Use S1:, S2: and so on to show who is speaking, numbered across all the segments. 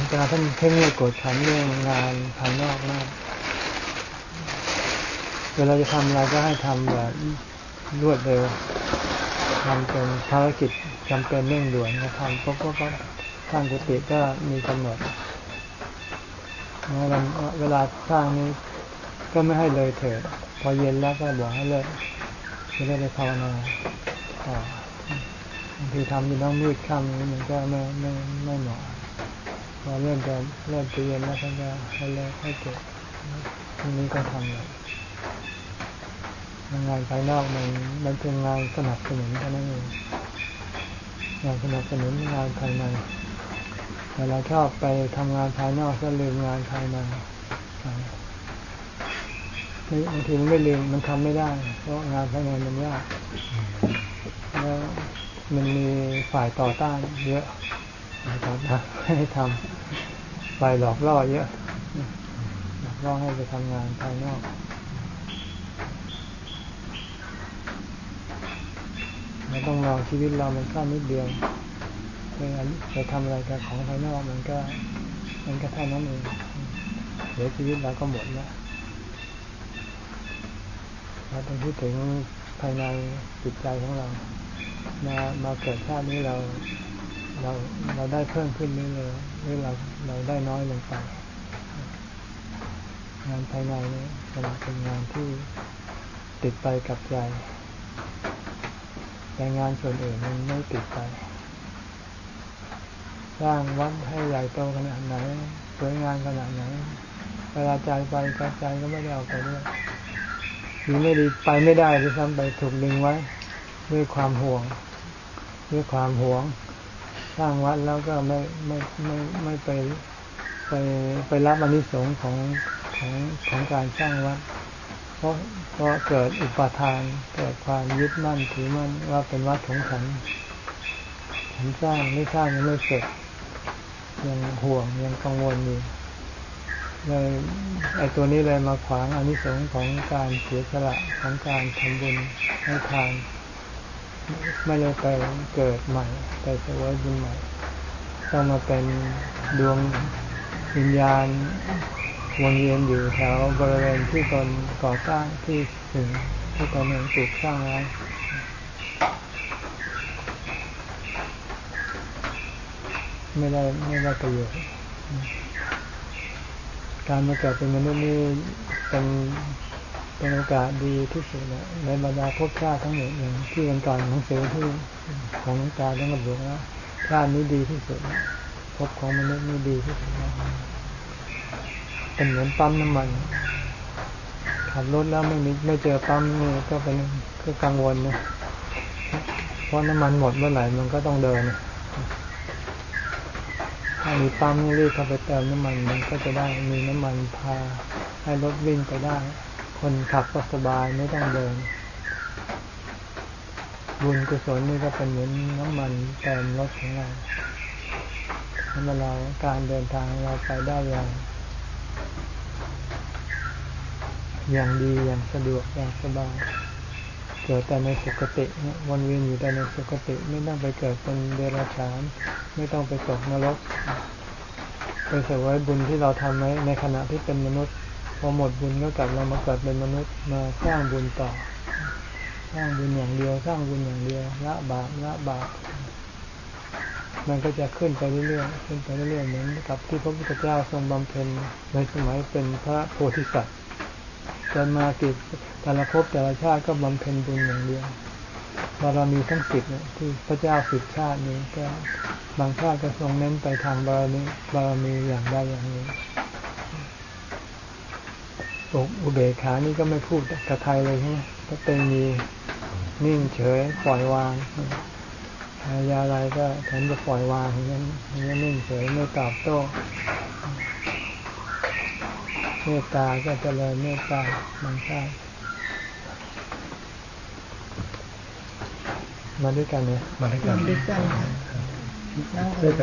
S1: อาจารย์ท่านเพ่งเรื่องกดขันเรื่องงานภายนอกมาก เวลาจะทำอะไรก็ให้ทำแบบรวดเร็วทำเป็นภารกิจจำเป็นเร่งด่วนก็ทำปุ๊บก็สร้างกุฏิก็มีกำหนดเวลาเวลาสร้างนี้ก็ไม่ให้เลยเถิดพอเย็นแล้วก็บอกให้เลิกจะได้ไปภาวนาบางทีทำอยู่ต้องมืดค่ำนี้มันก็ไม่ไม่ไม่เหมาะ พอเริ่มจะเริ่มจะเย็นแล้วท่านก็ให้เลิกให้เก็บทีนี้ก็ทำเลยงานภายนอกมันมันเป็นงานสนับสนุนเท่านั้นเองงานสนับสนุนงานภายในแต่เราชอบไปทำงานภายนอกก็ลืมงานภายในบางทีมันไม่ลืมมันทำไม่ได้ เพราะงานภายในมันยากแล้วมันมีฝ่ายต่อต้านเยอะฝ่ายต่อต้านให้ทำ ฝ่ายหลอกล่อเยอะหลอกล่อให้ไปทำงานภายนอกเราต้องรอชีวิตเรามันสั้นนิดเดียวไปทำอะไรกับของภายนอกมันก็ มันก็เท่านั้นเองเดี๋ยวชีวิตเราก็หมดแล้วเราต้องคิดถึงภายในจิตใจของเรา มามาเกิดชาตินี้เรา เราเราได้เพิ่มขึ้นนี่เลย หรือเราเราได้น้อยลงไป งานภายในนี้เป็นงานที่ติดไปกับใจ แต่งานส่วนอื่นมันไม่ติดไปสร้างวัดให้ใหญ่โตขนาดไหนสวยงามขนาดไหนเวลาใจไปใจก็ไม่ได้เอาไปด้วยดีไม่ดีไปไม่ได้ที่ซ้ำไปถูกดึงไว้ ด้วยความห่วง ด้วยความห่วง ร้างวัดแล้วก็ไม่ไม่ไม่ไม่ไปไปไปรับอนิสงส์ของของของการสร้างวัด เพราะเพราะเกิดอุปทานเกิดความยึดมั่นถือมั่นว่าเป็นวัดของฉันฉันสร้างไม่สร้างยังไม่เสร็จยังห่วงยังกังวลอยู่เลยไอ้ตัวนี้เลยมาขวางอนิสงส์ของการเสียสละของการทำบุญให้ทาน ไม่เลยไปเกิดใหม่ ไปเสวยบุญใหม่ ต้องมาเป็นดวงวิญญาณวนเวียนอยู่แถวบริเวณที่ตนก่อสร้างที่ถึงที่ตนเองปลูกสร้างไว้ไม่ได้ไม่ได้ประโยชน์การมาเกิดเป็นมนุษย์นี่เป็น เป็นโอกาสดีที่สุดนะในบรรดาภพชาติทั้งหมดอย่างที่กันก่อนหนังสือที่ของน้องตาต้งระบุว่าชาตินี้ดีที่สุดภพของมนุษย์นี่ดีที่สุดเป็นเหมือนปั๊มน้ำมันขับรถแล้วไม่มีไม่เจอปั๊มนี่ก็เป็นก็กังวลนะเพราะน้ำมันหมดเมื่อไหร่มันก็ต้องเดินถ้ามีปั๊มรีบเข้าไปเติมน้ำมันมันก็จะได้มีน้ำมันพาให้รถวิ่งไปได้ คนขับก็สบายไม่ต้องเดิน บุญกุศลนี่ก็เป็นเหมือนน้ำมันเติมรถของเราทำให้เราการเดินทางเราไปได้อย่าง อย่างดีอย่างสะดวกอย่างสบายเกิดแต่ในสุคติเนี่ยวนเวียนอยู่แต่ในสุคติไม่ต้องไปเกิดเป็นเดรัจฉาน ไม่ต้องไปตกนรกไปเสวยบุญที่เราทำไว้ในขณะที่เป็นมนุษย์ พอหมดบุญก็กลับเรามาเกิดเป็นมนุษย์มาสร้างบุญต่อ สร้างบุญอย่างเดียว สร้างบุญอย่างเดียวละบาปละบาปมันก็จะขึ้นไปเรื่อยๆขึ้นไปเรื่อยๆเหมือนกับที่พระพุทธเจ้าทรงบำเพ็ญในสมัยเป็นพระโพธิสัตว์จนมาติดแต่ละภพแต่ละชาติก็บำเพ็ญบุญอย่างเดียวบารมีทั้งสิบเนี่ยที่พระเจ้าสิบชาตินี้ก็บางชาติก็ทรงเน้นไปทางบารมีบารมีอย่างใดอย่างหนึ่ง อุเบกขานี่ก็ไม่พูดกับใครเลยใช่ไหมก็เป็นมีนิ่งเฉยปล่อยวางอายาอะไรก็ฉันจะปล่อยวางอย่างนั้นอย่างนี้นิ่งเฉยไม่ตอบโต้เมตตาก็เจริญเมตตาบางชาติมาด้วยกันเนี่ย
S2: มาด้วยกันด้วยกัน
S1: เรื่อยๆไป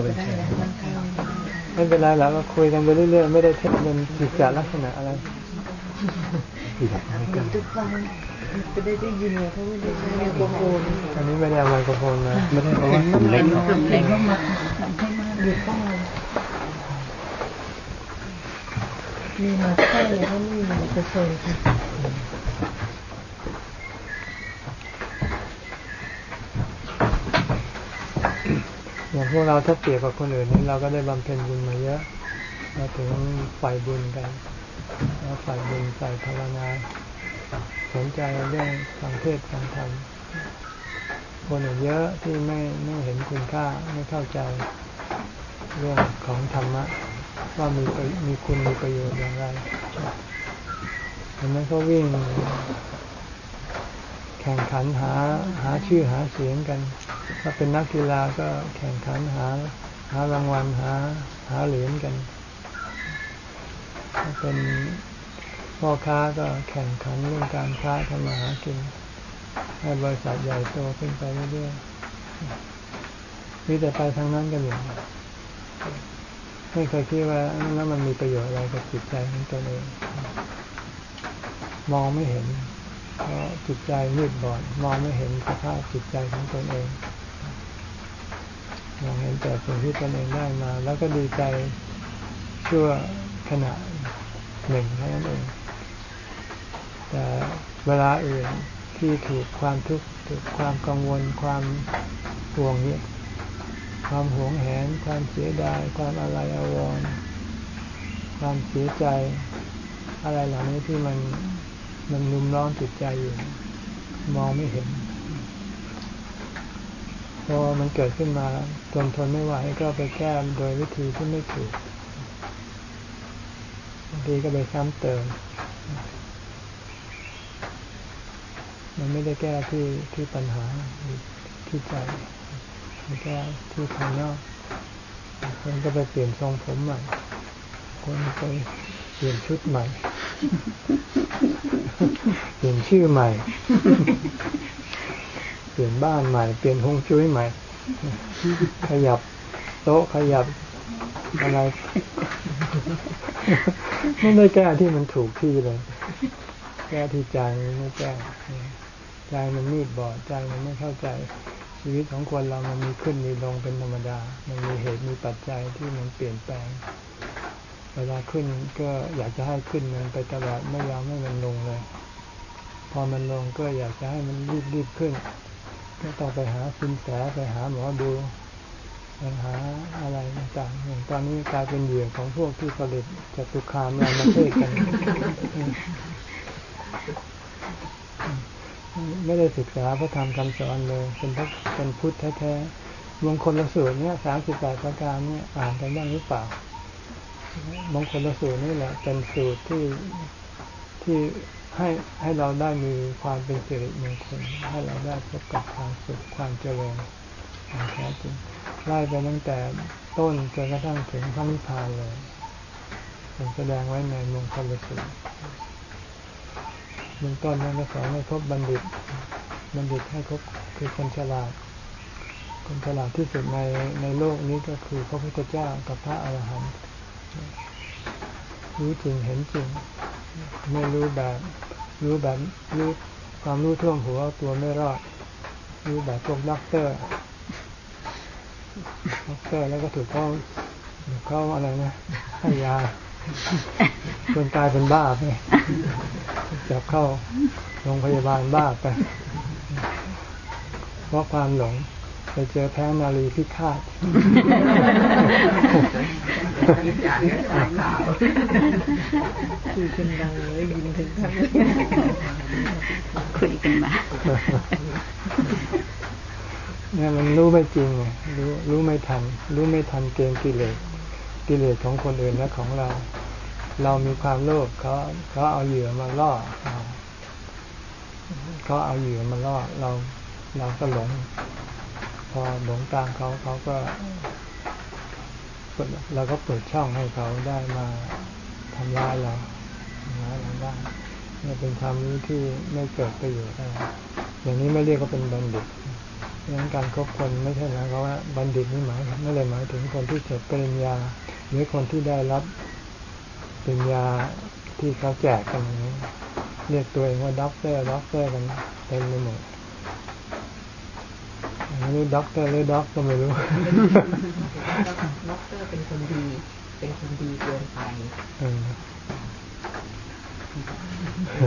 S1: ไม่เป็นไรแล้วเราคุยกันไปเรื่อยๆไม่ได้เทคเป็นกิจลักษณะอะไร
S2: ทุกฟังจะได้ได้ยินเขาไม่ได้ใช้ไมโครโฟน
S1: อันนี้ไม่ได้เอาไมโครโฟนมา
S2: ไม่ได้เพราะว่าผมเล็กเล็กมากทำให้มากหยุดต้องมีมาใช่แล้วไม่มีมอเตอร์ไซค์ค่ะ
S1: อย่างพวกเราถ้าเปรียบกับคนอื่นนี่เราก็ได้บำเพ็ญบุญมาเยอะเราถึงฝ่ายบุญกัน เราฝ่ายบุญฝ่ภาวนาสนใจเรื่องฟังเทศน์ฟังธรรมคนเยอะที่ไม่ไม่เห็นคุณค่าไม่เข้าใจเรื่องของธรรมะ ว่ามีประมีคุณมีประโยชน์อย่างไรเห็นไหมเขาวิ่ง แข่งขันหาหาชื่อหาเสียงกัน ถ้าเป็นนักกีฬาก็แข่งขันหา หารางวัลหา หาเหรียญกันถ้าเป็น พ่อค้าก็แข่งขันเรื่องการค้าทำมาหากิน ให้บริษัทใหญ่โตขึ้นไปเรื่อยๆมีแต่ไปทางนั้นกันอยู่ไม่เคยคิดว่าแล้วมันมีประโยชน์อะไรกับจิตใจของตนเอง มองไม่เห็นเพราะจิตใจมืดบอดมองไม่เห็นสภาพจิตใจของตนเองมองเห็นแต่สิ่งที่ตนเองได้มา แล้วก็ดีใจชั่วขณะหนึ่งเท่านั้นเอง แต่เวลาอื่นที่ถูกความทุกข์ถูกความกังวลความห่วงเนี่ยความหวงแหน ความเสียดาย ความอะไรอาวรณ์ความเสียใจ อะไรเหล่านี้ที่มันมันลุมล้อมจิตใจอยู่ มองไม่เห็นพอมันเกิดขึ้นมาทนทนไม่ไหวก็ไปแก้โดยวิธีที่ไม่ถูกบางทีก็ไปซ้ำเติม มันไม่ได้แก้ที่ที่ปัญหาที่ใจมันแก้ที่ภายนอกคนก็ไปเปลี่ยนทรงผมใหม่ คนไปเปลี่ยนชุดใหม่ เปลี่ยนชื่อใหม่ เปลี่ยนบ้านใหม่ เปลี่ยนฮงจุ้ยใหม่ ขยับโต๊ะขยับอะไร ไม่ได้แก้ที่มันถูกที่เลย แก้ที่ใจไม่แก้ ใจมันมืดบอดใจมันไม่เข้าใจชีวิตของคนเรามันมีขึ้นมีลงเป็นธรรมดา มันมีเหตุมีปัจจัยที่มันเปลี่ยนแปลง เวลาขึ้นก็อยากจะให้ขึ้นมันไปตลอดไม่ยอมให้มันลงเลย พอมันลงก็อยากจะให้มันรีบรีบขึ้น ก็ต้องไปหาสินแสไปหาหมอดูไปหาอะไรต่างๆอย่างตอนนี้กลายเป็นเหยื่อของพวกที่ผลิตจตุคามรามเทศกัน ไม่ได้ศึกษาพระธรรมคำสอนเลย เป็นพระเป็นพุทธแท้ๆมงคลละสูตรเนี่ยสามสิบแปดประการเนี่ยอ่านกันบ้างหรือเปล่ามงคลละสูตรนี่แหละ เป็นสูตรที่ที่ให้ให้เราได้มีความเป็นสิริมงคลให้เราได้พบกับความสุขความเจริญแท้จริงไล่ไปตั้งแต่ต้นจนกระทั่งถึงพระนิพพานเลยผมแสดงไว้ในมงคลสูตร เบื้องต้นนั้นก็สอนให้ครบบัณฑิต บัณฑิตให้ครบคือคนฉลาด คนฉลาดที่สุดในในโลกนี้ก็คือพระพุทธเจ้ากับพระอรหันต์รู้จริงเห็นจริง ไม่รู้แบบรู้แบบรู้ความรู้ท่วมหัวตัวไม่รอด รู้แบบพวกด็อกเตอร์ด็อกเตอร์แล้วก็ถูกเขาเขาอะไรนะให้ยา จนกลายเป็นบ้าไปจับเข้าโรงพยาบาลบ้าไป เพราะความหลงไปเจอแพ้นารีพิฆาต
S2: คุยกันดังเลยยินถึงทั้ง
S3: คุยกันมา
S1: เนี่ยมันรู้ไม่จริงไงรู้รู้ไม่ทัน รู้ไม่ทันเกมกิเลส กิเลสของคนอื่นและของเรา เรามีความโลภเขาเขาเอาเหยื่อมาล่อเขาเอาเหยื่อมาล่อเราเราก็หลง พอหลงตามเขาเขาก็เราก็เปิดช่องให้เขาได้มาทำร้ายเราทำร้ายเราได้นี่เป็นความรู้ที่ไม่เกิดประโยชน์อะไรอย่างนี้ไม่เรียกว่าเป็นบัณฑิตดังนั้นการคบคนไม่ใช่หมายความว่าบัณฑิตนี่หมายไม่เลยหมายถึงคนที่จบปริญญา หรือคนที่ได้รับปริญญาที่เขาแจกกันอย่างนี้เรียกตัวเองว่าด็อกเตอร์ด็อกเตอร์กันเต็มไปหมดไม่รู้ด็อกเตอร์หรือ dog ก็ไม่รู้
S2: น็อกเตอร์เป็นคนดี เป็นคนดีเกินไป
S1: เออ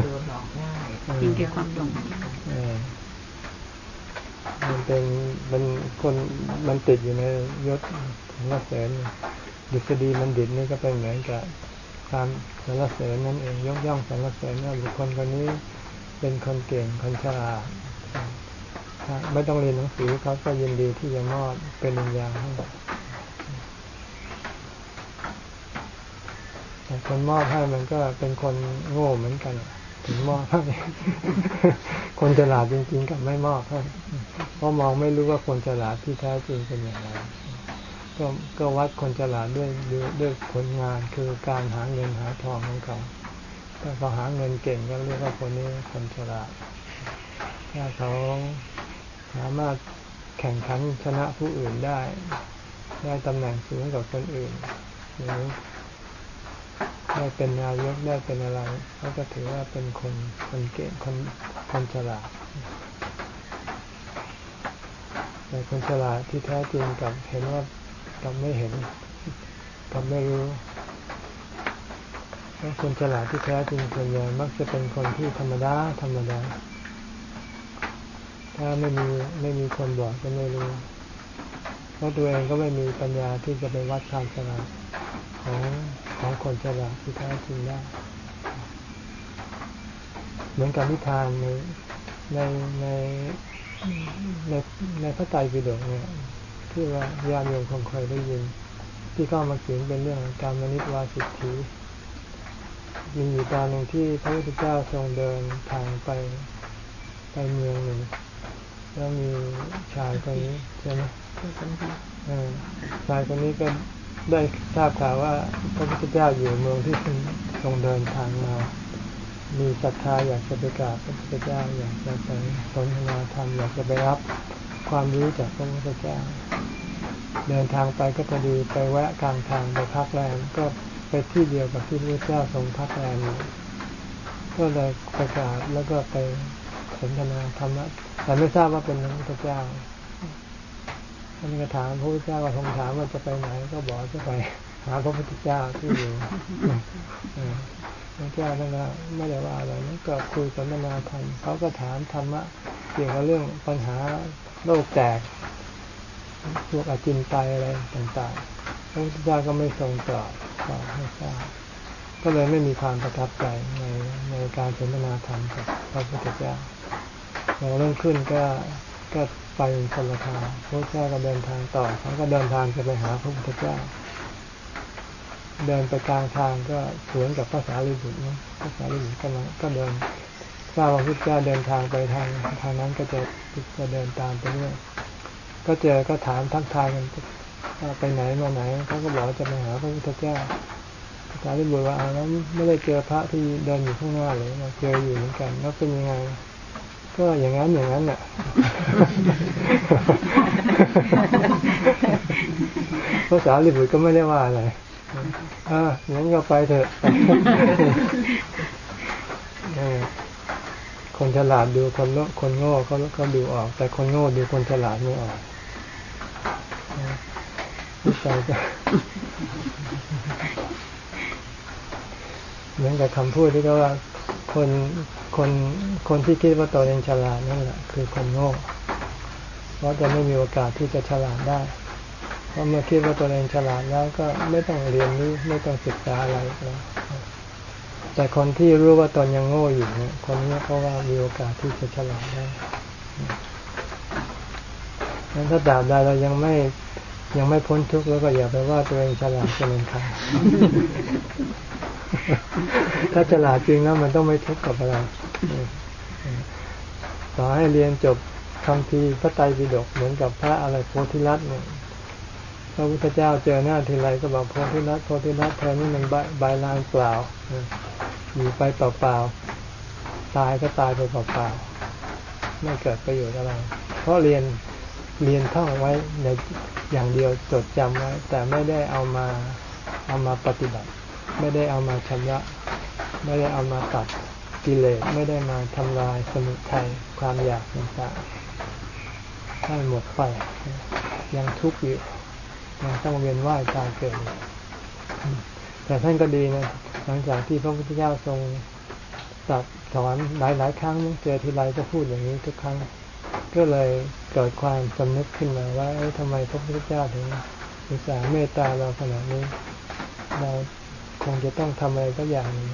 S2: ตัวบอกได้
S3: จริงแก่ความหลง
S1: เออมันเป็นมันคนมันติดอยู่ในยศสรรเสริญ ดุษฎีบัณฑิตนี่ก็เป็นเหมือนกับความสรรเสริญนั่นเองยกย่องสรรเสริญว่าบุคคลคนนี้เป็นคนเก่งคนฉลาดไม่ต้องเรียนหนังสือเขาก็ยินดีที่จะมอบเป็นวิญญาให้แต่คนมอบให้มันก็เป็นคนโง่เหมือนกัน ถึงมอบให้คนฉลาดจริง ๆ กับไม่มอบให้เพราะมองไม่รู้ว่าคนฉลาดที่แท้จริงเป็นอย่างไร ก็ก็วัดคนฉลาดด้วยด้วยด้วยผลงานคือการหาเงินหาทองของเขาถ้าเขาหาเงินเก่งก็เรียกว่าคนนี้คนฉลาด ถ้าเขาสามารถแข่งขันชนะผู้อื่นได้ ได้ตำแหน่งสูงกว่าคนอื่นหรือได้เป็นนายกได้เป็นอะไรเขาก็ถือว่าเป็นคนคนเก่งคนคนฉลาด แต่คนฉลาดที่แท้จริงกับเห็นว่า กับไม่เห็นกับไม่รู้คนฉลาดที่แท้จริงส่วนใหญ่มักจะเป็นคนที่ธรรมดาธรรมดา ถ้าไม่มีไม่มีคนบอกก็ไม่รู้ เพราะตัวเองก็ไม่มีปัญญาที่จะไปวัดความฉลาดของของคนฉลาดที่แท้จริงได้ เหมือนกับนิทานในในในในในพระไตรปิฎกเนี่ย ที่ว่าญาติโยมคงเคยได้ยิน ที่เข้ามาเขียนเป็นเรื่องของการมนิวาสิทธิมีอยู่ตอนหนึ่งที่พระพุทธเจ้าทรงเดินทางไปไปเมืองหนึ่งแล้วมีชายคนนี้ใช่ไหมชายคนนี้ก็ได้ทราบข่าวว่าพระพุทธเจ้าอยู่เมืองที่ทรงเดินทางมา มีศรัทธาอยากจะไปกราบพระพุทธเจ้าอยากจะไปสนทนาธรรมอยากจะไปรับ ความรู้จากพระพุทธเจ้า เดินทางไปก็พอดีไปแวะกลางทางไปพักแรมก็ไปที่เดียวกับที่พระเจ้าทรงพักแรมก็เลยประกาศแล้วก็ไปสนทนาธรรมะแต่ไม่ทราบว่าเป็นพระพุทธเจ้าท่านก็ถามพระพุทธเจ้าก็ทรงถามว่าจะไปไหน ก็บอกจะไปหาพระพุทธเจ้าที่อยู่พระเจ้าท่านก็ไม่ได้ว่าอะไรนะก็คุยสนทนาธรรมเขาก็ถามธรรมะเกี่ยวกับเรื่องปัญหา โลกแตกพวกอาจินไตอะไรต่างๆพระพุทธเจ้าก็ไม่ทรงตอบตอบให้ทราบก็เลยไม่มีความประทับใจในในการสนทนาธรรมกับพระพุทธเจ้าพอเริ่มขึ้นก็ก็ไปคนละทางพระพุทธเจ้าก็เดินทางต่อเขาก็เดินทางจะไปหาพระพุทธเจ้า เดินไปกลางทางก็สวนกับพระสารีบุตรนะพระสารีบุตรกำลังก็เดิน ทราบว่าพระพุทธเจ้าเดินทางไปทางทางนั้นก็จะจะเดินตามไปเรื่อยก็เจอก็ถามทักทายกันไปไหนมาไหนเขาก็บอกจะไปหาพระพุทธเจ้าพระสารีบุตรว่าอ้าวแล้วไม่ได้เจอพระที่เดินอยู่ข้างหน้าเลยเจออยู่เหมือนกันแล้วเป็นยังไง ก็อย่างนั้นอย่างนั้นแหละภาษาลิบุตรก็ไม่ได้ว่าอะไรอ่างั้นก็ไปเถอะ คนฉลาดดูคนโง่คนโง่เขาเขาดูออก แต่คนโง่ดูคนฉลาดไม่ออกนิสัยก็เหมือนกับคำพูดที่เขาว่าคนคนคนที่คิดว่าตัวเองฉลาดนั่นแหละคือคนโง่เพราะจะไม่มีโอกาสที่จะฉลาดได้ เพราะเมื่อคิดว่าตัวเองฉลาดแล้วก็ไม่ต้องเรียนรู้ไม่ต้องศึกษาอะไรแล้ว แต่คนที่รู้ว่าตนยังโง่อยู่เนี่ยคนนี้เพราะว่ามีโอกาสที่จะฉลาดได้งั้นถ้าดาบใดเรายังไม่ยังไม่พ้นทุกข์แล้วก็อย่าไปว่าตัวเองฉลาดเกินขาดถ้าฉลาดจริงแล้วมันต้องไม่ทุกข์กับอะไรต่อให้เรียนจบคำพีพระไตรปิฎกเหมือนกับพระอะไรโพธิรัตน์เนี่ย ระพุทธเจ้าเจอหน้าทีไรก็บอกโพธิรัตน์โพธิรัตน์แทนนี่มันใบลานเปล่าอยู่ไปเปล่าๆตายก็ตายไปเปล่าๆไม่เกิดประโยชน์อะไร เพราะเรียนเรียนท่องไว้ในอย่างเดียวจดจำไว้ แต่ไม่ได้เอามาเอามาปฏิบัติ ไม่ได้เอามาชำระ ไม่ได้เอามาตัดกิเลสไม่ได้มาทำลายสมุทัยความอยากต่างๆให้หมดไปยังทุกข์อยู่ ต้องเวียนว่ายตายเกิดแต่ท่านก็ดีนะหลังจากที่พระพุทธเจ้าทรงตัดสอนหลายหลายครั้งเจอทีไรก็พูดอย่างนี้ทุกครั้ง ก็เลยเกิดความสำนึกขึ้นมาว่าทำไมพระพุทธเจ้าถึงอุตส่าห์เมตตาเราขนาดนี้ เราคงจะต้องทำอะไรสักอย่างหนึ่ง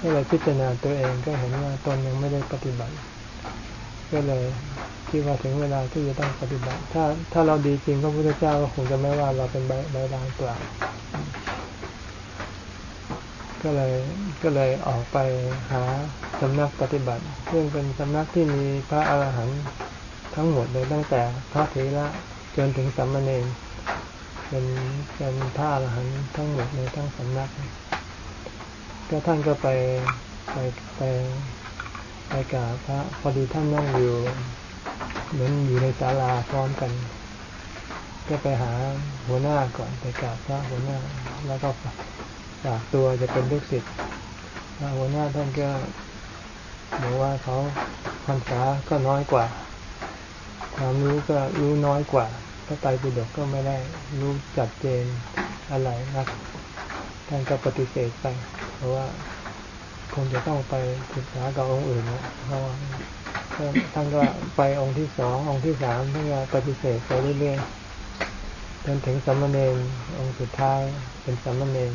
S1: ก็เลยพิจารณาตัวเองก็เห็นว่าตนยังไม่ได้ปฏิบัติ ก็เลย คิดว่าถึงเวลาที่จะต้องปฏิบัติ ถ้าถ้าเราดีจริงพระพุทธเจ้าก็คงจะไม่ว่าเราเป็นใบใบลานเปล่าก็เลยก็เลยออกไปหาสำนักปฏิบัติ ซึ่งเป็นสำนักที่มีพระอาหารหันต์ทั้งหมดเลยตั้งแต่พระเถระจนถึงสัมมาเนรเป็นเป็นพระอาหารหันต์ทั้งหมดในทั้งสำนัก ก็ท่านก็ไปไปไปไปกราบพระพอดีท่านนั่งอยู่ เหมือนอยู่ในศาลาพร้อมกัน ก็ไปหาหัวหน้าก่อนไปกราบพระหัวหน้า แล้วก็ฝากตัวจะเป็นลูกศิษย์พระหัวหน้าท่านก็บอกว่าเขาพรรษาก็น้อยกว่าความรู้ก็รู้น้อยกว่าพระไตรปิฎกก็ไม่ได้รู้จัดเจนอะไรนักท่านก็ปฏิเสธไป เพราะว่าคงจะต้องไปศึกษากับองค์อื่นนะเพราะว่า ท่านก็ไปองค์ที่สององค์ที่สามท่านก็ปฏิเสธไปเรื่อยๆจนถึงสัมมาเนรองค์สุดท้ายเป็นสัมมาเนร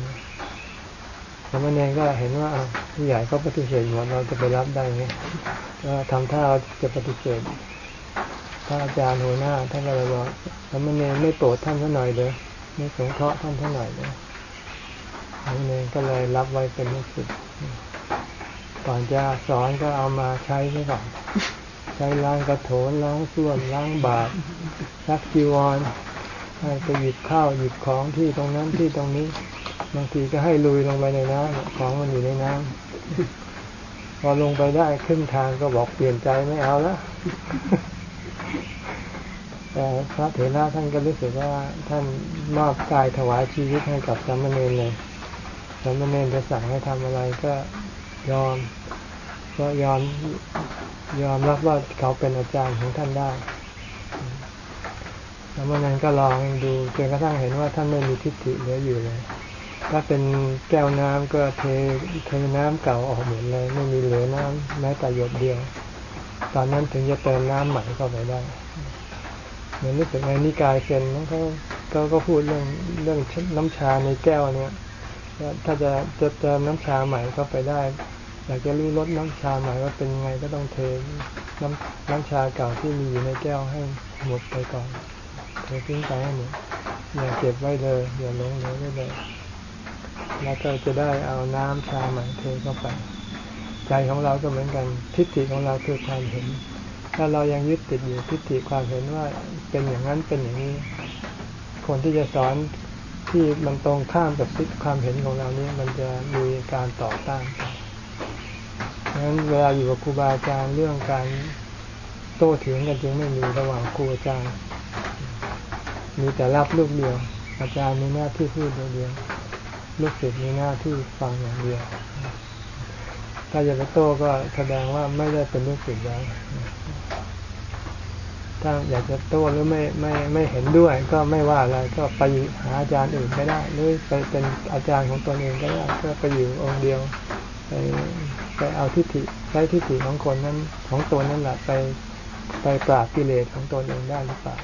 S1: สมณเณรก็เห็นว่าผู้ใหญ่ก็ปฏิเสธหมดเราจะไปรับได้ไงก็ทำท่าจะปฏิเสธถ้าอาจารย์หัวหน้าท่านก็เลยบอกสมณเณรไม่โปรดท่านเท่าหน่อยเลยไม่สงเคราะห์ท่านเท่าหน่อยเลยสมณเณรก็เลยรับไว้เป็นลูกศิษย์ ก่อนจะสอนก็เอามาใช้ใช่ก่อน ใช้ล้างกระโถนล้างส้วมล้างบาตรซักจีวรให้ไปหยิบข้าวหยิบของที่ตรงนั้นที่ตรงนี้ บางทีก็ให้ลุยลงไปในน้ำของมันอยู่ในน้ำพอลงไปได้ครึ่งทางก็บอกเปลี่ยนใจไม่เอาแล้วแต่พระเถระท่านก็รู้สึกว่าท่านมอบกายถวายชีวิตให้กับสามเณรเลยสามเณรจะสั่งให้ทำอะไรก็ ยอมก็ยอมยอมรับว่าเขาเป็นอาจารย์ของท่านได้สามเณรก็ลองดูจนกระทั่งเห็นว่าท่านไม่มีทิฏฐิเหลืออยู่เลย ถ้าเป็นแก้วน้ำก็เทเทน้ำเก่าออกหมดเลย ไม่มีเหลือน้ำแม้แต่หยดเดียว ตอนนั้นถึงจะเติมน้ำใหม่เข้าไปได้เหมือนรู้สึกในนิกายเซนเขาเขาก็พูดเรื่องเรื่องน้ำชาในแก้วเนี่ย ถ้าจะจะเติมน้ำชาใหม่เข้าไปได้ อยากจะรู้รสน้ำชาใหม่ว่าเป็นไงก็ต้องเทน้ำน้ำชาเก่าที่มีอยู่ในแก้วให้หมดไปก่อนเททิ้งไปให้หมดอย่าเก็บไว้เลยอย่าลงเหลือไว้เลยแล้วก็จะได้เอาน้ำชาใหม่เทเข้าไป ใจของเราก็เหมือนกันทิฏฐิของเราคือความเห็น ถ้าเรายังยึดติดอยู่ทิฏฐิความเห็นว่าเป็นอย่างนั้นเป็นอย่างนี้ คนที่จะสอน ที่มันตรงข้ามกับทิฏความเห็นของเรานี้มันจะมีการต่อต้านกันดังนั้นเวลาอยู่กับครูบาอาจารย์เรื่องการโต้เถียงกันจึงไม่มีระหว่างครูอาจารย์ มีแต่รับลูกเดียว อาจารย์มีหน้าที่พูดเดียวลูกศิษย์มีหน้าที่ฟังอย่างเดียว ถ้าจะโต้ก็แสดงว่าไม่ได้เป็นลูกศิษย์แล้ว ถ้าอยากจะโต้หรือไม่ไม่ไม่เห็นด้วย ก็ไม่ว่าอะไรก็ไปหาอาจารย์อื่นก็ได้ หรือไปเป็นอาจารย์ของตนเองก็ได้ก็ไปอยู่องค์เดียวไปไปเอาทิฏฐิใช้ทิฏฐิของคนนั้นของตัวนั้นแหละไปไปปราบกิเลสของตนเองได้หรือเปล่า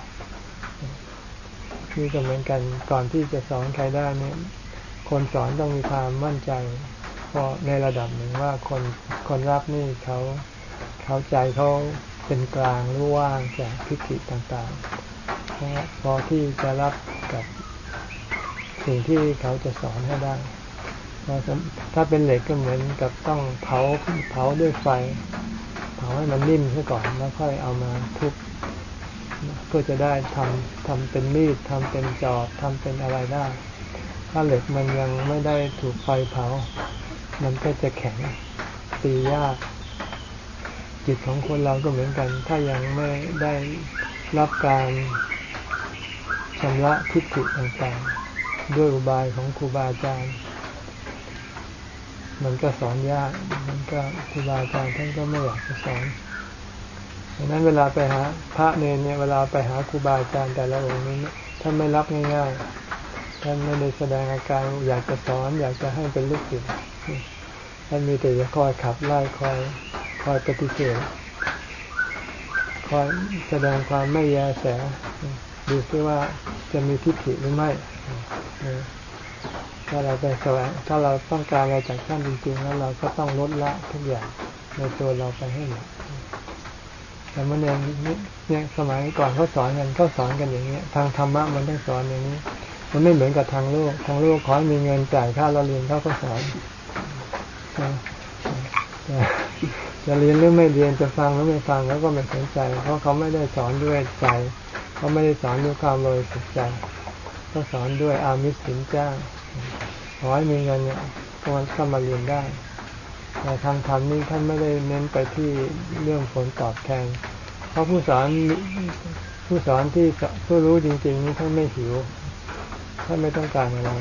S1: นี่ก็เหมือนกันก่อนที่จะสอนใครได้เนี่ยคนสอนต้องมีความมั่นใจพอในระดับหนึ่งว่าคนคนรับนี่เขาเขาใจเขา เป็นกลางรู้ว่างจากพิธีต่างๆ พอที่จะรับกับสิ่งที่เขาจะสอนให้ได้ ถ้าเป็นเหล็กก็เหมือนกับต้องเผาเผาด้วยไฟ เผาให้มันนิ่มซะก่อนแล้วค่อยเอามาทุบก็จะได้ทำทำเป็นมีดทำเป็นจอบทำเป็นอะไรได้ ถ้าเหล็กมันยังไม่ได้ถูกไฟเผา มันก็จะแข็งตียาก จิตของคนเราก็เหมือนกัน ถ้ายังไม่ได้รับการชำระทิฏฐิต่างๆ ด้วยอุบายของครูบาอาจารย์ มันก็สอนยากมันก็ครูบาอาจารย์ท่านก็ไม่อยากจะสอนดังนั้นเวลาไปหาพระเนรเนี่ยเวลาไปหาครูบาอาจารย์แต่ละองค์นี้ท่านไม่รับง่ายๆท่านไม่ได้แสดงอาการอยากจะสอน อยากจะให้เป็นลูกศิษย์ ท่านมีแต่จะคอยขับไล่คอยคอยปฏิเสธคอยแสดงความไม่แยแสดูซิว่าจะมีทิฏฐิหรือไม่ถ้าเราไปแสวงถ้าเราต้องการอะไรจากท่านจริงๆแล้วเราก็ต้องลดละทุกอย่างในตัวเราไปให้หมดแต่เมื่อเนี่ยเนี่ยสมัยก่อนเขาสอนกันเขาสอนกันอย่างเงี้ยทางธรรมะมันต้องสอนอย่างนี้ มันไม่เหมือนกับทางโลกทางโลกขอให้มีเงินจ่ายค่าเราเรียนเขาก็สอน จะเรียนหรือไม่เรียนจะฟังหรือไม่ฟังแล้วก็ไม่สนใจ เพราะเขาไม่ได้สอนด้วยใจเขาไม่ได้สอนด้วยความเลยสุดใจก็สอนด้วยอามิสสินจ้างขอให้มีเงินเนี่ยก็เข้ามาเรียนได้ แต่ทางธรรมนี่ท่านไม่ได้เน้นไปที่เรื่องผลตอบแทน เพราะผู้สอนผู้สอนที่ผู้รู้จริง ๆ นี่ท่านไม่หิวท่านไม่ต้องการอะไร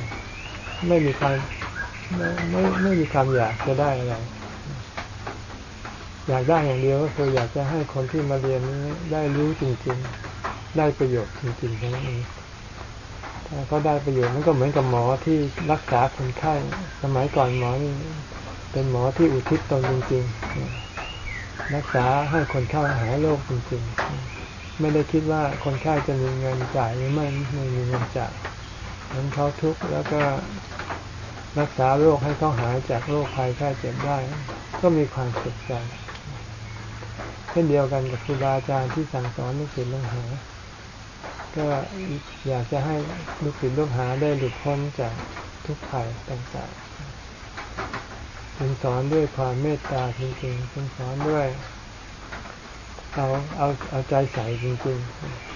S1: ไม่มีความ ไม่ไม่ไม่มีความอยากจะได้อะไรอยากได้อย่างเดียวก็คืออยากจะให้คนที่มาเรียนได้รู้จริง ๆ ได้ประโยชน์จริงๆแค่นั้นเองถ้าเขาได้ประโยชน์มันก็เหมือนกับหมอที่รักษาคนไข้สมัยก่อนหมอนี่เป็นหมอที่อุทิศตนจริง ๆ รักษาให้คนไข้หายโรคจริง ๆ ไม่ได้คิดว่าคนไข้จะมีเงินจ่ายหรือไม่ไม่มีเงินจ่ายนั้นเขาทุกข์แล้วก็ รักษาโรคให้เขาหายจากโรคภัยไข้เจ็บได้ ก็มีความสุขใจ เช่นเดียวกันกับครูบาอาจารย์ที่สั่งสอนลูกศิษย์ลูกหา ก็อยากจะให้ลูกศิษย์ลูกหาได้หลุดพ้นจากทุกภัยต่างๆจึงสอนด้วยความเมตตาจริงๆจึงสอนด้วย เอาเอาเอาใจใส่จริง ๆ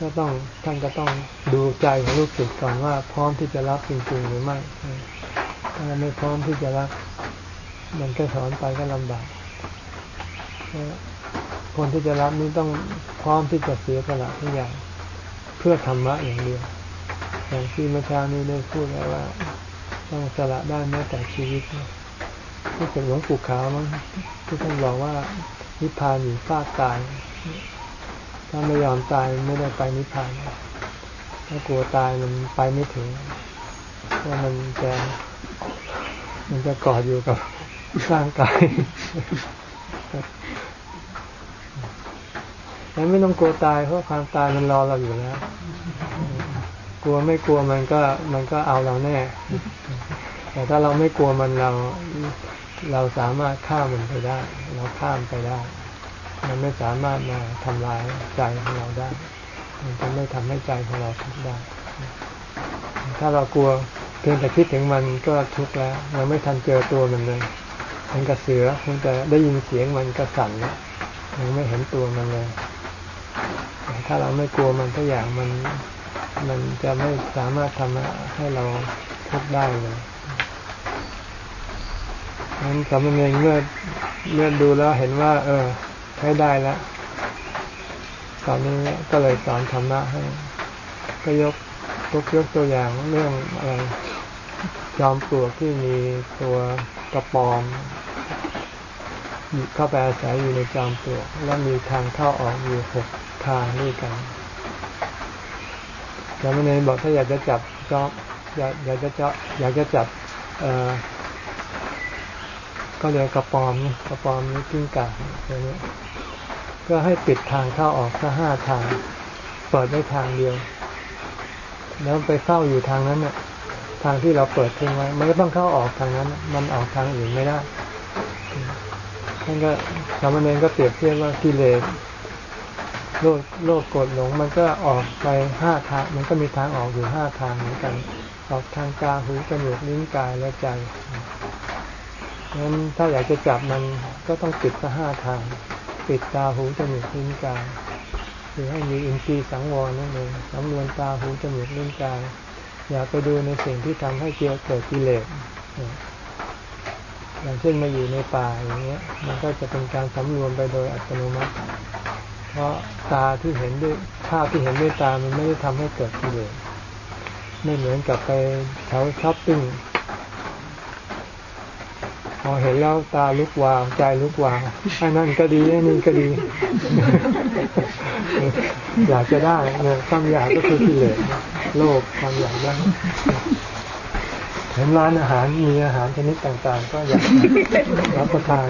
S1: ก็ต้องท่านก็ต้องดูใจของลูกศิษย์ก่อนว่า พร้อมที่จะรับจริงๆหรือไม่ถ้าไม่พร้อมที่จะรับ มันก็สอนไปก็ลำบากคนที่จะรับนี้ต้องพร้อมที่จะเสียสละทุกอย่างเพื่อธรรมะอย่างเดียวอย่างที่เมื่อเช้านี้ได้พูดแล้วว่า ต้องสละได้แม้แต่ชีวิตที่เป็นหลวงปู่ขาวมั้งที่ท่านบอกว่านิพพานอยู่ฟากตาย ถ้าไม่ยอมตายไม่ได้ไปนิพพานถ้ากลัวตายมันไปไม่ถึงว่ามันจะมันจะกอดอยู่กับร่างกายแล้วไม่ต้องกลัวตายเพราะความตายมันรอเราอยู่แล้ว กลัวไม่กลัวมันก็มันก็เอาเราแน่ แต่ถ้าเราไม่กลัวมันเรา เราสามารถข้ามมันไปได้ เราข้ามไปได้ มันไม่สามารถมาทำลายใจของเราได้ มันจะไม่ทำให้ใจของเราทุกข์ได้ ถ้าเรากลัวเพียงแต่คิดถึงมันก็ทุกข์แล้วเราไม่ทันเจอตัวมันเลย มันกระเสือเพียงแต่ได้ยินเสียงมันกระสั่นแล้วยังไม่เห็นตัวมันเลย ถ้าเราไม่กลัวมันทุกอย่างมันมันจะไม่สามารถทำให้เราทุกข์ได้เลยนั้นสามเณรเมื่อเมื่อดูแล้วเห็นว่า เออ ใช้ได้แล้วตอนนี้ก็เลยสอนธรรมะให้ ก็ยกยกยกตัวอย่างเรื่องอะไรจอมปลวกที่มีตัวกระปอมเข้าไปอาศัยอยู่ในจอมปลวก แล้วมีทางเข้าออกอยู่หกทางด้วยกันสามเณรบอกถ้าอยากจะจับจอมอยากอยากจะจับอยากจะจับ เอ่อก็เรียกกระปอมกระปอมนี่กิ้งก่าอย่างนี้ ก็ให้ปิดทางเข้าออกแค่ห้าทาง เปิดได้ทางเดียว แล้วไปเข้าอยู่ทางนั้นน่ะ ทางที่เราเปิดทิ้งไว้ มันก็ต้องเข้าออกทางนั้น มันออกทางอื่นไม่ได้ท่านก็สามเณรก็เปรียบเทียบว่ากิเลสโลกโลกกดหลงมันก็ออกไปห้าทาง มันก็มีทางออกอยู่ห้าทางเหมือนกัน ออกทางตาหูจมูกลิ้นกายและใจงั้นถ้าอยากจะจับมันก็ต้องปิดสัห้าทาง ปิดตาหูจมูกลิ้นกายคือให้มีอินทรีย์สังวรนั่นเองสำรวมตาหูจมูกลิ้นกาย อย่าไปดูในสิ่งที่ทำให้เกิดเกิดกิเลสอย่างเช่นมาอยู่ในป่าอย่างเงี้ย มันก็จะเป็นการสำรวมไปโดยอัตโนมัติ เพราะตาที่เห็นด้วยภาพที่เห็นด้วยตามันไม่ได้ทำให้เกิดกิเลสไม่เหมือนกับไปแถวช้อปปิ้ง อเห็นแล้วตาลุกวาวใจลุกวาวอันนั้นก็ดีอันนี้ก็ดี อยากจะได้เนี่ยความอยากก็คือกิเลสโลภความอยากได้เห็นร้านอาหารมีอาหารชนิดต่าง ๆ ก็อยากรับประทาน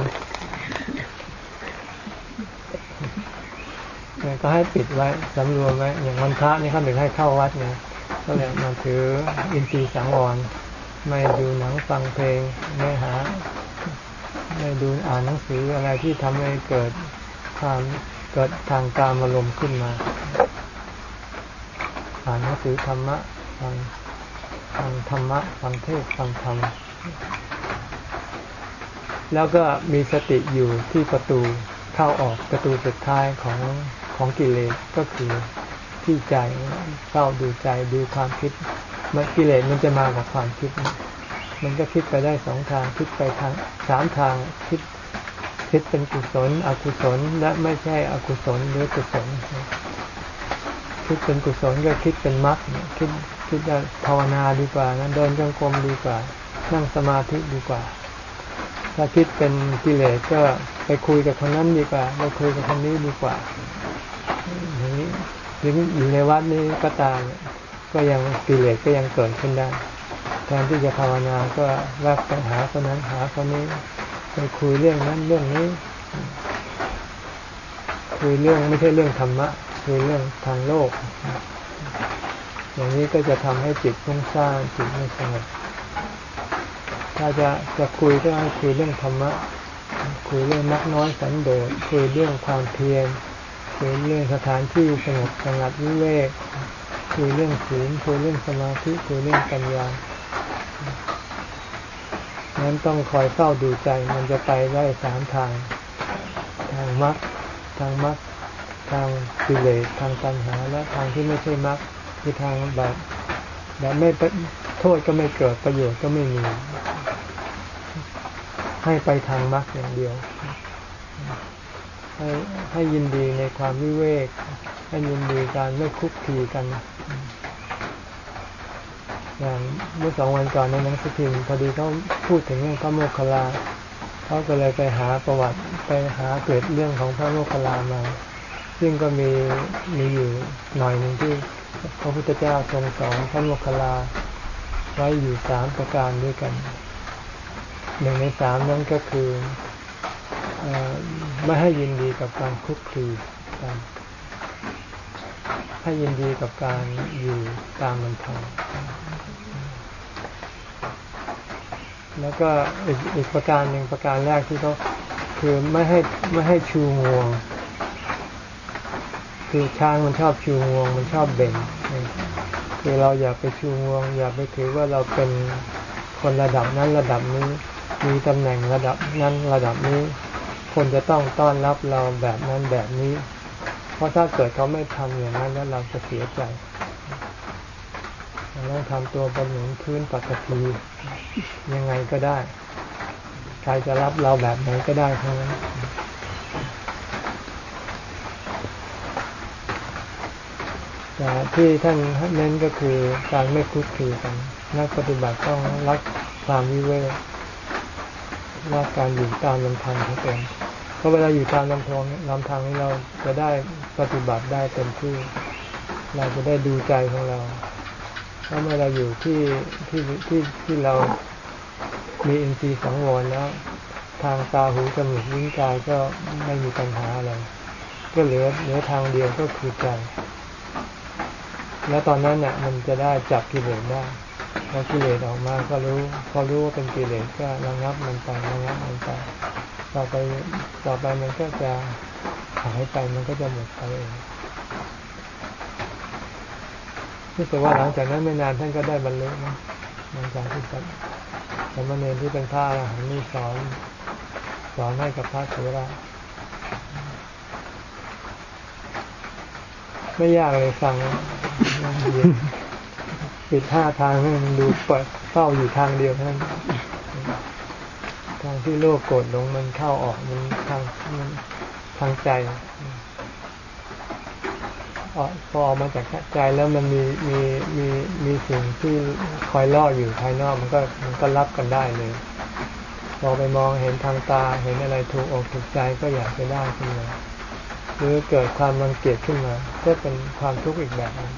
S1: เนี่ยก็ให้ปิดไว้สำรวมไว้อย่างวันพระนี่เขาถึงให้เข้าวัดเนี่ยก็เลยมาถืออินทรีย์สังวรไม่ดูหนังฟังเพลงไม่หา ไม่ดูอ่านหนังสืออะไรที่ทำให้เกิดความเกิดทางการอารมณ์ขึ้นมา อ่านหนังสือธรรมะฟังฟังธรรมะฟังเทศฟังธรรม แล้วก็มีสติอยู่ที่ประตูเข้าออกประตูสุดท้ายของของกิเลสก็คือที่ใจเฝ้าดูใจดูความคิดมันกิเลสมันจะมากับความคิด มันก็คิดไปได้สองทางคิดไปทางสามทางคิดคิดเป็นกุศล อกุศลและไม่ใช่อกุศลหรือกุศล คิดเป็นกุศลก็คิดเป็นมรรคคิดคิดจะภาวนาดีกว่านะเดินจงกรมดีกว่า นั่งสมาธิดีกว่า ถ้าคิดเป็นกิเลสก็ไปคุยกับคนนั้นดีกว่าไปคุยกับคนนี้ดีกว่าอย่างนี้หรืออยู่ในวัดนี้ก็ตามก็ยังกิเลสก็ยังเกิดขึ้นได้ แทนที่จะภาวนาก็รักไปหาคนนั้นหาคนนี้ไปคุยเรื่องนั้นเรื่องนี้ คุยเรื่องไม่ใช่เรื่องธรรมะคุยเรื่องทางโลก อย่างนี้ก็จะทำให้จิตฟุ้งซ่านจิตไม่สงบถ้าจะจะคุยก็ให้คุยเรื่องธรรมะคุยเรื่องนักน้อยสันโดษคุยเรื่องความเพียรคุยเรื่องสถานที่สงบสงัดวิเวกคุยเรื่องศีลคุยเรื่องสมาธิคุยเรื่องปัญญา นั้นต้องคอยเฝ้าดูใจ มันจะไปได้สามทาง ทางมรรคทางมรรคทางกิเลสทางตัณหา และทางที่ไม่ใช่มรรคคือทางแบบแบบไม่โทษก็ไม่เกิดประโยชน์ก็ไม่มี ให้ไปทางมรรคอย่างเดียว ให้ให้ยินดีในความวิเวก ให้ยินดีการไม่คุกคีกัน อย่างเมื่อสองวันก่อนในหนังสือพิมพ์พอดีเขาพูดถึงเรื่องพระโมคคัลลาเขาก็เลยไปหาประวัติไปหาเกิดเรื่องของพระโมคคัลลามา ซึ่งก็มีมีอยู่หน่อยหนึ่งที่พระพุทธเจ้าทรงสอนพระโมคคัลลาไว้อยู่สามประการด้วยกันหนึ่งในสามนั้นก็คืออไม่ให้ยินดีกับการคุกคีกัน ให้ยินดีกับการอยู่ตามมันทางแล้วก็อีกอีกประการหนึ่งประการแรกที่เขาคือไม่ให้ไม่ให้ชูงวง คือช้างมันชอบชูงวง มันชอบเบ่งคือเราอย่าไปชูงวง อย่าไปถือว่าเราเป็นคนระดับนั้นระดับนี้ มีตำแหน่งระดับนั้นระดับนี้ คนจะต้องต้อนรับเราแบบนั้นแบบนี้ เพราะถ้าเกิดเขาไม่ทำอย่างนั้นแล้วเราจะเสียใจเราต้องทำตัวเป็นเหมือนพื้นปกติยังไงก็ได้ ใครจะรับเราแบบไหนก็ได้ทั้งนั้นแต่ที่ท่านเน้นก็คือการไม่คุกคีกัน นักปฏิบัติต้องรักความวิเวกรักการอยู่ตามลำพังของตนเพ ราะเวลาอยู่ตามลำทางลำทางนี้เราจะได้ปฏิบัติได้เต็มที่ เราจะได้ดูใจของเราเพราเมื่อเราอยู่ที่ที่ที่ที่เรามีอินทรีย์สังวรแล้ว ทางตาหูจมูกลิ้นกายก็ไม่มีปัญหาอะไร ก็เหลือเหลือทางเดียวก็คือใจ แล้วตอนนั้นเนี่ยมันจะได้จับกิเลสได้พอกิเลสออกมาก็รู้ พอรู้ว่าเป็นกิเลสก็ระงับมันไประงับมันไป ต่อไปต่อไปมันก็จะหายไปมันก็จะหมดไปเองรู้สึกว่าหลังจากนั้นไม่นานท่านก็ได้บรรลุนะหลังจากที่สมณเณรที่เป็นพระอรหันต์นี่สอนสอนให้กับพระเถระไม่ยากเลยฟังปิดห้าทางให้มันดูเปิดเข้าอยู่ทางเดียวเท่านั้น ที่โลกโกรธลงมันเข้าออกมันทางมันทางใจพอออกมาจากใจแล้วมันมีมีมีมีสิ่งที่คอยล่ออยู่ภายนอกมันก็มันก็รับกันได้เลยพอไปมองเห็นทางตาเห็นอะไรถูกอกถูกใจก็อยากจะได้ขึ้นมาหรือเกิดความรังเกียจขึ้นมา ก็เป็นความทุกข์อีกแบบนึง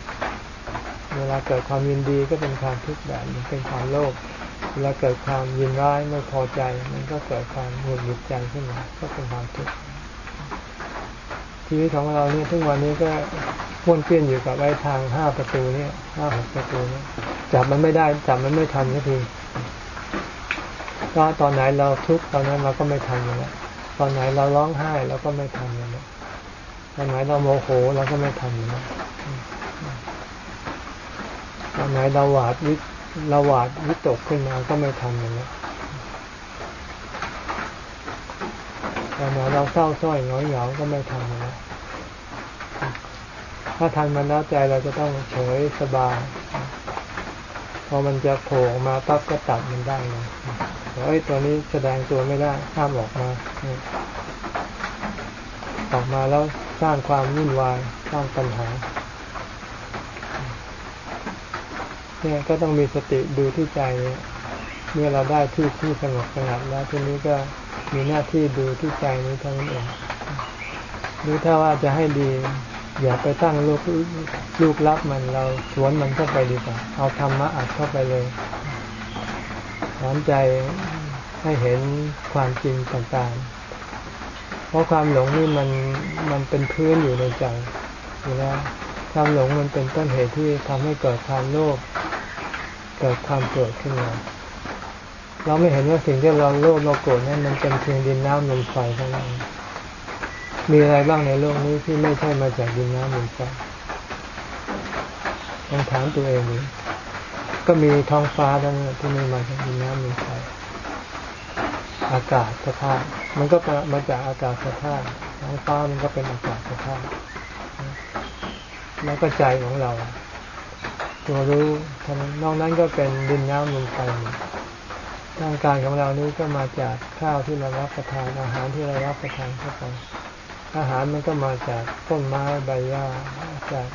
S1: เวลาเกิดความยินดีก็เป็นความทุกข์แบบนึงเป็นความโลภ เวลาเกิดความยินร้ายไม่พอใจ มันก็เกิดความหงุดหงิดใจขึ้นมาก็เป็นความทุกข์ชีวิตของเราเนี่ยทุกวันนี้ก็พ้วนเปี้ยนอยู่กับไอ้ทางห้าประตูเนี่ยห้าหกประตูเนี่ยจับมันไม่ได้จับมันไม่ทันสักทีก็ตอนไหนเราทุกข์ตอนนั้นเราก็ไม่ทันแล้วตอนไหนเราร้องไห้เราก็ไม่ทันแล้วตอนไหนเราโมโหเราก็ไม่ทันแล้วตอนไหนเราหวาดวิ เราหวาดวิตกขึ้นมาก็ไม่ทันแล้วตอนไหนเราเศร้าส้อยหงอยเหงาก็ไม่ทันแล้ถ้าทันมันแล้วใจเราจะต้องเฉยสบาย พอมันจะโผล่มาปั๊บก็ตัดมันได้เลยเอ้ยตัวนี้แสดงตัวไม่ได้ห้ามออกมาออกมาแล้วสร้างความวุ่นวายสร้างปัญหา เนี่ยก็ต้องมีสติดูที่ใจเมื่อเราได้ที่ที่สงบสงัดแล้วทีนี้ก็มีหน้าที่ดูที่ใจนี้เท่านั้นเองดูถ้าว่าจะให้ดีอย่าไปตั้งลูกลูกรับมันเราสวนมันเข้าไปดีกว่าเอาธรรมะอัดเข้าไปเลยสอนใจให้เห็นความจริงต่างๆ เพราะความหลงนี่มันมันเป็นพื้นอยู่ในใจอยู่แล้ว ความหลงมันเป็นต้นเหตุที่ทำให้เกิดความโลภเกิดความโกรธขึ้นมาเราไม่เห็นว่าสิ่งที่เราโลภเราโกรธนั้นมันเป็นเพียงดินน้ำลมไฟเท่านั้นมีอะไรบ้างในโลกนี้ที่ไม่ใช่มาจากดินน้ำลมไฟลองถามตัวเองดูก็มีท้องฟ้าทั้งที่ไม่มาจากดินน้ำลมไฟอากาศสภาพมันก็มาจากอากาศสภาพท้องฟ้ามันก็เป็นอากาศสภาพ แล้วก็ใจของเรา ตัวรู้ทั้งนอกนั้นก็เป็นดินน้ำลมไฟร่างกายของเรานี้ก็มาจากข้าวที่เรารับประทานอาหารที่เรารับประทานเข้าไปอาหารมันก็มาจากต้นไม้ใบหญ้าจาก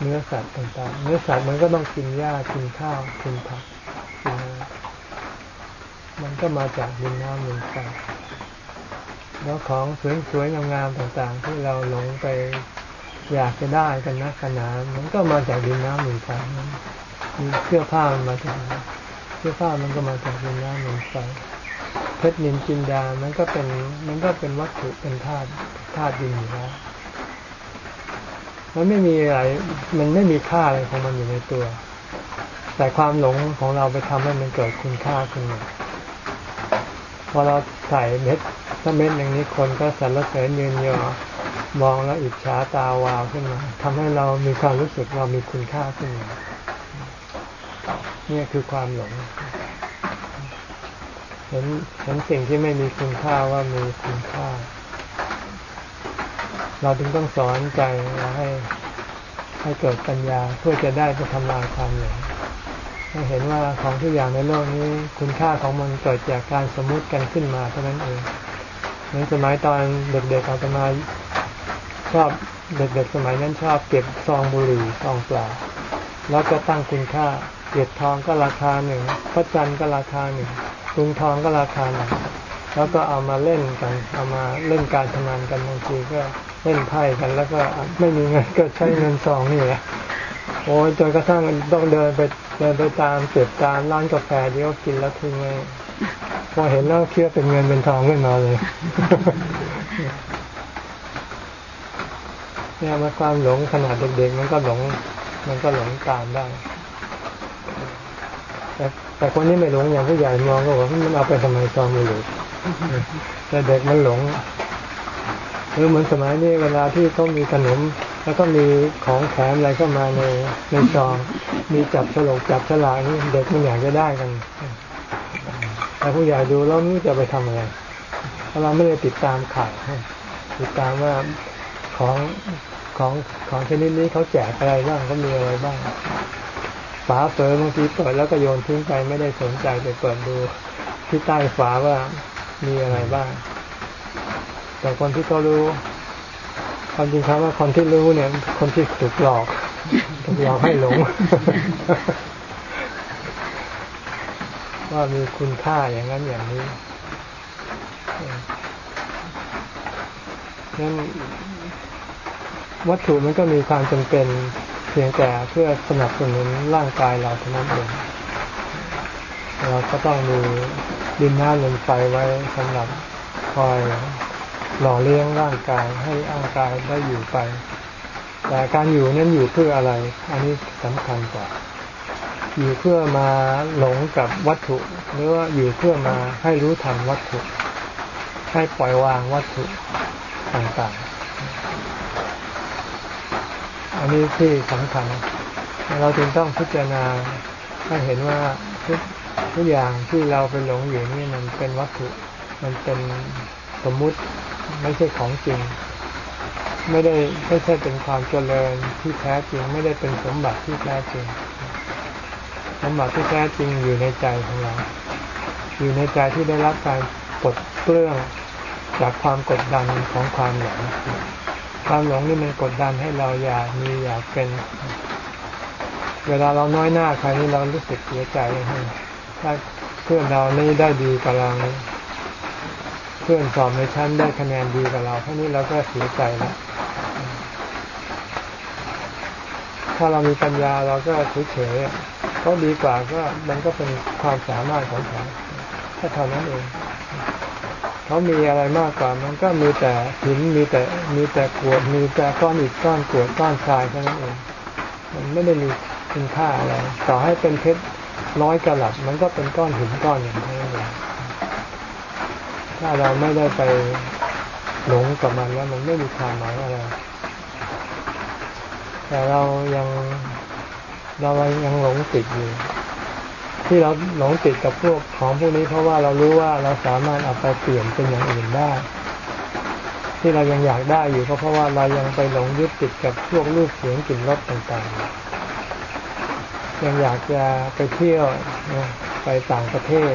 S1: เนื้อสัตว์ต่างๆ เนื้อสัตว์มันก็ต้องกินหญ้ากินข้าวกินผักกินมันก็มาจากดินน้ำลมไฟแล้วของสวยๆงามๆต่างๆ ที่เราหลงไป อยากจะได้กันนะขนาดมันก็มาจากดินน้ำลมไฟมีเสื้อผ้ามันมาจากเสื้อผ้ามันก็มาจากดินน้ำลมไฟเพชรนินจินดา มันก็เป็น มันก็เป็นวัตถุเป็นธาตุธาตุดินอยู่แล้วมันไม่มีอะไร มันไม่มีค่าอะไรของมันอยู่ในตัว แต่ความหลงของเราไปทำให้มันเกิดคุณค่าขึ้นมา พอเราใส่เม็ดถ้าเม็ดอย่างนี้คนก็สรรเสริญยืนยอมองแล้วอิจฉาตาวาวขึ้นมาทำให้เรามีความรู้สึกเรามีคุณค่าขึ้นมาเนี่ยคือความหลงเห็นเห็นสิ่งที่ไม่มีคุณค่าว่ามีคุณค่า เราจึงต้องสอนใจเราให้ให้เกิดปัญญาเพื่อจะได้ไปทำลายความหลง ให้เห็นว่าของทุกอย่างในโลกนี้ คุณค่าของมันเกิดจากการสมมุติกันขึ้นมาเท่านั้นเองในสมัยตอนเด็กๆอาตมาชอบเด็กๆสมัยนั้นชอบเก็บซองบุหรี่ซองเปล่าแล้วก็ตั้งคุณค่าเก็บทองก็ราคาหนึ่งพระจันทร์ก็ราคาหนึ่งตุงทองก็ราคาหนึ่งแล้วก็เอามาเล่นกัน เอามาเล่นการพนันกันบางทีก็เล่นไพ่กัน แล้วก็ไม่มีเงินก็ใช้เงินซองนี่แหละโอ้ยจนกระทั่งต้องเดินไป เดินไปตามเก็บตามร้านกาแฟที่เขากินแล้วทิ้งไว้พอเห็นแล้วเคี่ยเป็นเงินเป็นทองขึ้นมาเลยเนี่ยมาความหลงขนาดเด็กๆมันก็หลง มันก็หลงตามได้แต่แต่คนนี้ไม่หลงอย่างผู้ใหญ่มองก็บอกมันเอาไปทำไมซองไม่หลงแต่เด็กมันหลงหรือเหมือนสมัยนี้เวลาที่ต้องมีขนม แล้วก็มีของแถมอะไรเข้ามาในในซอง มีจับฉลกจับฉลากนี่เด็กมันอยากจะได้กันแต่ผู้ใหญ่ดูแล้วไม่จะไปทำอะไรเพราะเราไม่ได้ติดตามข่าวติดตามว่าของของของชนิดนี้เขาแจกอะไรบ้างเขามีอะไรบ้างฝาเปิดบางทีเปิดแล้วก็โยนทิ้งไปไม่ได้สนใจไปเปิดดูที่ใต้ฝาว่ามีอะไรบ้าง แต่คนที่เขารู้ ความจริงครับว่าคนที่รู้เนี่ย คนที่ถูกหลอกถูกหลอกให้หลงว่ามีคุณค่าอย่างนั้นอย่างนี้นั้นวัตถุมันก็มีความจำเป็นเพียงแต่เพื่อสนับสนุนร่างกายเราเท่านั้นเองเราก็ต้องมีดินน้ำลมไฟไว้สำหรับคอย หล่อเลี้ยงร่างกายให้ร่างกายได้อยู่ไป แต่การอยู่นั้นอยู่เพื่ออะไร อันนี้สำคัญกว่า อยู่เพื่อมาหลงกับวัตถุ หรือว่าอยู่เพื่อมาให้รู้ทันวัตถุ ให้ปล่อยวางวัตถุต่างๆ อันนี้ที่สำคัญ เราจึงต้องพิจารณาให้เห็นว่าทุกทุกอย่างที่เราไปหลงอยู่นี่มันเป็นวัตถุ มันเป็น สมมุติไม่ใช่ของจริง ไม่ได้ไม่ใช่เป็นความเจริญที่แท้จริง ไม่ได้เป็นสมบัติที่แท้จริง สมบัติที่แท้จริงอยู่ในใจของเรา อยู่ในใจที่ได้รับการปลดเปลื้องจากความกดดันของความหลงความหลงนี่มันกดดันให้เราอยากมีอยากเป็น เวลาเราน้อยหน้าใครนี่เรารู้สึกเสียใจถ้าเพื่อนเรานี่ได้ดีกับเรา พื่อนสอบในชั้นได้คะแนนดีกับเราเท่านี้เราก็เสียใจแล้วถ้าเรามีปัญญาเราก็เฉยๆเขาดีกว่าก็มันก็เป็นความสามารถของเขาแค่เท่านั้นเองเขามีอะไรมากกว่า มันก็มีแต่หินมีแต่มีแต่กวดมีแต่ก้อนอิฐก้อนกวดก้อนทรายเท่านั้นเองมันไม่ได้มีคุณค่าอะไร ต่อให้เป็นเพชรร้อยกะหลัดมันก็เป็นก้อนหินก้อนอย่างนี้นเอง ถ้าเราไม่ได้ไปหลงกับมันแล้วมันไม่มีความหมายอะไร แต่เรายังเรายังหลงติดอยู่ ที่เราหลงติดกับพวกของพวกนี้เพราะว่าเรารู้ว่าเราสามารถเอาไปเปลี่ยนเป็นอย่างอื่นได้ ที่เรายังอยากได้อยู่ก็เพราะว่าเรายังไปหลงยึดติดกับพวกรูปเสียงกลิ่นรสต่างๆ ยังอยากจะไปเที่ยวไปต่างประเทศ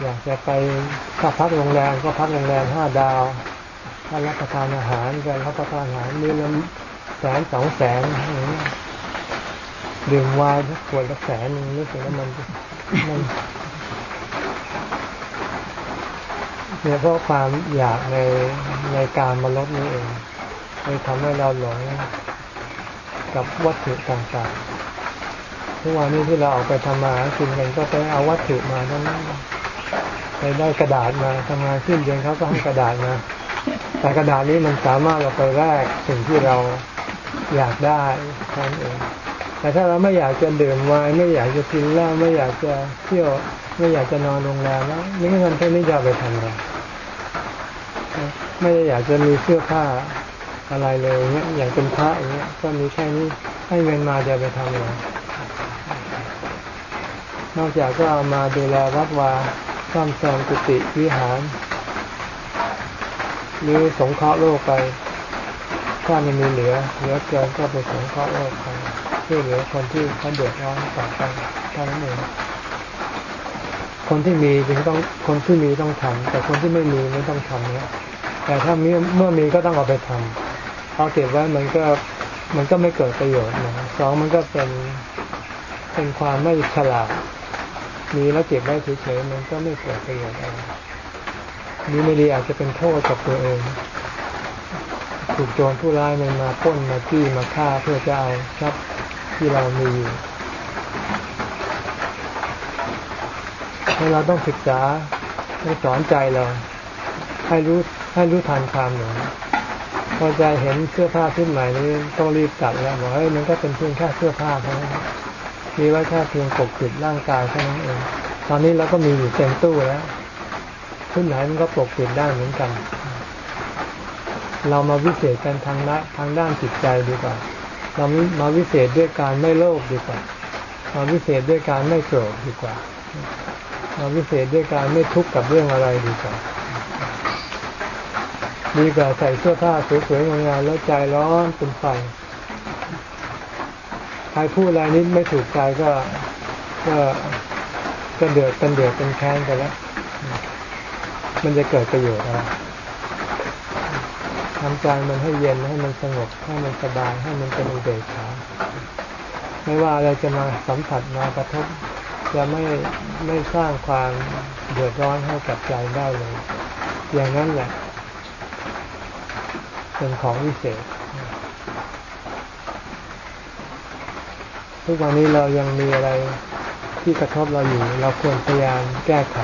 S1: อยากจะไปถ้าพักโรงแรมก็พักโรงแรมห้าดาว ถ้ารับประทานอาหารก็รับประทานอาหารมื้อละแสนสองแสนดื่มวน์ขวดละแสนนึงรู้สึกว่ามันมันเนี่ยเพราะความอยากในในการมาลดนี้เองเลยทำให้เราหลงกับวัตถุต่างๆทุกวันนี้ที่เราออกไปทำมากินกันก็ไปเอาวัตถุมาทั้งนั้น ไปได้กระดาษมาทำงานขึ้นเดือนเขาก็ให้กระดาษมาแต่กระดาษนี้มันสามารถเราไปแลกสิ่งที่เราอยากได้แค่นั้นเองแต่ถ้าเราไม่อยากจะดื่มไวน์ไม่อยากจะกินเหล้าไม่อยากจะเที่ยวไม่อยากจะนอนโรงแรมแล้วนี่เงินเท่านี้จะไปทำอะไรไม่ได้อยากจะมีเสื้อผ้าอะไรเลยเงี้ยอย่างเป็นพระอย่างเงี้ยก็มีแค่นี้ให้เงินมาจะไปทำอะไรนอกจากก็เอามาดูแลวัดวา ซ่อมแซมกุฏิวิหาร หรือสงเคราะห์โลกไป ถ้ามันมีเหลือเหลือเกินก็ไปสงเคราะห์โลกไปช่วยเหลือคนที่เขาเดือดร้อนต่อไปเท่านั้นเองคนที่มีจึงต้องคนที่มีต้องทำแต่คนที่ไม่มีไม่ต้องทำนะแต่ถ้ามื่อเมื่อมีก็ต้องเอาไปทำเอาเก็บไว้มันก็มันก็ไม่เกิดประโยชน์นะสองมันก็เป็นเป็นความไม่ฉลาด มีแล้วเก็บไว้เฉยๆมันก็ไม่เกิดประโยชน์อะไรดีไม่ดีอาจจะเป็นโทษกับตัวเองถูกโจรผู้ร้ายมันมาป้นมาจี้มาฆ่าเพื่อจะเอาทรัพย์ที่เรามีอยู่ให้เราต้องศึกษาให้สอนใจเรา ให้รู้ให้รู้ทันความหลงพอใจเห็นเสื้อผ้าชุดใหม่นี้ต้องรีบตัดแล้วบอกเฮ้ยมันก็เป็นเพียงแค่เสื้อผ้าเท่านั้น มีไว้แค่เพียงปกปิดร่างกายเท่านั้นเอง ตอนนี้เราก็มีอยู่เต็มตู้แล้วชุดไหนมันก็ปกปิดได้เหมือนกัน เรามาวิเศษกันทางละทางด้านจิตใจดีกว่า เรามาวิเศษด้วยการไม่โลภดีกว่า มาวิเศษด้วยการไม่โกรธดีกว่า มาวิเศษด้วยการไม่ทุกข์กับเรื่องอะไรดีกว่าดีกว่าใส่เสื้อผ้าสวยๆงามๆแล้วใจร้อนเป็นไฟ ใครพูดอะไรนิดไม่ถูกใจก็ก็ก็เดือดเป็นเดือดเป็นแค้นกันแล้ว มันจะเกิดประโยชน์อะไรทำใจมันให้เย็นให้มันสงบให้มันสบายให้มันเป็นอุเบกขาไม่ว่าอะไรจะมาสัมผัสมากระทบจะไม่ไม่สร้างความเดือดร้อนให้กับใจได้เลย อย่างนั้นแหละเป็นของวิเศษ ทุกวันนี้เรายังมีอะไรที่กระทบเราอยู่ เราควรพยายามแก้ไข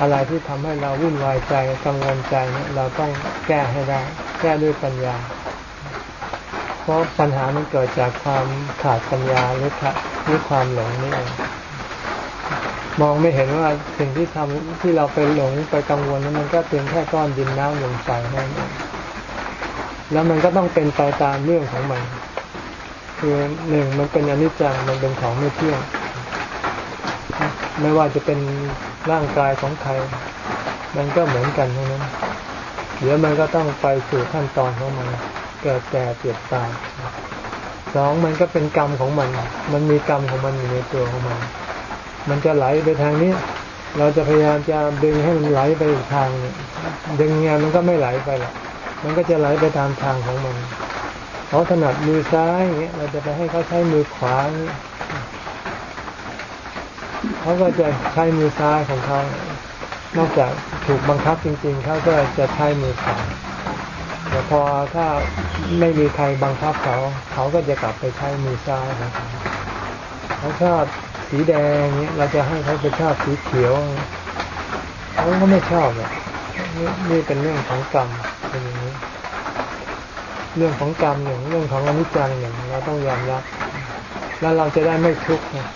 S1: อะไรที่ทำให้เราวุ่นวายใจกังวลใจเนี่ยเราต้องแก้ให้ได้ แก้ด้วยปัญญา เพราะปัญหามันเกิดจากความขาดปัญญาหรือขาดหรือความหลงนี่เองมองไม่เห็นว่าสิ่งที่ทำที่เราไปหลงไปกังวลนั้นมันก็เพียงแค่ก้อนดินน้ำลมไฟนั่นเองแล้วมันก็ต้องเป็นไปตามเรื่องของมัน คือหนึ่งมันเป็นอนิจจังมันเป็นของไม่เที่ยง ไม่ว่าจะเป็นร่างกายของใคร มันก็เหมือนกันทั้งนั้น เดี๋ยวมันก็ต้องไปสู่ขั้นตอนของมันเกิดแก่เจ็บตายสองมันก็เป็นกรรมของมัน มันมีกรรมของมันอยู่ในตัวของมัน มันจะไหลไปทางนี้ เราจะพยายามจะดึงให้มันไหลไปอีกทางนึงดึงไงมันก็ไม่ไหลไปหรอกมันก็จะไหลไปตามทางของมัน เขาถนัดมือซ้ายอย่างเงี้ยเราจะไปให้เขาใช้มือขวาเขาก็จะใช้มือซ้ายของเขานอกจากถูกบังคับจริง ๆเขาก็จะใช้มือขวาแต่พอถ้าไม่มีใครบังคับเขา เขาก็จะกลับไปใช้มือซ้ายของเขาเขาชอบสีแดงเนี้ยเราจะให้เขาไปชอบสีเขียวเขาก็ไม่ชอบอะนี่นี่เป็นเรื่องของกรรม เรื่องของกรรมหนึ่งเรื่องของอนิจจังหนึ่งเราต้องยอมรับ แล้วเราจะได้ไม่ทุกข์นะ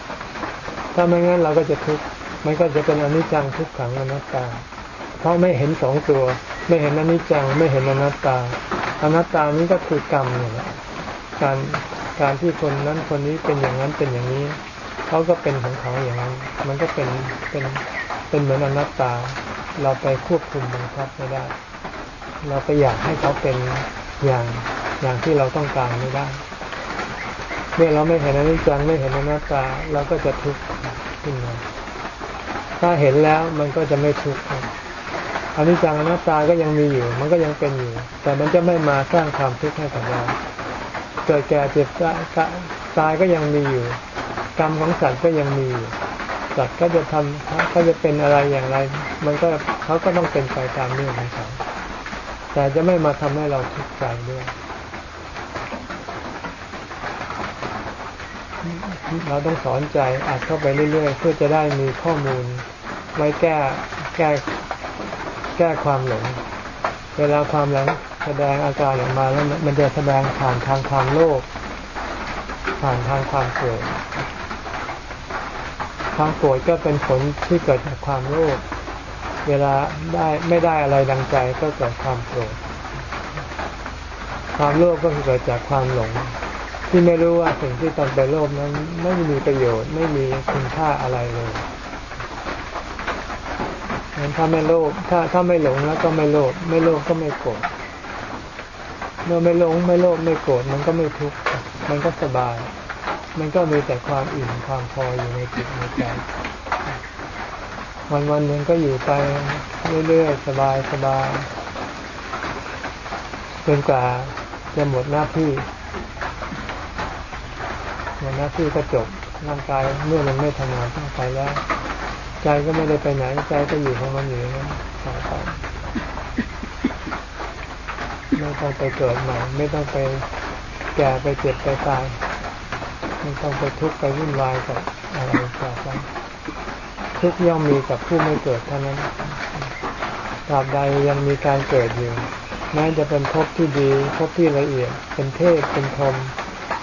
S1: ถ้าไม่งั้นเราก็จะทุกข์มันก็จะเป็นอนิจจังทุกขังอนัตตา เพราะไม่เห็นสองตัว ไม่เห็นอนิจจังไม่เห็นอนัตตา อนัตตานี้ก็คือกรรมเนี่ยแหละการการที่คนนั้นคนนี้เป็นอย่างนั้นเป็นอย่างนี้เขาก็เป็นของเขาอย่างนั้น มันก็เป็นเป็นเป็นเหมือนอนัตตา เราไปควบคุมบังคับไม่ได้ เราไปอยากให้เขาเป็น อย่างอย่างที่เราต้องการไม่ได้เมื่อเราไม่เห็นอนิจจังไม่เห็นอนัตตาเราก็จะทุกข์ขึ้นมาถ้าเห็นแล้วมันก็จะไม่ทุกข์อนิจจังอนัตตาก็ยังมีอยู่ มันก็ยังเป็นอยู่ แต่มันจะไม่มาสร้างความทุกข์ให้กับเราเกิดแก่เจ็บตายก็ยังมีอยู่ กรรมของสัตว์ก็ยังมีอยู่สัตว์ก็จะทำเขาจะเป็นอะไรอย่างไร มันก็เขาก็ต้องเป็นไปตามเรื่องของเขา แต่จะไม่มาทำให้เราทุกข์ใจด้วย เราต้องสอนใจอัดเข้าไปเรื่อยๆ เพื่อจะได้มีข้อมูล ไว้แก้แก้แก้ความหลง เวลาความหลงแสดงอาการออกมาแล้วมันจะแสดงผ่านทางความโลภผ่านทางความโกรธความโกรธก็เป็นผลที่เกิดจากความโลภ เวลาได้ไม่ได้อะไรดังใจก็เกิดความโกรธความโลภก็เกิดจากความหลง ที่ไม่รู้ว่าสิ่งที่ตนไปโลภนั้นไม่มีประโยชน์ไม่มีคุณค่าอะไรเลยงั้นถ้าไม่โลภถ้าถ้าไม่หลงแล้วก็ไม่โลภไม่โลภก็ไม่โกรธเมื่อไม่หลงไม่โลภไม่โกรธมันก็ไม่ทุกข์มันก็สบาย มันก็มีแต่ความอิ่มความพออยู่ในจิตในใจ วันวันหนึ่งก็อยู่ไปเรื่อยๆ สบายสบายจนกว่าจะหมดหน้าที่หมดหน้าที่ก็จบร่างกายเมื่อมันไม่ทำงานต้องไปแล้ว ใจก็ไม่ได้ไปไหนใจก็อยู่ของมันอยู่นั้นต่อไปไม่ต้องไปเกิดใหม่ ไม่ต้องไปแก่ไปเจ็บไปตายไม่ต้องไปทุกข์ไปวุ่นวายกับอะไรต่อไป ทุกย่อมมีกับผู้ไม่เกิดเท่านั้นตราบใดยังมีการเกิดอยู่แม้จะเป็นภพที่ดีภพที่ละเอียด เป็นเทพเป็นธรรม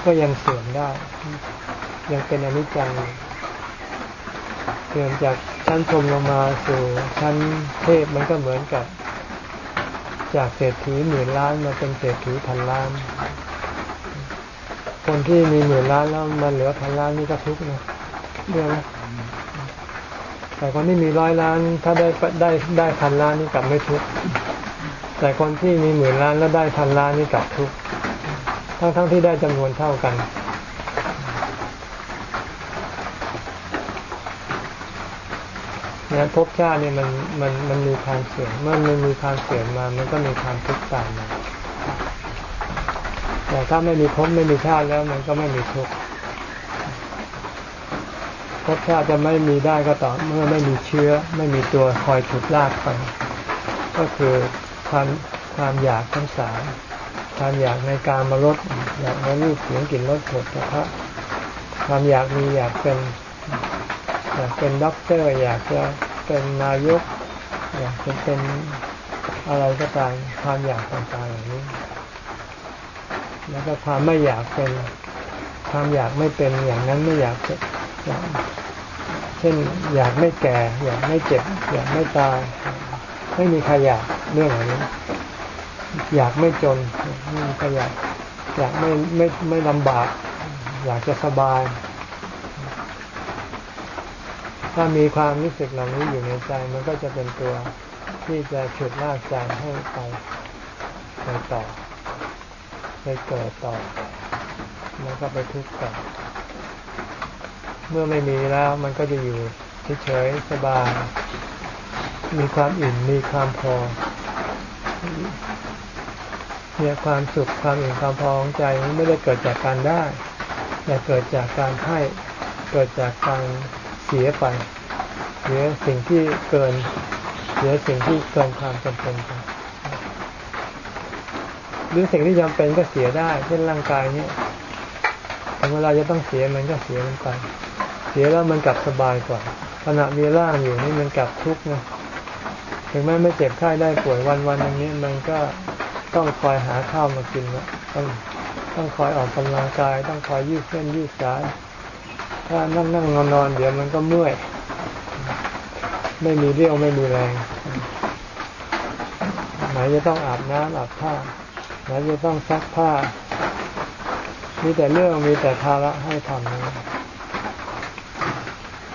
S1: ก็ยังเสื่อมได้ ยังเป็นอนิจจังเสื่อมจากชั้นชมลงมาสู่ชั้นเทพมันก็เหมือนกับ จากเศรษฐีหมื่นล้านมาเป็นเศรษฐีพันล้าน คนที่มีหมื่นล้านแล้วมันเหลือพันล้านนี่ก็ทุกข์นะเรื่องนะ แต่คนที่มีร้อยล้านถ้าได้ได้ได้พันล้านนี่กลับไม่ทุกข์แต่คนที่มีหมื่นล้านแล้วได้พันล้านนี่กลับทุกข์ทั้งทั้งที่ได้จำนวนเท่ากัน เนี่ยภพชาติเนี่ยมันมันมันมีความเสื่อมเมื่อมันมีความเสื่อมมา มันก็มีความทุกข์ตามมาแต่ถ้าไม่มีภพไม่มีชาติแล้วมันก็ไม่มีทุกข์ ภพชาติจะไม่มีได้ก็ต่อเมื่อไม่มีเชื้อ ไม่มีตัวคอยฉุดลากไป ก็คือความความอยากทั้งสามความอยากในการมารสอยากในรูปเสียงกลิ่นรสโผฏฐัพพะความอยากมีอยากเป็นอยากเป็นด็อกเตอร์อยากจะเป็นนายก อยากจะเป็นอะไรก็ตามความอยากต่างๆอย่างนี้ แล้วก็ความไม่อยากเป็น ความอยากไม่เป็นอย่างนั้นไม่อยากอยากเช่นอยากไม่แก่ อยากไม่เจ็บ อยากไม่ตาย ไม่มีใครอยากเรื่องอย่างนี้ อยากไม่จนไม่มีใครอยากอยากไม่ไม่ไม่ลำบาก อยากจะสบาย ถ้ามีความรู้สึกเหล่านี้อยู่ในใจ มันก็จะเป็นตัวที่จะฉุดลากใจให้ไปไปต่อไปเกิดต่อ แล้วก็ไปทุกข์ต่อเมื่อไม่มีแล้วมันก็จะอยู่เฉยๆสบาย มีความอิ่มมีความพอเนี่ยความสุขความอิ่มความพอของใจไม่ได้เกิดจากการได้ แต่เกิดจากการให้เกิดจากการเสียไปเสียสิ่งที่เกินเสียสิ่งที่เกินความจำเป็นไปหรือสิ่งที่จำเป็นก็เสียได้ เช่นร่างกายเนี่ย ถึงเวลาจะต้องเสียมันก็เสียมันไป เสียแล้วมันกลับสบายกว่าขณะมีร่างอยู่นี่มันกลับทุกข์นะถึงแม้ไม่เจ็บไข้ได้ป่วยวันวันอย่างนี้มันก็ต้องคอยหาข้าวมากินนะต้องต้องคอยออกกำลังกาย ต้องคอยยืดเส้นยืดสาย ถ้านั่งนั่งนอนนอนเดี๋ยวมันก็เมื่อย ไม่มีเรี่ยวไม่มีแรงไหนจะต้องอาบน้ำอาบผ้าไหนจะต้องซักผ้า มีแต่เรื่องมีแต่ภาระให้ทำนะ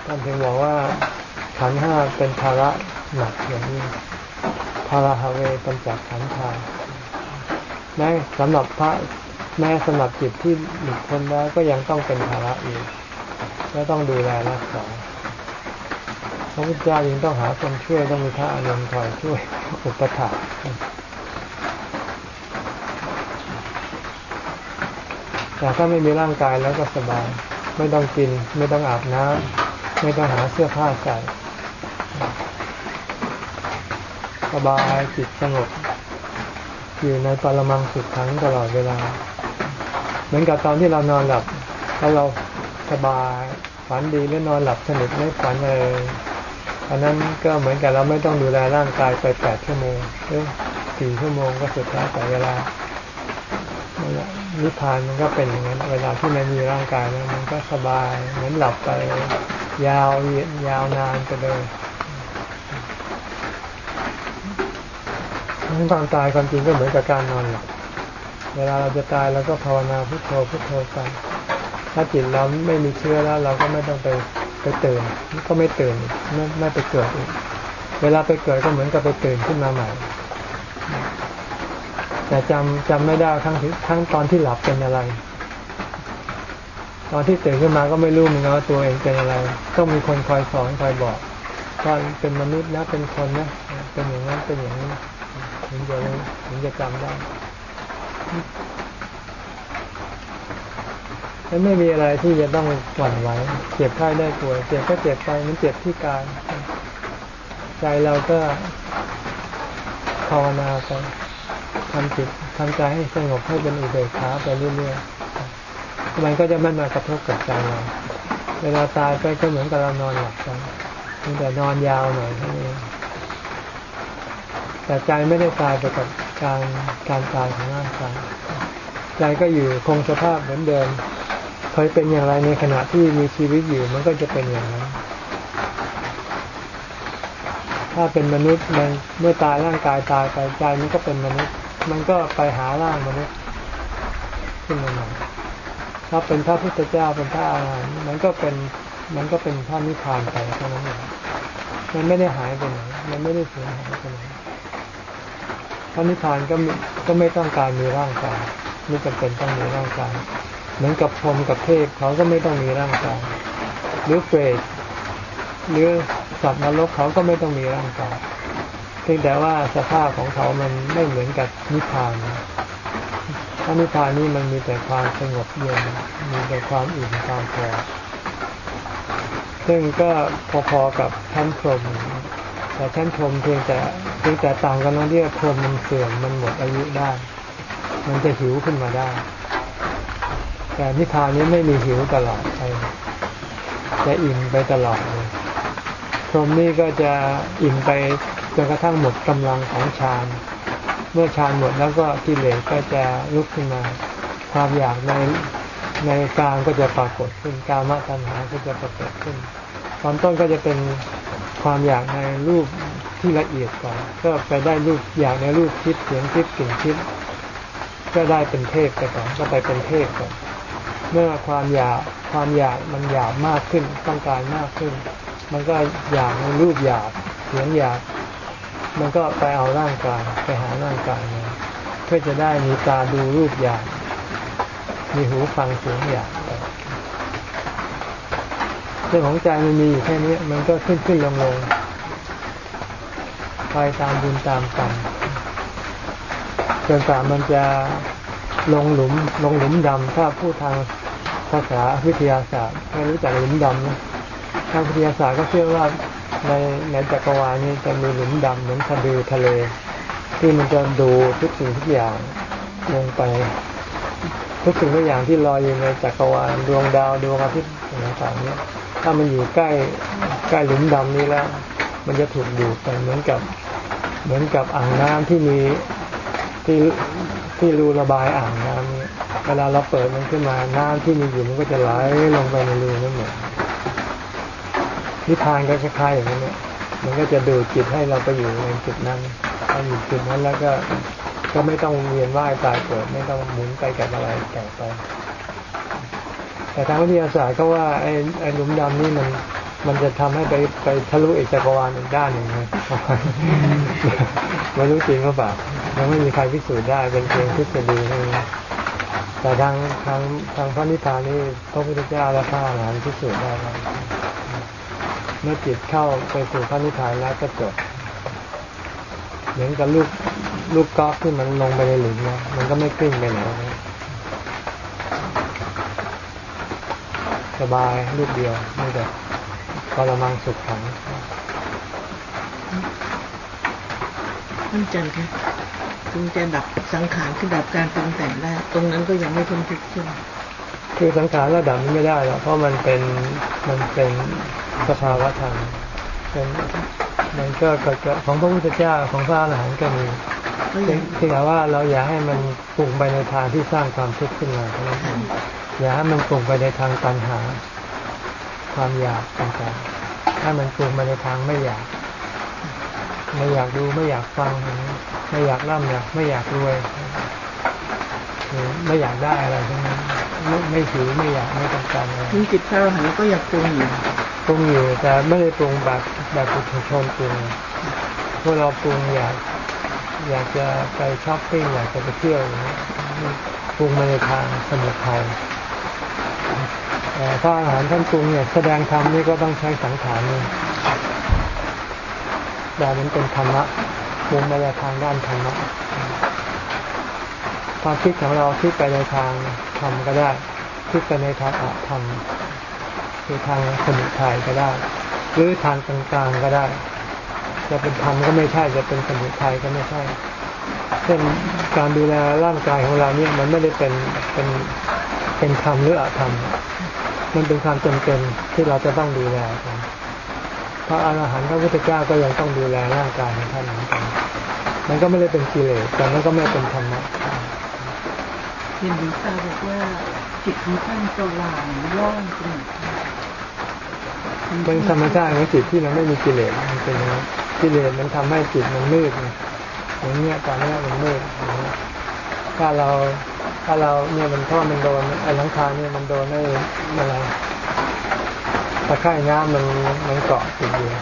S1: ท่านถึงบอกว่าขันห้าเป็นภาระหนักอย่างนี้ภาระฮาเวปัญจขันธาแม้สำหรับพระแม้สำหรับจิตที่หลุดพ้นแล้วก็ยังต้องเป็นภาระอีกและต้องดูแลรักษาพระพุทธเจ้ายังต้องหาคนช่วยต้องมีพระอานนท์คอยช่วยอุปถัมภ์ แต่ถ้าไม่มีร่างกายแล้วก็สบาย ไม่ต้องกิน ไม่ต้องอาบน้ำไม่ต้องหาเสื้อผ้าใส่สบายจิตสงบ อยู่ในปรมังสุขขังตลอดเวลา เหมือนกับตอนที่เรานอนหลับถ้าเราสบายฝันดีหรือนอนหลับสนิทไม่ฝันเลยอันนั้นก็เหมือนกับเราไม่ต้องดูแลร่างกายไปแปดชั่วโมงหรือสี่ชั่วโมงก็สุดท้ายแต่เวลานิ พพานมันก็เป็นอย่างนั้น เวลาที่มันมีร่างกายแล้วมันก็สบาย เหมือนหลับไป ยาวเย็นยาวนานไปเลยความตายความจริงก็เหมือนกับการนอนหลับเวลาเราจะตายเราก็ภาวนาพุทโธพุทโธไปถ้าจิตเราไม่มีเชื้อแล้ว เราก็ไม่ต้องไปไปตื่นก็ไม่ตื่นไม่ไม่ไปเกิดอีก เวลาไปเกิดก็เหมือนกับไปตื่นขึ้นมาใหม่ แต่จำจำไม่ได้ทั้งทั้งตอนที่หลับเป็นอะไร ตอนที่ตื่นขึ้นมาก็ไม่รู้เหมือนกันว่าตัวเองเป็นอะไร ต้องมีคนคอยสอนคอยบอกว่าเป็นมนุษย์นะเป็นคนนะเป็นอย่างนั้นเป็นอย่างนี้ถึงจะรู้ถึงจะจำได้แล้วไม่มีอะไรที่จะต้องหวั่นไหวเจ็บไข้ได้ป่วยเจ็บก็เจ็บไปมันเจ็บที่กายใจเราก็ภาวนาไป ทำจิตทำใจให้สงบให้เป็นอุเบกขาไปเรื่อยๆมันก็จะไม่มากระทบกับใจเราเวลาตายไปก็เหมือนกับเรานอนหลับไปแต่นอนยาวหน่อยเท่านั้แต่ใจไม่ได้ตายไปกับการการตายของร่างกายใจก็อยู่คงสภาพเหมือนเดิมเคยเป็นอย่างไรในขณะที่มีชีวิตอยู่มันก็จะเป็นอย่างนั้น ถ้าเป็นมนุษย์มันเมื่อตายร่างกายตายไปใจมันก็เป็นมนุษย์ มันก็ไปหาร่างมนุษย์ขึ้นมาใหม่ถ้าเป็นพระพุทธเจ้าเป็นพระอาหารหันต์มันก็เป็นมันก็เป็นพระนิพพานไปเท่านั้นเองมันไม่ได้หายไปไหนมันไม่ได้สูญหายไปไหนพระนิพพานก็ก็ไม่ต้องการมีร่างกายไม่จำเป็นต้องมีร่างกายเหมือนกับพรหมกับเทพเขาก็ไม่ต้องมีร่างกายหรือเปรตหรือสัตว์นรกเขาก็ไม่ต้องมีร่างกาย เพียงแต่ว่าสภาพของเขามันไม่เหมือนกับนิพพานถ้านิพพานนี่มันมีแต่ความสงบเย็นมีแต่ความอิ่มความพอซึ่งก็พอๆกับชั้นพรมแต่ชั้นพรมเพียงแต่เพียงแต่ต่างกันตรงที่พรมมันเสื่อมมันหมดอายุได้ มันจะหิวขึ้นมาได้ แต่นิพพานนี้ไม่มีหิวตลอดไปจะอิ่มไปตลอดเลยพรมนี่ก็จะอิ่มไป จนกระทั่งหมดกำลังของฌานเมื่อฌานหมดแล้วก็กิเลสก็จะลุกขึ้นมา ความอยากในในกลางก็จะปรากฏขึ้นกามตัณหาก็จะปรากฏขึ้น ตอนต้นก็จะเป็นความอยากในรูปที่ละเอียดก่อน ก็ไปได้รูปอยากในรูปคิดเสียงคิดกลิ่นคิดก็ได้เป็นเทพไปก่อนก็ไปเป็นเทพก่อนเมื่อความอยากความอยากมันอยากมากขึ้นต้องการมากขึ้น มันก็อยากในรูปอยากเสียงอยาก มันก็ไปเอาร่างกายไปหาร่างกายมาเพื่อจะได้มีตาดูรูปอยากมีหูฟังเสียงอยากเรื่องของใจมันมีอยู่แค่นี้ มันก็ขึ้นขึ้นลงลงไปตามบุญตามกรรมจนกว่ามันจะลงหลุม ลงหลุมดำถ้าพูดทางภาษาวิทยาศาสตร์ไม่รู้จักหลุมดำนะทางวิทยาศาสตร์ก็เชื่อว่า ในในจักรวาลนี้จะมีหลุมดำเหมือนทะเลทะเล ที่มันจะดูทุกสิ่งทุกอย่างลงไป ทุกสิ่งทุกอย่างที่ลอยอยู่ในจักรวาลดวงดาวดวงอาทิตย์ต่างๆนี้ถ้ามันอยู่ใกล้ใกล้หลุมดำนี้แล้ว มันจะถูกดูดไปเหมือนกับเหมือนกับอ่างน้ำที่มีที่ที่รูระบายอ่างน้ำเวลาเราเปิดมันขึ้นมาน้ำที่มีอยู่มันก็จะไหลลงไปในรูนั่นเอง นิพพานก็คล้ายๆอย่างนั้นเนี่ยมันก็จะดูดจิตให้เราไปอยู่ในจุดนั้นพออยู่จุดนั้นแล้วก็ก็ไม่ต้องเวียนว่ายตายเกิดไม่ต้องหมุนไปกับอะไรต่ไป แต่ทางวิทยาศาสตร์ก็ว่าไอ้ไอ้หลุมดำนี่มันมันจะทำให้ไปไปทะลุเอกจักรวาลอีกด้านหนึ่งนะไม่รู้จริงหรือเปล่ายังไม่มีใครพิสูจน์ได้เป็นเพียงทฤษฎีเท่านั้นแต่ทางทางทางพระนิพพานนี่พระพุทธเจ้าและพระอรหันต์พิสูจน์ได้ เมื่อจิตเข้าไปสู่พระนิพพานแล้วก็จบเหมือนกับลูกลูกกอล์ฟที่มันลงไปในหลุมนะมันก็ไม่กลิ้งไปไหนสบายลูกเดียวไม่แบบกรมังสุขขัง
S2: ท่านอาจารย์คะถึงจะดับสังขารคือดับการปรุงแต่งได้ ตรงนั้นก็ยังไม่พ้นทุกข์ใช่ไหม
S1: คือสังขารระดับนี้ไม่ได้หรอกเพราะมันเป็นมันเป็นสภาวะธรรมเป็นมันก็เกิดจากของพระพุทธเจ้าของพระอรหันต์ก็มี
S2: ก็
S1: เพี
S2: ยั
S1: ย
S2: ง
S1: งเพียงแต่ว่าเราอย่าให้มันปรุงไปในทางที่สร้างความทุกข์ขึ้นมาเท่านั้นเองอย่าให้มันปรุงไปในทางตัณหา ความอยากต่างๆถ้ามันปรุงไปในทางไม่อยาก ไม่อยากดูไม่อยากฟัง ไม่อยากร่ำอยากไม่อยากรวย หรือไม่อยากได้อะไรทั้งนั้นไม่ไม่ถือไม่อยากไม่ต้องการอะไร
S2: ถึงจิตพระอรหันต์ก็ยังปรุงอยู่
S1: ปรุงอยู่แต่ไม่ได้ปรุงแบบแบบปุถุชนปรุงพวกเราปรุงอยากอยากจะไปช้อปปิ้งอยากจะไปเที่ยวอย่างนี้ปรุงมาในทางสมุทัยแต่ถ้าอาหารท่านปรุงเนี่ยแสดงธรรมนี่ก็ต้องใช้สังขารนี่แต่มันเป็นธรรมะปรุงมาในทางด้านธรรมะ ความคิดของเราคิดไปในทางธรรมก็ได้ คิดไปในทางอธรรมคือทางสมุทัยก็ได้ หรือทางกลางๆก็ได้ จะเป็นธรรมก็ไม่ใช่จะเป็นสมุทัยก็ไม่ใช่เช่นการดูแลร่างกายของเราเนี่ยมันไม่ได้เป็นเป็นเป็นธรรมหรืออธรรม มันเป็นความจำเป็นที่เราจะต้องดูแลกันพระอรหันต์พระพุทธเจ้าก็ยังต้องดูแลร่างกายของท่านเหมือนกัน มันก็ไม่ได้เป็นกิเลสแต่มันก็ไม่เป็นธรรมะ
S3: ห็นหลวงตาบอกว่าจิตของท่านสว่างโล่งสงบ
S1: เป็นธรรมชาติของจิตที่มันไม่มีกิเลสมันเป็นนั้นกิเลสมันทำให้จิตมันมืดไงอย่างเนี้ยตอนนี้มันมืดอย่างเงี้ยถ้าเราถ้าเราเนี่ยมันเพราะมันโดนไอ้หลังคาเนี่ยมันโดนไอ้อะไรตะไคร่น้ำมันมันเกาะติดอยู่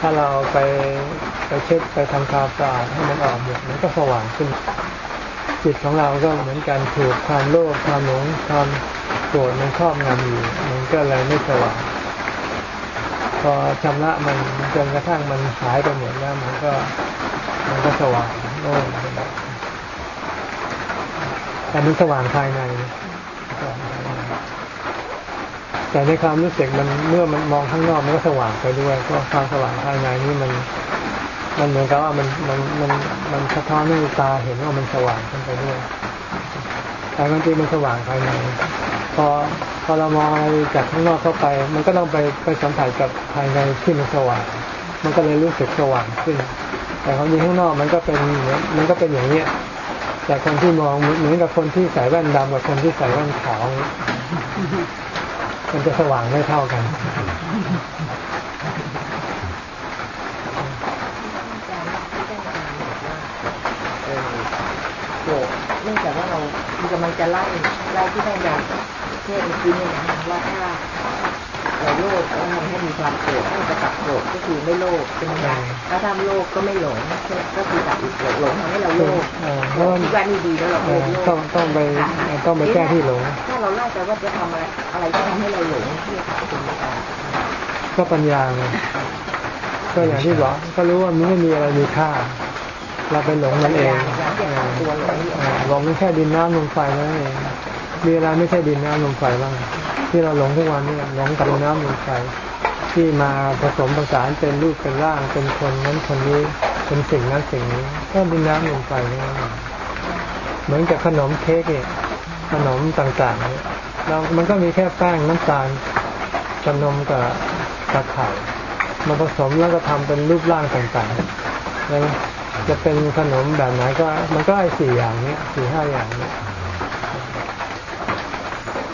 S1: ถ้าเราไปไปเช็ดไปทำความสะอาดให้มันออกหมดมันก็สว่างขึ้น จิตของเราก็เหมือนกันถูกความโลภความหลงความโกรธมันครอบงำอยู่มันก็เลยไม่สว่างพอชำระมันจนกระทั่งมันหายไปหมดแล้วมันก็มันก็สว่างโล่งไปหมดแต่มันสว่างภายในสว่างภายในแต่ในความรู้สึกมันเมื่อมันมองข้างนอกมันก็สว่างไปด้วยเพราะความสว่างภายในนี่มัน มันเหมือนกับว่ามันมันมันมันสะท้อนให้ตาเห็นว่ามันสว่างขึ้นไปด้วยแต่บางทีมันสว่างภายในพอพอเรามองอะไรจากข้างนอกเข้าไป มันก็ต้องไปไปสัมผัสกับภายในที่มันสว่าง มันก็เลยรู้สึกสว่างขึ้น แต่ความจริงข้างนอกมันก็เป็นมันก็เป็นอย่างเนี้ยแต่คนที่มองเหมือนกับคนที่ใส่แว่นดำกับคนที่ใส่แว่นขาวมันจะสว่างไม่เท่ากัน
S2: เออโกรธ เนื่องจากว่าเราคือกำลังจะไล่ไล่ที่ท่านอาจารย์เทศน์เมื่อกี้เนี่ยนะว่าถ้าเราโลภแล้วทำให้มีความโกรธถ้าจะตัดโกรธก็คือไม่โลภใช่ไหมคะถ้าทำโลภก็ไม่หลงก็คือตัดอีกหลงทำให้เราโลภ
S1: เออเพราะว่า
S2: คิดว่านี่ดีแล้วเรา
S1: เอ
S2: โล
S1: อ
S2: ภโลภ
S1: ต้องต้องไปต้องไปแก้ที่หลง
S2: ถ้าเราไล่ไปว่าจะทำอะไรอะไรที่ทำให้เราหลงที่จะเป็นการ
S1: ก็ปัญญาไงก็อย่างที่บอกก็รู้ว่ามันไม่มีอะไรมีค่า เราไปหลงมันเองหลงไม่แค่ดินน้ำลมไฟนั่นเอง มีอะไรไม่ใช่ดินน้ำลมไฟบ้างที่เราหลงทุกวันนี้หลงกับดินน้ำลมไฟที่มาผสมผสานเป็นรูปเป็นร่างเป็นคนนั้นคนนี้เป็นสิ่งนั้นสิ่งนี้ ก็ดินน้ำลมไฟนี่เหมือนกับขนมเค้กเนี่ยขนมต่างๆเรามันก็มีแค่แป้งน้ำตาลกับนมกับกับไข่มาผสมแล้วก็ทำเป็นรูปร่างต่างๆแล้ว จะเป็นขนมแบบไหนก็มันก็ไอ้สี่อย่างเนี้ยสี่ห้าอย่างเนี้ย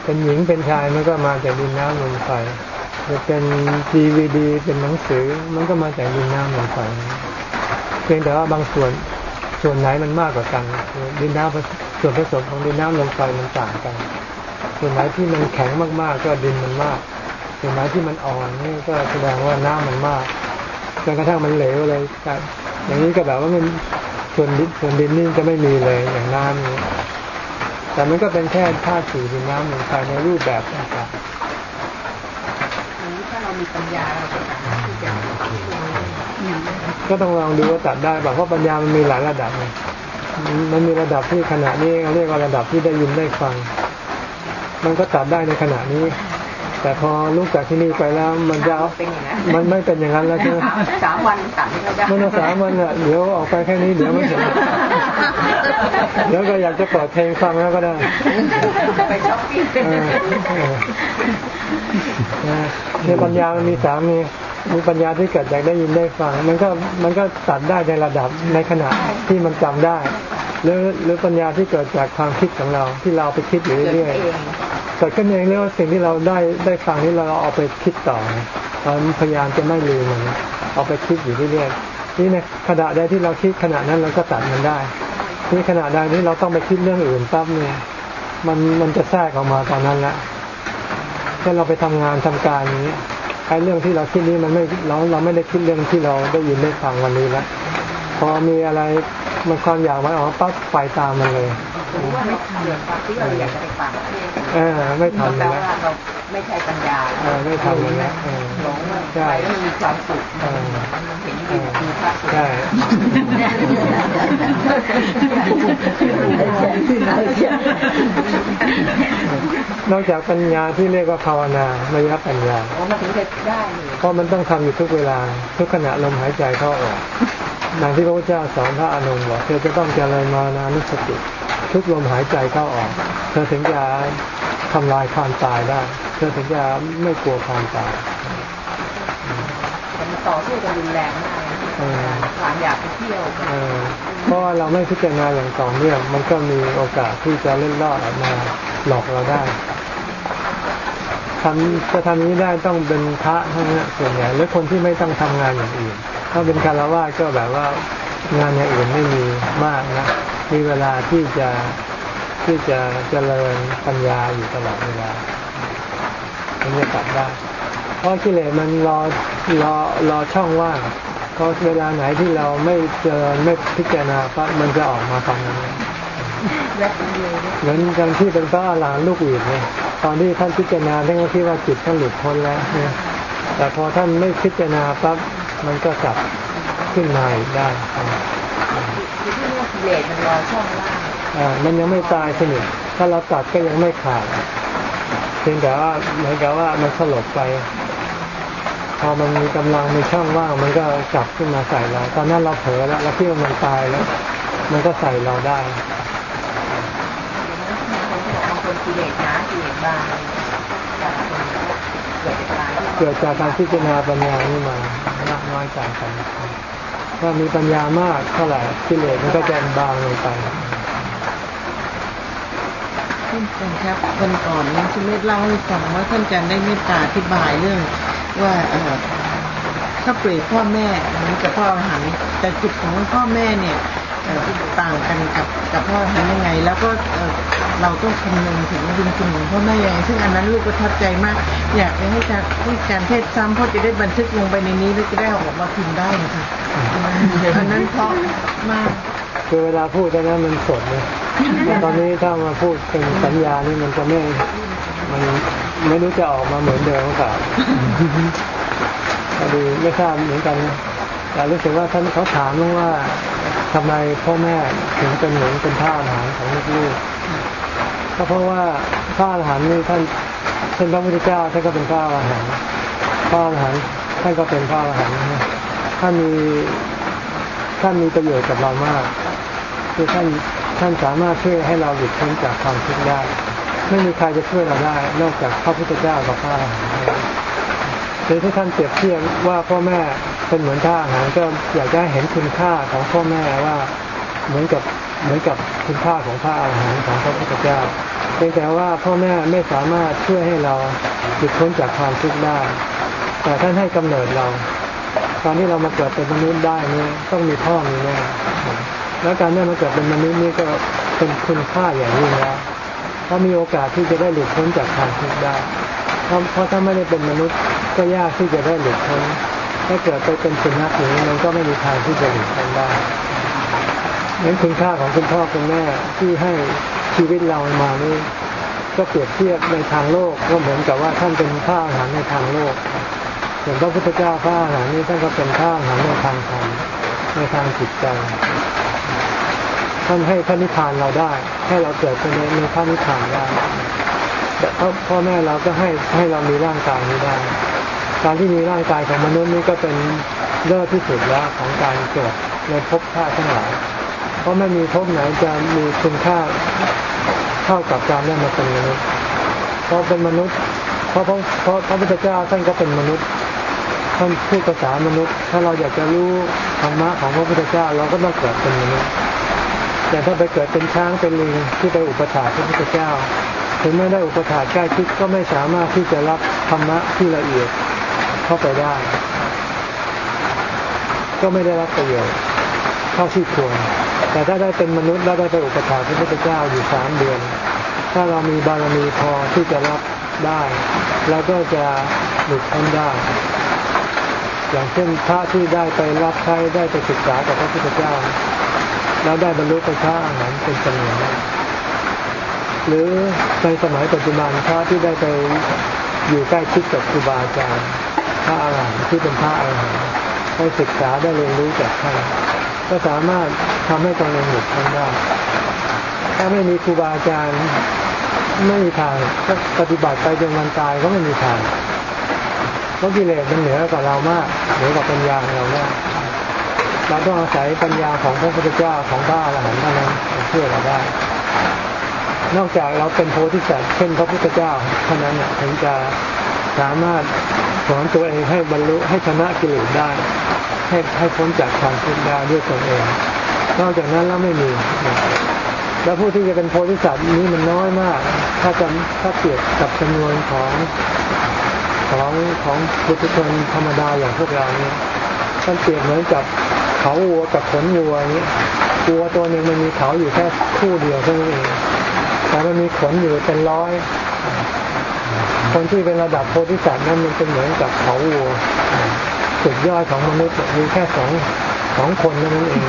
S1: เป็นหญิงเป็นชายมันก็มาจากดินน้ำลมไฟจะเป็นดีวีดีเป็นหนังสือ มันก็มาจากดินน้ำลมไฟเพียงแต่ว่าบางส่วนส่วนไหนมันมากกว่ากัน ดินน้ำส่วนผสมของดินน้ำลมไฟมันต่างกัน ส่วนไหนที่มันแข็งมากๆ ก็ดินมันมาก ส่วนไหนที่มันอ่อนนี่ก็แสดงว่าน้ำมันมากจนกระทั่งมันเหลวเลยแต่ อย่างนี้ก็แบบว่ามันส่วนดินส่วนดินนี่จะไม่มีเลยอย่างน้ำนี้แต่มันก็เป็นแค่ธาตุสีดินน้ำลมไฟในรูปแบบต่างๆ
S2: ถ้าเรามีปัญญาเราก็สามารถที่จะ
S1: ก็ต้องลองดูว่าตัดได้ป่ะเพราะปัญญามันมีหลายระดับไงมันมีระดับที่ขณะนี้เขาเรียกว่าระดับที่ได้ยินได้ฟัง มันก็ตัดได้ในขณะนี้ แต่พอลุกจากที่นี่ไปแล้วมันจะ
S2: เป็นอย่างนั้น
S1: มันไม่เป็นอย่างนั้นแล้วใช่ไหม
S2: สามวันตัดให้เราได้
S1: มันเอาสามวันอะเดี๋ยวออกไปแค่นี้เดี๋ยวไม่เห็นเดี๋ยวก็อยากจะเปิดเพลงฟังแล้วก็ได้
S2: ไปช้อปปิ้ง
S1: เออเออนะเนี่ยปัญญามันมีสามมีมีปัญญาที่เกิดจากได้ยินได้ฟัง มันก็มันก็ตัดได้ในระดับในขณะที่มันจำได้ หรือหรือปัญญาที่เกิดจากความคิดของเราที่เราไปคิดอยู่เรื่อยๆเกิดขึ้นเองเรียกว่าสิ่งที่เราได้ได้ฟังนี่เราเอาไปคิดต่อเราพยายามจะไม่ลืมมันเอาไปคิดอยู่เรื่อยๆนี่ในขณะใดที่เราคิดขณะนั้นเราก็ตัดมันได้นี่ขณะใดที่เราต้องไปคิดเรื่องอื่นปั๊บเนี่ยมันมันจะแทรกออกมาตอนนั้นละถ้าเราไปทำงานทำการอย่างนี้ไอ้เรื่องที่เราคิดนี้มันไม่เราเราไม่ได้คิดเรื่องที่เราได้ยินได้ฟังวันนี้แล้วพอมีอะไร มันความอยากมันออกปั๊บไปตามมันเลย
S2: หรือว่าไม่ทำเรื่องความที่เราอยากจะไปฟัง
S1: เออไม่
S2: แปล
S1: ทำเลย
S2: ว่า
S1: นะ
S2: เราไม่ใช่ปัญญา
S1: เออไม่ทำเลยนะเออ
S2: หลงไปแล้วมันมีความสุข
S1: เออ
S2: มันเห็นดีมีพระสุข
S1: ใช่นอกจากปัญญาที่เรียกว่าภาวนามยปัญญา
S2: โอ้มาถึงจะได้เลย
S1: เพราะมันต้องทำอยู่ทุกเวลา ทุกขณะลมหายใจเข้าออก ดังที่พระพุทธเจ้าสอนพระอานนท์บอกเธอจะต้องเจริญมานานุสติ ทุกลมหายใจเข้าออก เธอถึงจะทำลายความตายได้ เธอถึงจะไม่กลัวความตาย
S2: แต่มันต่อสู้กันรุนแรงมากนะ
S1: เออ
S2: ความอยากไปเที่ยว
S1: เออเพราะว่าเราไม่พิจารณาอย่างต่อเนื่องมันก็มีโอกาสที่จะเล่นล่อออกมาหลอกเราได้ ทำจะทำนี้ได้ต้องเป็นพระเท่านั้นส่วนใหญ่หรือคนที่ไม่ต้องทำงานอย่างอื่น ถ้าเป็นคารวะก็แบบว่างานอย่างอื่นไม่มีมากนะมีเวลาที่จะที่จะเจริญปัญญาอยู่ตลอดเวลามันจะตัดได้เพราะกิเลสมันรอรอรอช่องว่างเพราะเวลาไหนที่เราไม่เจริญไม่พิจารณาปั๊บมันจะออกมาตอนนั้น
S2: เห
S1: มือนกันที่เป็นพระอรหันต์ลูกหวีดเนี่ยตอนที่ท่านพิจารณาท่านก็คิดว่าจิตท่านหลุดพ้นแล้วเนี่ยแต่พอท่านไม่พิจารณาปั๊บมันก็กลับขึ้นมาได้
S2: คือที่เรียกกิเลสมันรอช่องว่าง
S1: อ่ามันยังไม่ตายสนิทถ้าเราตัดก็ยังไม่ขาดเพียงแต่ว่าเหมือนกับว่ามันสลบไป พอมันมีกำลังมีช่องว่างมันก็กลับขึ้นมาใส่เรา ตอนนั้นเราเผลอแล้วเราคิดว่ามันตายแล้ว มันก็ใส่เราได้
S2: พกิเลสหนากิเลสบางแต่ละคนเกิดจากการที่
S1: เกิดจากการพิจารณาปัญญานี่มามากน้อยต่างกันถ้ามีปัญญามากเท่าไหร่กิเลสมันก็จะบางลงไป
S3: ท่านอาจารย์ครับวันก่อนนั้นคุณเมธเล่าให้ฟังว่าท่านอาจารย์ได้เมตตาอธิบายเรื่อง ว่าเออถ้าเปรียบพ่อแม่เหมือนกับพ่ออรหันต์แต่จิตของพ่อแม่เนี่ยเอ่อ ต่างกันกับกับพ่ออรหันต์ยังไง แล้วก็เอ่อเราต้องคำนึงถึงบุญคุณของพ่อแม่ยังไงซึ่งอันนั้นลูกประทับใจมาก อยากจะให้การให้การเทศซ้ำเพราะจะได้บันทึกลงไปในนี้แล้วจะได้เอาออกมาพิมพ์ได้นะคะอันนั้นเพราะมาก
S1: คือเวลาพูดตอนนั้นมันสดเลยแต่ตอนนี้ถ้ามาพูดเป็นสัญญานี่มันจะไม่มันไม่รู้จะออกมาเหมือนเดิมหรือเปล่าพอดีไม่ทราบเหมือนกันนะ แต่รู้สึกว่าท่านเขาถามว่าทำไมพ่อแม่ถึงเป็นเหมือนเป็นท่าอาหารของลูกๆก็เพราะว่าท่าอาหารนี่ท่านเช่นพระพุทธเจ้าท่านก็เป็นท่าอาหารท่าอาหารท่านก็เป็นท่าอาหารนท่านมีท่านมีประโยชน์กับเรามากคือท่านท่านสามารถช่วยให้เราหลุดพ้นจากความทุกข์ได้ ไม่มีใครจะช่วยเราได้ นอกจากพระพุทธเจ้ากับพระอรหันต์ รือที่ท่านเปรียบเทียบว่าพ่อแม่เป็นเหมือนท่าอาหารก็อยากจะเห็นคุณค่าของพ่อแม่ว่าเหมือนกับเหมือนกับคุณค่าของพระอรหันต์ของพระพุทธเจ้าเพียงแต่ว่าพ่อแม่ไม่สามารถช่วยให้เราหลุดพ้นจากความทุกข์ได้ แต่ท่านให้กำเนิดเรา ตอนที่เรามาเกิดเป็นมนุษย์ได้นี่ต้องมีพ่อมีแม่แล้วการได้มาเกิดเป็นมนุษย์นี่ก็เป็นคุณค่าอย่างยิ่งแล้ว เพรามีโอกาสที่จะได้หลุดพ้นจากความทุกข์ได้เพราะเพราะถ้าไม่ได้เป็นมนุษย์ก็ยากที่จะได้หลุดพ้นถ้าเกิดไปเป็นสุนัขอย่างนี้มันก็ไม่มีทางที่จะหลุดพ้นได้นั้นคุณค่าของคุณพ่อคุณแม่ที่ให้ชีวิตเรามานี่ก็เปรียบเทียบในทางโลกก็เหมือนกับว่าท่านเป็นข้าอาหารในทางโลกส่วนพระพุทธเจ้าพระอาหารนี่ท่านก็เป็นข้าอาหารในทางธรรมในทางจิตใจ ท่านให้พระนิพพานเราได้ ให้เราเกิดเป็นในในพระนิพพานได้แต่พ่อแม่เราก็ให้ให้เรามีร่างกายนี้ได้ การที่มีร่างกายของมนุษย์นี่ก็เป็นเลิศที่สุดแล้วของการเกิดในภพชาติทั้งหลาย เพราะไม่มีภพไหนจะมีคุณค่าเท่ากับการได้มาเป็นมนุษย์ เพราะเป็นมนุษย์ เพราะเพราะพระพุทธเจ้าท่านก็เป็นมนุษย์ ท่านพูดภาษามนุษย์ ถ้าเราอยากจะรู้ธรรมะของพระพุทธเจ้าเราก็ต้องเกิดเป็นมนุษย์ แต่ถ้าไปเกิดเป็นช้างเป็นลิงที่ไปอุปถากพระพุทธเจ้า ถึงไม่ได้อุปถากใกล้ชิดก็ไม่สามารถที่จะรับธรรมะที่ละเอียดเข้าไปได้ ก็ไม่ได้รับประโยชน์เท่าที่ควรแต่ถ้าได้เป็นมนุษย์แล้วได้ไปอุปถากพระพุทธเจ้าอยู่สามเดือน ถ้าเรามีบารมีพอที่จะรับได้เราก็จะหลุดพ้นได้ อย่างเช่นพระที่ได้ไปรับใช้ได้ไปศึกษากับพระพุทธเจ้า แล้วได้บรรลุเป็นพระอาหารเป็นจำนวนมากหรือในสมัยปัจจุบันพระที่ได้ไปอยู่ใกล้ชิดกับครูบาอาจารย์พระอาหารที่เป็นพระอาหารได้ศึกษาได้เรียนรู้จากท่านก็สามารถทำให้ตนเองหลุดพ้นได้ถ้าไม่มีครูบาอาจารย์ไม่มีทางปฏิบัติไปจนวันตายก็ไม่มีทางเพราะกิเลสมันเหนือกว่าเรามากเหนือกว่าปัญญาของเรามาก เราต้องอาศัยปัญญาของพระพุทธเจ้าของพระอรหันต์เท่านั้นจะช่วยเราได้ นอกจากเราเป็นโพธิสัตว์เช่นพระพุทธเจ้าเท่านั้นเนี่ยถึงจะสามารถสอนตัวเองให้บรรลุให้ชนะกิเลสได้ ให้ให้พ้นจากความทุกข์ได้ด้วยตนเอง นอกจากนั้นแล้วไม่มี แล้วผู้ที่จะเป็นโพธิสัตว์นี้มันน้อยมาก ถ้าจะถ้าเปรียบกับจำนวนของของของบุตุชนธรรมดาอย่างพวกเราเนี่ยท่านเปรียบเหมือนกับ เขาวัวกับขนวัวอย่างนี้วัวตัวหนึ่งมันมีเขาอยู่แค่คู่เดียวเท่านั้นเองแต่มันมีขนอยู่เป็นร้อย คนที่เป็นระดับโพธิสัตว์นั้นมันเป็นเหมือนกับเขาวัวสุดยอดของมนุษย์มีแค่สองสองคนเท่านั้นเอง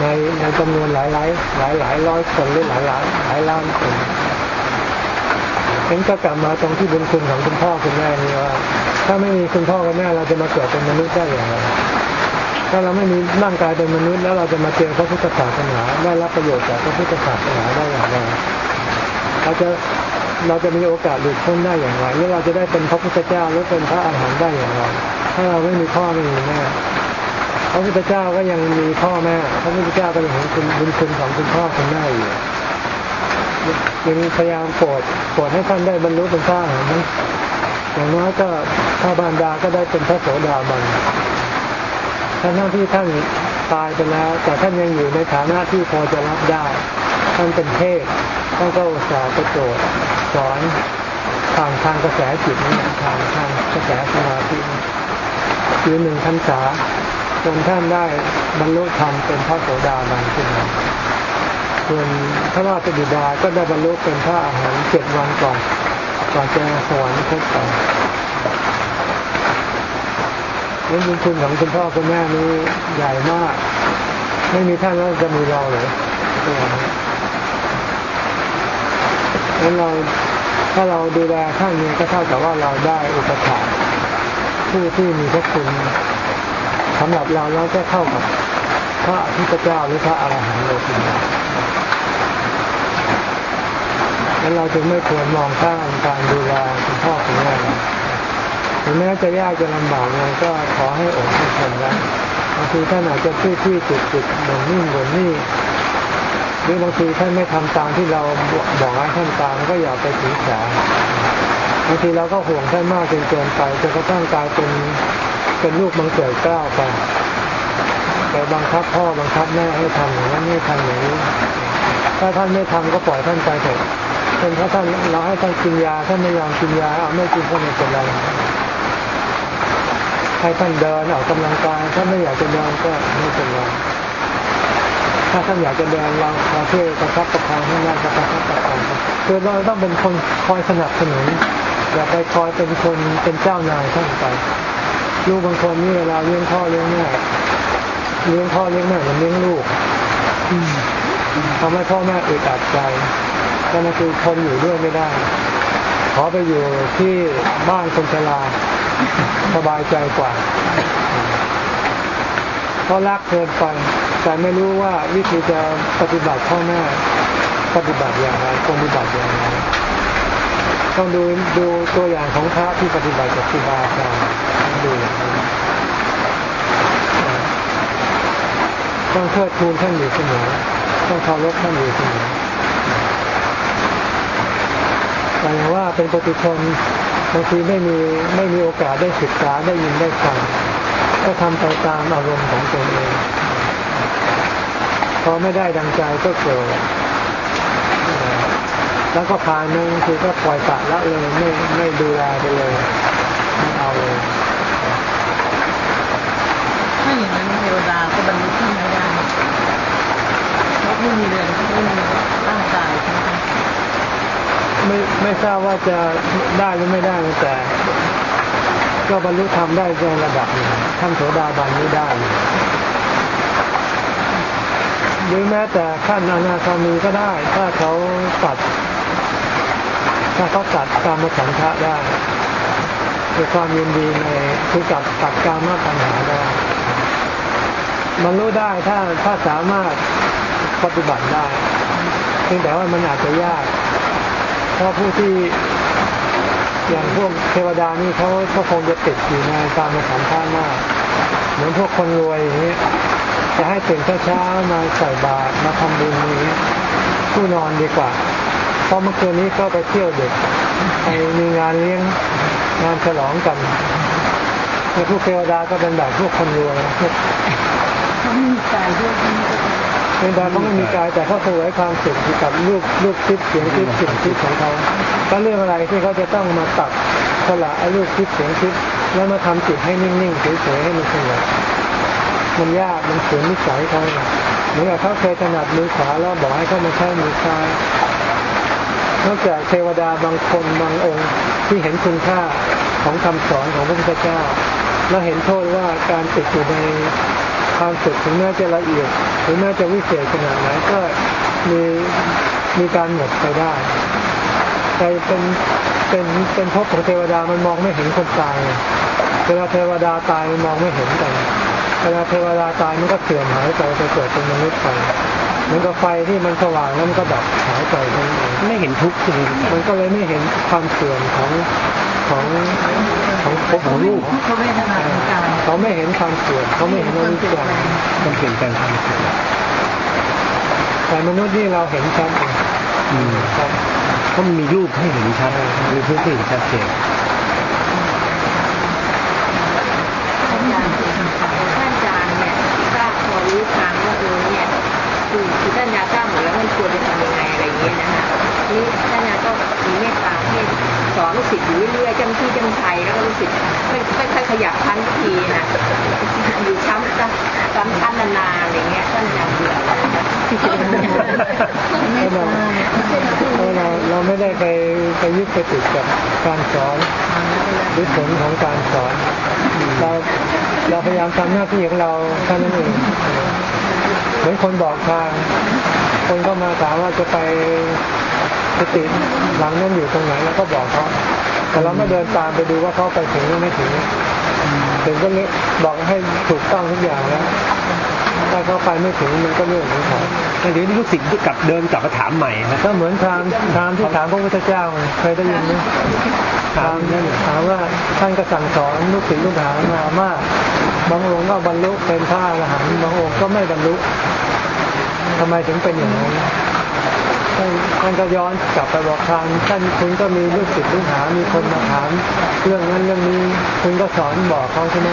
S1: ในในจำนวนหลายหลายหลายหลายร้อยคนหรือหลายหลายหลายล้านคนเห็นก็กลับมาตรงที่บุญคุณของคุณพ่อคุณแม่นี่ว่า ถ้าไม่มีคุณพ่อคุณแม่เราจะมาเกิดเป็นมนุษย์ได้อย่างไร ถ้าเราไม่มีร่างกายเป็นมนุษย์แล้วเราจะมาเจอพระพุทธศาสนาได้รับประโยชน์จากพระพุทธศาสนาได้อย่างไรเราจะเราจะมีโอกาสหลุดพ้นได้อย่างไรหรือเราจะได้เป็นพระพุทธเจ้าหรือเป็นพระอาหารหันต์ได้อย่างไร ถ้าเราไม่มีพ่อไม่มีแม่พระพุทธเจ้าก็ยังมีพ่อแม่พระพุทธเจ้าก็ยังเห็นคุณบุญคุณของคุณพ่อคุณแม่อยู่ยังพยายามโปรดโปรดให้ท่านได้บรรลุเป็นพระอรหันต์อย่างน้อยก็พระบารดาก็ได้เป็นพระโสดาบัน ทั้งที่ท่านตายไปแล้ว แต่ท่านยังอยู่ในฐานะที่พอจะรับได้ ท่านเป็นเทพท่านก็อุตส่าห์ประโจทย์สอนทางทางกระแสจิตนี้ทางทางกระแสสมาธิคือหนึ่งพรรษาจนท่านได้บรรลุธรรมเป็นพระโสดาบันขึ้นมาส่วนพระราชบิดาก็ได้บรรลุเป็นพระอาหารเจ็ดวันก่อนก่อนจะสวรรคตไปนั่น บุญคุณของคุณพ่อคุณแม่นี้ใหญ่มาก ไม่มีท่านแล้วจะมีเราเลยงั้นเราถ้าเราดูแลท่านนี้ก็เท่ากับว่าเราได้อุปถัมภ์ผู้ที่มีพระคุณสำหรับเราแล้วก็เท่ากับพระพุทธเจ้าหรือพระอรหันต์เลยทีเดียวงั้นเราจึงไม่ควรมองข้ามการดูแลคุณพ่อคุณแม่ ถึงแม้จะยากจะลำบากก็ขอให้อดให้ทนไว้บางทีท่านอาจจะที่ที่จุดจุดบ่นนิ่งบ่นนี่หรือบางทีท่านไม่ทำตามที่เราบอกให้ท่านตามก็อย่าไปถือสาบางทีเราก็ห่วงท่านมากจนเกินไปจนกระทั่งกลายเป็นเป็นลูกบังเกิดก้าวไปไปบังคับพ่อบังคับแม่ให้ทำอย่างนั้นให้ทำอย่างนี้ ถ้าท่านไม่ทำก็ปล่อยท่านไปเถอะเป็นเพราะท่านเราให้ท่านกินยาท่านไม่ยอมกินยาเอาไม่กินก็ไม่เป็นไร ให้ท่านเดินออกกำลังกายถ้าไม่อยากจะเดินก็ไม่เป็นไรถ้าท่านอยากจะเดินเราเราช่วยประคับประคองให้ได้ประคับประคองคือเราต้องเป็นคนคอยสนับสนุนอย่าไปคอยเป็นคนเป็นเจ้านายท่านไปลูกบางคนนี่เวลาเลี้ยงพ่อเลี้ยงแม่เลี้ยงพ่อเลี้ยงแม่เหมือนเลี้ยงลูกทำให้พ่อแม่อึดอัดใจก็นั่นคือคนอยู่ด้วยไม่ได้ ขอไปอยู่ที่บ้านคนชรา สบายใจกว่าเพราะรักเกินไปแต่ไม่รู้ว่าวิธีจะปฏิบัติพ่อแม่ปฏิบัติอย่างไรปฏิบัติอย่างไรต้องดูดูตัวอย่างของพระที่ปฏิบัติกับครูบาอาจารย์ดูต้องเทิดทูนท่านอยู่เสมอต้องเคารพท่านอยู่เสมอแต่ว่าเป็นปฏิชน บางทีไม่มีไม่มีโอกาสได้ศึกษาได้ยินได้ฟังก็ทำไปตามอารมณ์ของตนเองพอไม่ได้ดังใจก็เกิดแล้วก็พานึงคือก็ปล่อยปละละเลยไม่ไม่ดูแลไปเลยไม่เอาเลย
S3: ถ้าอย่างนั้นเทวดาก็บรรลุขึ้นไม่ได้เพราะไม่มีเรือนไม่มีร่างกายใช่ไหม
S1: ไม่ไม่ทราบว่าจะได้หรือไม่ได้แต่ ก็บรรลุธรรมได้ในระดับหนึ่งท่านโสดาบันนี้ได้ หรือแม้แต่ขั้นอนาคามีก็ได้ ถ้าเขาตัด ถ้าเขาตัดกรรมสังฆะได้คือความยินดีในคือกับตัดกรรมปัญหาได้บรรลุได้ถ้าถ้าสามารถปฏิบัติได้เพียงแต่ว่ามันอาจจะยาก เพราะผู้ที่อย่างพวกเทวดานี่เขาเขาคงจะติดอยู่ในการมาสัมภาษณ์มากเหมือนพวกคนรวยอย่างนี้จะให้ตื่นเช้าๆมาใส่บาตรมาทำบุญอย่างนี้ผู้นอนดีกว่าเพราะเมื่อคืนนี้ก็ไปเที่ยวเด็กไปมีงานเลี้ยงงานฉลองกันในพวกเทวดาก็เป็นแบบพวกคนรวยพวก
S3: เขามีใจด้วย ใช่ไหม
S1: เทวดาเขาไม่มีกายแต่เขาสวยความสุขกับรูปรูปคลิปเสียงคลิปสิ่งคลิปของเขาก็เรื่องอะไรที่เขาจะต้องมาตัดสละไอ้รูปคลิปเสียงคลิปแล้วมาทำจิตให้นิ่งๆเฉยๆให้มันสงบมันยากมันเสียนิสัยเขาเหมือนกับเขาเคยถนัดมือขวาแล้วบอกให้เขามาใช้มือซ้ายนอกจากเทวดาบางคนบางองค์ที่เห็นคุณค่าของคำสอนของพระพุทธเจ้า แล้วเห็นโทษว่าการติดอยู่ใน ความสุขถึงแม้จะละเอียดถึงแม้จะวิเศษขนาดไหนก็มีมีการหมดไปได้ใจเป็นเป็นเป็นภพของเทวดามันมองไม่เห็นคนตายเวลาเทวดาตายมันมองไม่เห็นกันเวลาเทวดาตายมันก็เสื่อมหายไปไปเกิดเป็นมนุษย์ไปเหมือนกับไฟที่มันสว่างแล้วมันก็ดับหายไปนั่นเอง
S4: ไม่เห็นทุกข์ใช่ไหม
S1: มันก็เลยไม่เห็นความเสื่อมของ ของของของรูป
S3: เขาเวทนาทางกาย
S1: เขาไม่เห็นความเสื่อมเขาไม่เห็นอนิจจัง
S4: มันเปลี่ยนแปลงความรู้สึก
S1: แต่มนุษย์นี่เราเห็นชัดเอง
S4: อืม
S1: ครับ
S4: เพราะมันมีรูปให้เห็นชัดมีพื้นที่เห็นชัดเจน
S2: ท่านอาจารย์ท่านอาจารย์เนี่ยทราบพอรู้ทางว่าเออเนี่ยคือคือท่านอาจารย์ทราบหมดแล้วมันควรจะทำยังไงอะไรอย่างเงี้ยนะคะนี่ท่านอาจารย์ก็มีเมตตาให้ส อนลูกศิษย์อยู่เรื่อยๆจำที่จำชัยแล้วก็ลูกศิษย์ไม่ไม่ค่อยขยับชั้นทุกทีนะอยู่ชั้นซ้ำซ้ำชั้นนานๆอะไรเงี้ยท่านอาจารย์เบื่อเลยนะ
S1: เพราะเราเพราะเราเราไม่ได้ไปไปยึดไปติดกับการสอนหรือผลของการสอนเราเราพยายามทำหน้าที่ของเราเท่านั้นเองเหมือนคนบอกทาง คนก็มาถามว่าจะไปสติหลังนั้นอยู่ตรงไหนแล้วก็บอกเขา แต่เราไม่เดินตามไปดูว่าเขาไปถึงหรือไม่ถึงถึงก็เลยบอกให้ถูกต้องทุกอย่างแล้วถ้าเขาไปไม่ถึงมันก็เรื่องของเขา
S4: แต่เดี๋ยวนี้ลูกศิษย์กลับเดินกลับมาถามใหม่นะ
S1: ก็เหมือนทางทางที่ถามพระพุทธเจ้าไงเคยได้ยินไหมถามนั่นถามว่าท่านก็สั่งสอนลูกศิษย์ลูกหามามากบางองค์ก็บรรลุเป็นพระอรหันต์บางองค์ก็ไม่บรรลุทำไมถึงเป็นอย่างนั้น ท่านท่านก็ย้อนกลับไปบอกทางท่านคุณก็มีลูกศิษย์ลูกหา มีคนมาถาม เรื่องนั้นเรื่องนี้คุณก็สอนบอกเขาใช่ไหม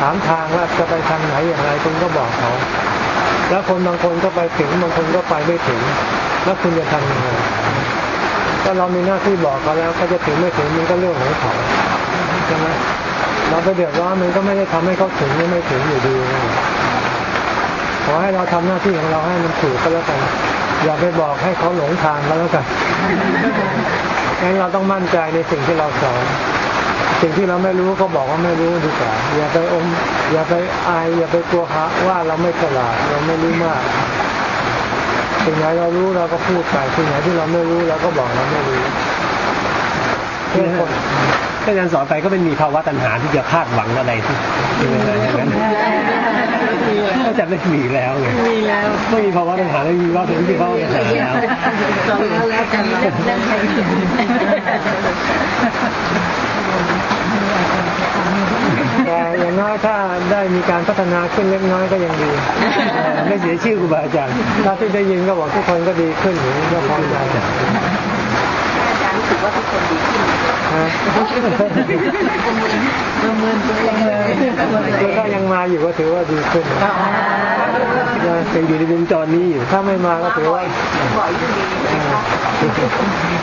S1: ถามทางว่าจะไปทางไหนอย่างไรคุณก็บอกเขา แล้วคนบางคนก็ไปถึงบางคนก็ไปไม่ถึง แล้วคุณจะทำยังไงก็เรามีหน้าที่บอกเขาแล้วก็จะถึงไม่ถึงมันก็เรื่องของเขาใช่ไหมเราไปเดือดร้อนมันก็ไม่ได้ทำให้เขาถึงไม่ถึงอยู่ดีนะขอให้เราทำหน้าที่ของเราให้มันถูกก็แล้วกัน อย่าไปบอกให้เขาหลงทางก็แล้วกันงั้นเราต้องมั่นใจในสิ่งที่เราสอนสิ่งที่เราไม่รู้ก็บอกว่าไม่รู้ดีกว่าอย่าไปอม อย่าไปอายอย่าไปกลัวฮะว่าเราไม่ฉลาดเราไม่รู้มากสิ่งไหนเรารู้เราก็พูดไปสิ่งไหนที่เราไม่รู้เราก็บอกเราไม่รู้เพื่อคน
S4: ถ้า อาจารย์สอนไปก็ไม่มีภาวะตัณหาที่จะคาดหวังอะไรที่อะไรอย่างนั้นก็จะไม่มีแล้วไง
S3: มีแล้ว
S4: ไม่มีภาวะตัณหาไม่มีว่าเป็นที่ภาวะตัณหาแล้ว
S3: สอนแล้วแล้วกันแล้ว
S1: แต่อย่างน้อยถ้าได้มีการพัฒนาขึ้นเล็กน้อยก็ยังดี
S4: ไม่เสียชื่อครูบาอาจารย์
S1: ถ้าที่ได้ยินก็บอกทุกคนก็ดีขึ้นอย่างนี้ก็พอใจ
S2: อาจารย์รู้สึกว่าทุกคนดีขึ้น
S3: ประเมินตัวเองเลย
S1: คือถ้ายังมาอยู่ก็ถือว่าดีขึ้น
S4: ยังอยู่ในวงจรนี้อยู่
S1: ถ้าไม่มาก็ถือว่า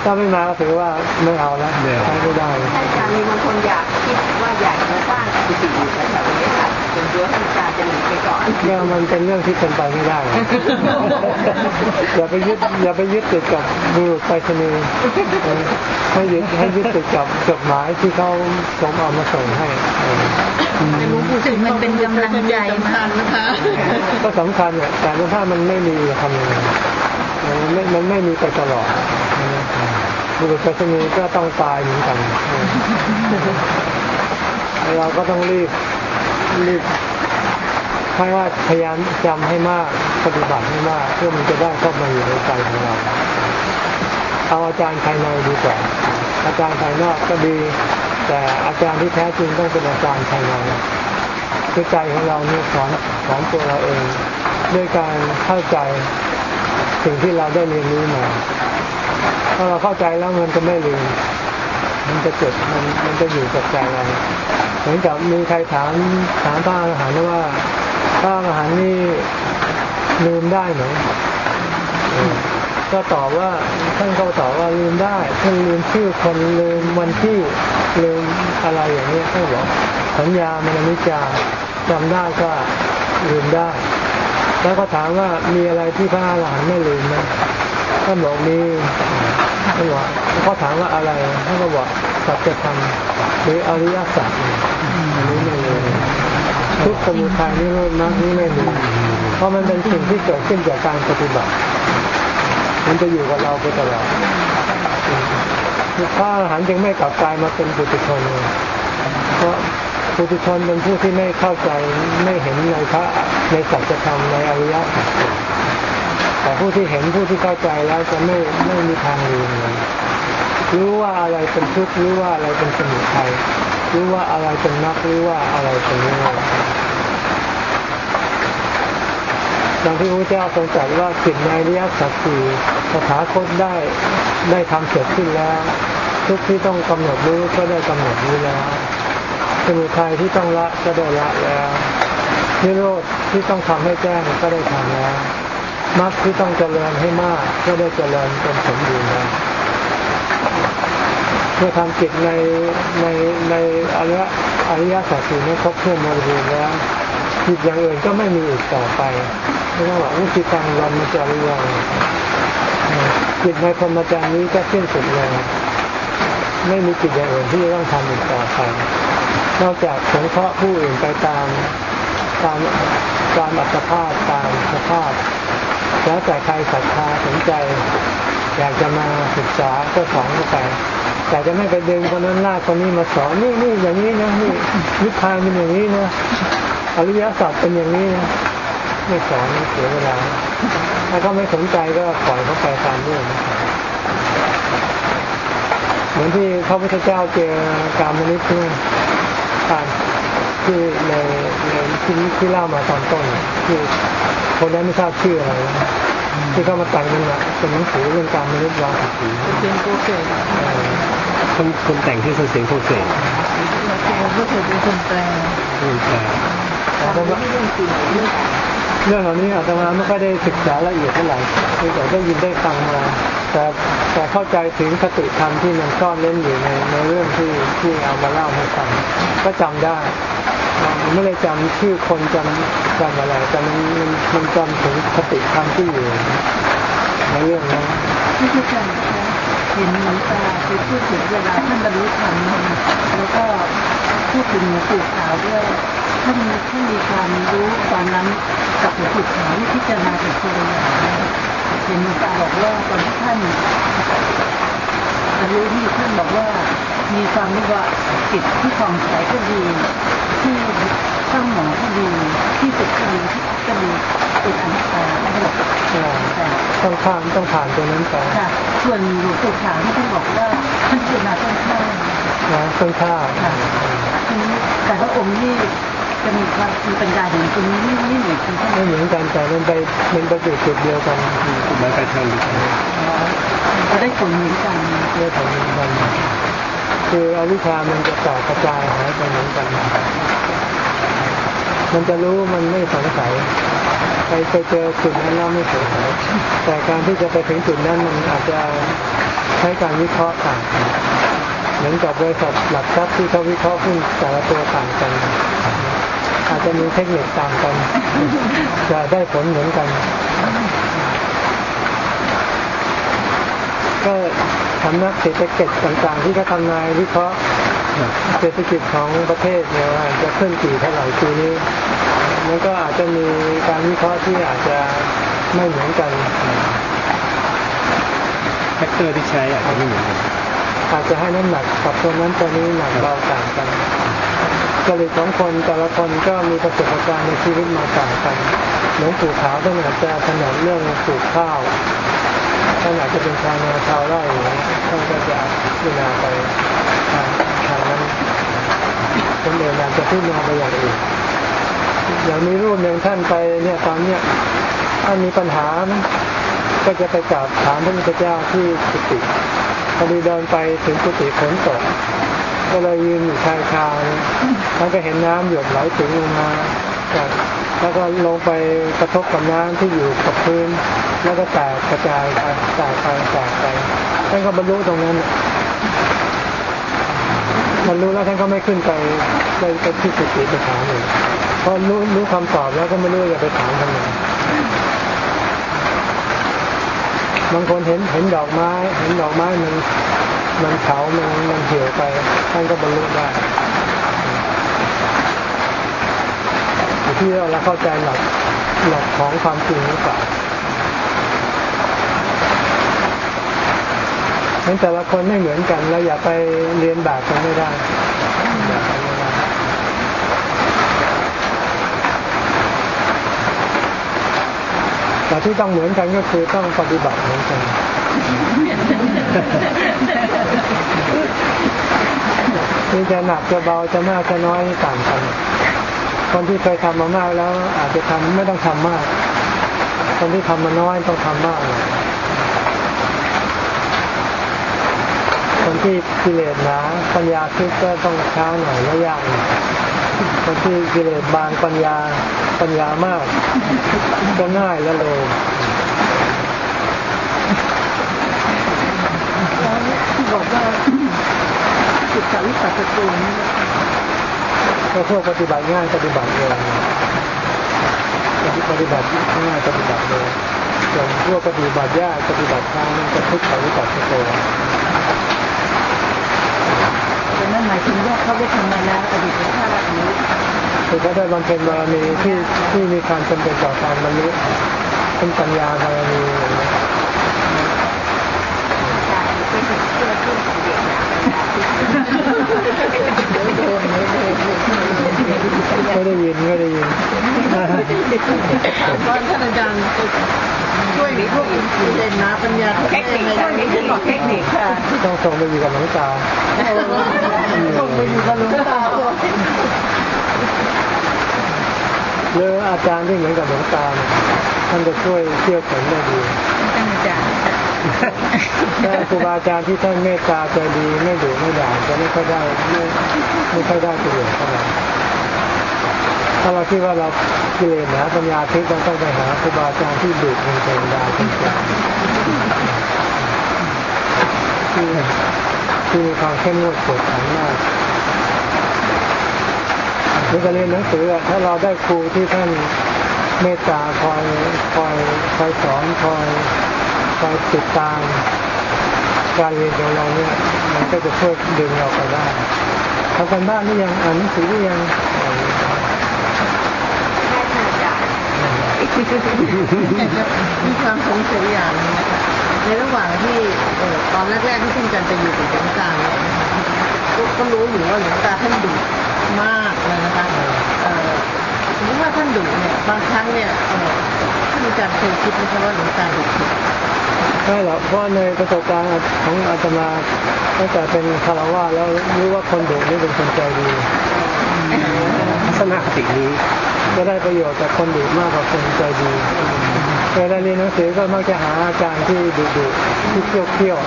S1: ถ้าไม่มาก็ถือว่าไม่เอาแล้วใช้ไม่ได้
S2: ใช่ค่ะมีบางคนอยากคิดว่าอยากจะสร้างกุฏิอยู่แถวนี้ค่ะ เป็นตัวท่านอาจารย์จะหนีไปก่อน
S1: เรื่องมันเป็นเรื่องที่เป็นไปไม่ได้ อย่าไปยึดอย่าไปยึดติดกับบุรุษไปรษณีย์เออให้ยึดให้ยึดติดกับจดหมายที่เขาส่งเอามาส่งให้เออ
S3: รู้สึกมันเป็นกำลังใจมากนะคะ
S1: ก็สำคัญเนี่ยแต่ถ้ามันไม่มีทำยังไงมันไม่มันไม่มีไปตลอดบุรุษไปรษณีย์ก็ต้องตายเหมือนกันเออเราก็ต้องรีบ รีบให้ว่าพยายามจำให้มากปฏิบัติให้มาก เพื่อมันจะได้เข้ามาอยู่ในใจของเรา เอาอาจารย์ภายในดีกว่าอาจารย์ภายนอกก็ดี แต่อาจารย์ที่แท้จริงต้องเป็นอาจารย์ภายในคือใจของเราเนี่ยสอนสอนตัวเราเอง ด้วยการเข้าใจสิ่งที่เราได้เรียนรู้มาถ้าเราเข้าใจแล้วมันจะไม่ลืม มันจะเกิดมันมันจะอยู่กับใจเราเหมือนกับมีใครถามถามพระอรหันต์ว่าพระอรหันต์นี่ลืมได้ไหมเอก็ตอบว่าท่านก็ตอบว่าลืมได้ท่านลืมชื่อคนลืมวันที่ลืมอะไรอย่างนี้ท่านบอกสัญญามันอนิจจาจำได้ก็ลืมได้ แล้วก็ถามว่ามีอะไรที่พระอรหันต์ไม่ลืมไหม ท่านบอกมีท่านบอกเขาถามว่าอะไรท่านก็บอกสัจธรรมหรืออริยสัจอันนี้ไม่เลยทุกสมุทัยนิโรธมรรคนี่ไม่มีเพราะมันเป็นสิ่งที่เกิดขึ้นจากการปฏิบัติ มันจะอยู่กับเราไปตลอดพระอรหันต์จึงไม่กลับกลายมาเป็นปุถุชนเลยเพราะปุถุชนเป็นผู้ที่ไม่เข้าใจไม่เห็นในพระในสัจธรรมในอริยสัจ แต่ผู้ที่เห็นผู้ที่เข้าใจแล้วจะไม่ไม่มีทางลืมเลยรู้ว่าอะไรเป็นทุกข์รู้ว่าอะไรเป็นสมุทัยรู้ว่าอะไรเป็นมรรครู้ว่าอะไรเป็นนิโรธดังที่พระเจ้าทรงตรัสว่าสิ่งในอริยสัจสี่สถาคตได้ได้ทำเสร็จขึ้นแล้ว ทุกที่ต้องกำหนดรู้ก็ได้กำหนดรู้แล้วสมุทัยที่ต้องละก็ได้ละแล้วนิโรธที่ต้องทำให้แจ้งก็ได้ทำแล้ว มรรคที่ต้องเจริญให้มากก็ได้เจริญเป็นสมบูรณ์แล้วเมื่อทำจิตในในในอริยอริยสัจสี่นี้ครบถ้วนบริบูรณ์แล้วจิตอย่างอื่นก็ไม่มีอีกต่อไปไม่ต้องบอกว่าจิตตังวันมันจะเรื่องจิตในพรหมจรรย์นี้ก็สิ้นสุดเลยไม่มีจิตอย่างอื่นที่จะต้องทำอีกต่อไปนอกจากสงเคราะห์ผู้อื่นไปตามตามตามอัตภาพตามสภาพ แล้วแต่ใครศรัทธาสนใจ อยากจะมาศึกษาก็สอนเข้าไปแต่จะไม่ไปดึงคนนั้นลากคนนี้มาสอนนี่นี่อย่างนี้นะนี่นิพพานเป็นอย่างนี้นะอริยสัจเป็นอย่างนี้นะไม่สอนเสียเวลาถ้าเขาไม่สนใจก็ปล่อยเขาไปตามเรื่องเหมือนที่พระพุทธเจ้าเจอการมนุษย์เนี่ยการ ที่ในในที่ที่เล่ามาตอนต้นที่คนนั้นไม่ทราบชื่ออะไรนะที่เขามาแต่งมันนะเป็นหนังสือเรื่องการมนุษย์วางสิสี
S3: เสียงโกเกต
S4: คนคนแต่งที่เสียงโคเกต
S3: เราก็เคยเป็นคนแปล
S4: อืมแต่
S1: แต่ว่า
S3: เรื่องเห
S1: ล่านี้อาตมาไม่ค่อยได้ศึกษาละเอียดเท่าไหร่แต่ได้ยินได้ฟังมา แต่แต่เข้าใจถึงคติธรรมที่มันซ่อนเล่นอยู่ในในเรื่องที่ที่เอามาเล่าให้ฟังก็จำได้ไม่ได้จำชื่อคนจำจำอะไรแต่มันมันมันจำถึงคติธรรมที่อยู่ในเรื่องนั้น
S3: ที่ที่จันะคะเห็นหลวงตาไปพูดถึงเวลาท่านบรรลุธรรมแล้วก็พูดถึงหลวงปู่ขาวด้วย ท่านท่านมีความรู้ตอนนั้นกับหลวงปู่ขาวพิจารณาถึงตัวอย่างเห็นหลวงตาบอกว่าตอนที่ท่านบรรลุที่ท่านบอกว่ามีความรู้ว่าจิตที่ผ่องใสก็ดีที่ตั้งหมอก็ดีที่สุดก็ดีที่ก็ดีเป็นอนัตตานะคะ
S1: ต้องข้ามต้องผ่านตรงนั้นไป
S3: ค่ะส่วนหลวงปู่ขาวที่ท่านบอกว่าท่านพิจารณาต้นข้าว
S1: นะต้องข้าม
S3: ค่ะทีนี้แต่พระองค์นี่ จะมีความมีปัญญาอย่างตรงนี้ไม่ไม่เหมือนกันใช่ไหม
S1: ไม่เหมือนกันแต่มันไปมันไปจุดจุดเดียวกัน
S4: มันไปทางเดียวกัน
S3: จะได้ผลเหมือนกัน
S1: เรื่องของมันคืออวิชามันจะต่อกระจายหายไปเหมือนกัน มันจะรู้มันไม่สงสัยไปไปเจอจุดนั้นแล้วไม่สงสัยแต่การที่จะไปถึงจุดนั้นมันอาจจะใช้การวิเคราะห์ต่างกันเหมือนกับบริษัทหลักทรัพย์ที่เขาวิเคราะห์หุ้นแต่ละตัวต่างกัน อาจจะมีเทคนิคต่างกันจะได้ผลเหมือนกัน ก็สำนักเศรษฐกิจต่างๆ ที่เขาทำนายวิเคราะห์เศรษฐกิจของประเทศเนี่ยว่าจะขึ้นกี่เท่าไหร่ปีนี้มันก็อาจจะมีการวิเคราะห์ที่อาจจะไม่เหมือนกัน
S4: factor ที่ใช้อาจจะไม่เหมือนกัน
S1: อาจจะให้น้ำหนักกับตัวนั้นตัวนี้หนักเบาต่างกันจริตของคนแต่ละคนก็มีประสบการณ์ในชีวิตมาต่างกันหลวงปู่ขาวท่านอาจจะถนัดเรื่องปลูกข้าวท่านอาจจะเป็นชาวนาชาวไร่อย่างนี้ท่านก็จะพิจารณาไปทางทางนั้นคนอื่นอาจจะพิจารณาไปอย่างอื่นอย่างมีรูปหนึ่งท่านไปเนี่ยตอนเนี้ยถ้ามีปัญหาก็จะไปกราบถามพระพุทธเจ้าที่กุฏิ พอดีเดินไปถึงกุฏิฝนตก ก็เลยยืนอยู่ชายคาเนี่ยแล้วก็เห็นน้ำหยดไหลถึงลงมาจากแล้วก็ลงไปกระทบกับน้ำที่อยู่กับพื้น แล้วก็แตกกระจายไปแตกไปแตกไปท่านก็บรรลุตรงนั้นบรรลุแล้วท่านก็ไม่ขึ้นไปไปไปที่กุฏิไปถามเลยเพราะรู้รู้คำตอบแล้วก็ไม่รู้จะไปถามทำไม บางคนเห็นเห็นดอกไม้ เห็นดอกไม้มันมันเผามันมันเหี่ยวไปท่านก็บรรลุได้ที่เราเข้าใจหลักหลักของความจริงหรือเปล่าฉะนั้นแต่ละคนไม่เหมือนกันเราอย่าไปเรียนแบบกันไม่ได้ แต่ที่ต้องเหมือนกันก็คือต้องปฏิบัติเหมือนกันนี่จะหนักจะเบาจะมากจะน้อยต่างกัน คนที่เคยทำมามากแล้วอาจจะทำไม่ต้องทำมาก คนที่ทำมาน้อยต้องทำมาก คนที่กิเลสหนาปัญญาคิดก็ต้องช้าหน่อยและยากคนที่กิเลสบางปัญญา ปัญญามาก ก็ง่ายและเร็ว
S3: ที่บอกว่าจิตตวิปัสสโกนี่
S1: ก็พวกปฏิบัติง่ายปฏิบัติเร็วปฏิบัติง่ายปฏิบัติเร็วส่วนพวกปฏิบัติยากปฏิบัติช้านั่นก็ทุกข์ปฏิบัติโต
S2: แต่นั่นหมายถึงว่าเขาได้ทำมาแล้วอดีตชาตินี้
S1: คือเขาได้บำเพ็ญบารมีที่ที่มีความจำเป็นต่อการบรรลุเป็นปัญญาบารมีอย่างนี้
S2: เป็นเชื่อเชื่อเด็กนะโดนโดนโดน
S1: ไม่ได้ยินไม่ได้ยิน
S3: ว่าท่านอาจารย์ช่วยพวกกิเลสหนาปัญญา
S2: เทคนิคช่วงนี้ฉันบอกเทคนิคค่ะ
S1: ต้องส่งไปอยู่กับหลวงตา
S3: ส่งไปอยู่กับหลวงตา
S1: หรืออาจารย์ที่เหมือนกับหลวงตาเนี่ยท่านจะช่วยเชี่ยวชาญได้ดี
S2: ท่านอาจารย์
S1: ถ้าครูบาอาจารย์ที่ท่านเมตตาใจดีไม่ดุไม่ด่าจะไม่ค่อยได้ไม่ไม่ค่อยได้ประโยชน์เท่าไหร่ถ้าเราคิดว่าเรากิเลสหนาปัญญาทิพย์เราต้องไปหาครูบาอาจารย์ที่ดุเป็นเทวดาเป็นเจ้าที่ที่มีความเข้มงวดกวดขันมาก หรือการเรียนหนังสืออะถ้าเราได้ครูที่ท่านเมตตาคอยคอยคอยสอนคอยคอยติดตามการเรียนของเราเนี่ยมันก็จะช่วยดึงเราไปได้ทำกันบ้านหรือยังอ่านหนังสือหรือยัง
S3: มีความสงสัยอย่างนึงนะคะในระหว่างที่ตอนแรกๆที่ท่านจารย์ไปอยู่กับหลวงตาเนี่ยก็ก็รู้อยู่ว่าหลวงตาท่านดุ มากเลยนะคะเอ่อสมมติว่าท่านดุเนี่ยบางครั้งเนี่ยท่านอาจารย์เคยคิดไหมคะว่าหลวงตาดุ
S1: ไม่หรอกเพราะในประสบการณ์ของอาตมาตั้งแต่เป็นคารวะแล้วรู้ว่าคนดุนี่เป็นคนใจดี
S4: ทัศนคตินี้
S1: จะได้ประโยชน์จากคนดุมากกว่าคนใจดีเวลาเรียนหนังสือก็มักจะหาอาจารย์ที่ดุดุที่เที่ยวเที่ยว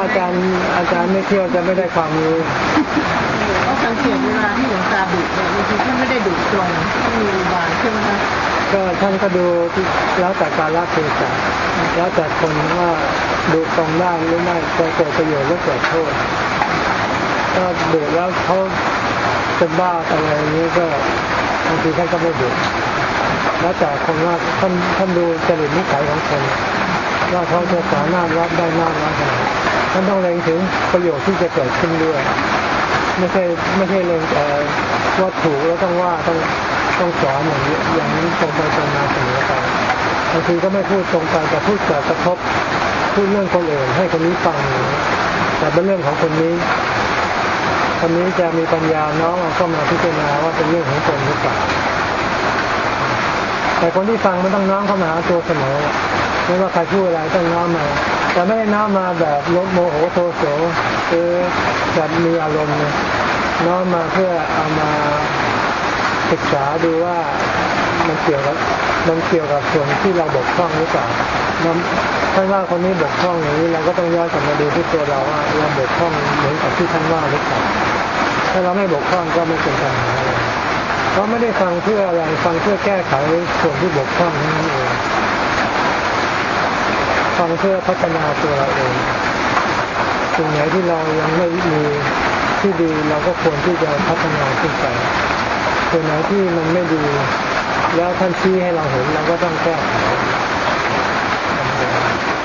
S1: อาจารย์อาจารย์ไม่เที่ยวจะไม่ได้ความรู้
S3: ก็สังเกตเวลาที่หลวงตาดุเนี่ยบางทีท่านไม่ได้ดุตรงท่านมีอุบายใช่ไหมคะ
S1: ก็ท่านก็ดูแล้วแต่การละเทศะแล้วแต่คนว่าดูตรงได้หรือไม่จะเกิดประโยชน์หรือเกิดโทษก็ดูแล้วเขาจะบ้าอะไรอย่างนี้ก็บางทีท่านก็ไม่ดูแล้วแต่คนว่าท่านท่านดูจริตนิสัยของคน ว่าเขาจะสามารถรับได้มากน้อยขนาดไหนท่านต้องเล็งถึงประโยชน์ที่จะเกิดขึ้นด้วย ไม่ใช่ไม่ใช่เล็งแต่ว่าถูกแล้วต้องว่าต้องต้องสอนอย่างนี้อย่างนี้ตรงไปตรงมาเสมอไปบางทีก็ไม่พูดตรงไปแต่พูดแต่กระทบพูดเรื่องคนอื่นให้คนนี้ฟัง แต่เป็นเรื่องของคนนี้คนนี้จะมีปัญญาน้องเอาเข้ามาพิจารณาว่าเป็นเรื่องของคนหรือเปล่าแต่คนที่ฟังมันต้องน้อมเข้ามาหาตัวเสมอ ไม่ว่าใครพูดอะไรต้องน้อมมา แต่ไม่ได้น้อมมาแบบลบโมโหโทโสคือแบบมีอารมณ์น้อมมาเพื่อเอามาศึกษาดูว่ามันเกี่ยวกับมันเกี่ยวกับส่วนที่เราบกพร่องหรือเปล่าท่านว่าคนนี้บกพร่องอย่างนี้เราก็ต้องย้อนกลับมาดูที่ตัวเราว่าเราบกพร่องเหมือนกับที่ท่านว่าหรือเปล่าถ้าเราไม่บกพร่องก็ไม่เป็นปัญหาเพราะไม่ได้ฟังเพื่ออะไรฟังเพื่อแก้ไขส่วนที่บกพร่องนั่นเอง ฟังเพื่อพัฒนาตัวเราเองสิ่งไหนที่เรายังไม่มีที่ดีเราก็ควรที่จะพัฒนาขึ้นไปส่วนไหนที่มันไม่ดี แล้วท่านชี้ให้เราเห็นเราก็ต้องแก้ไข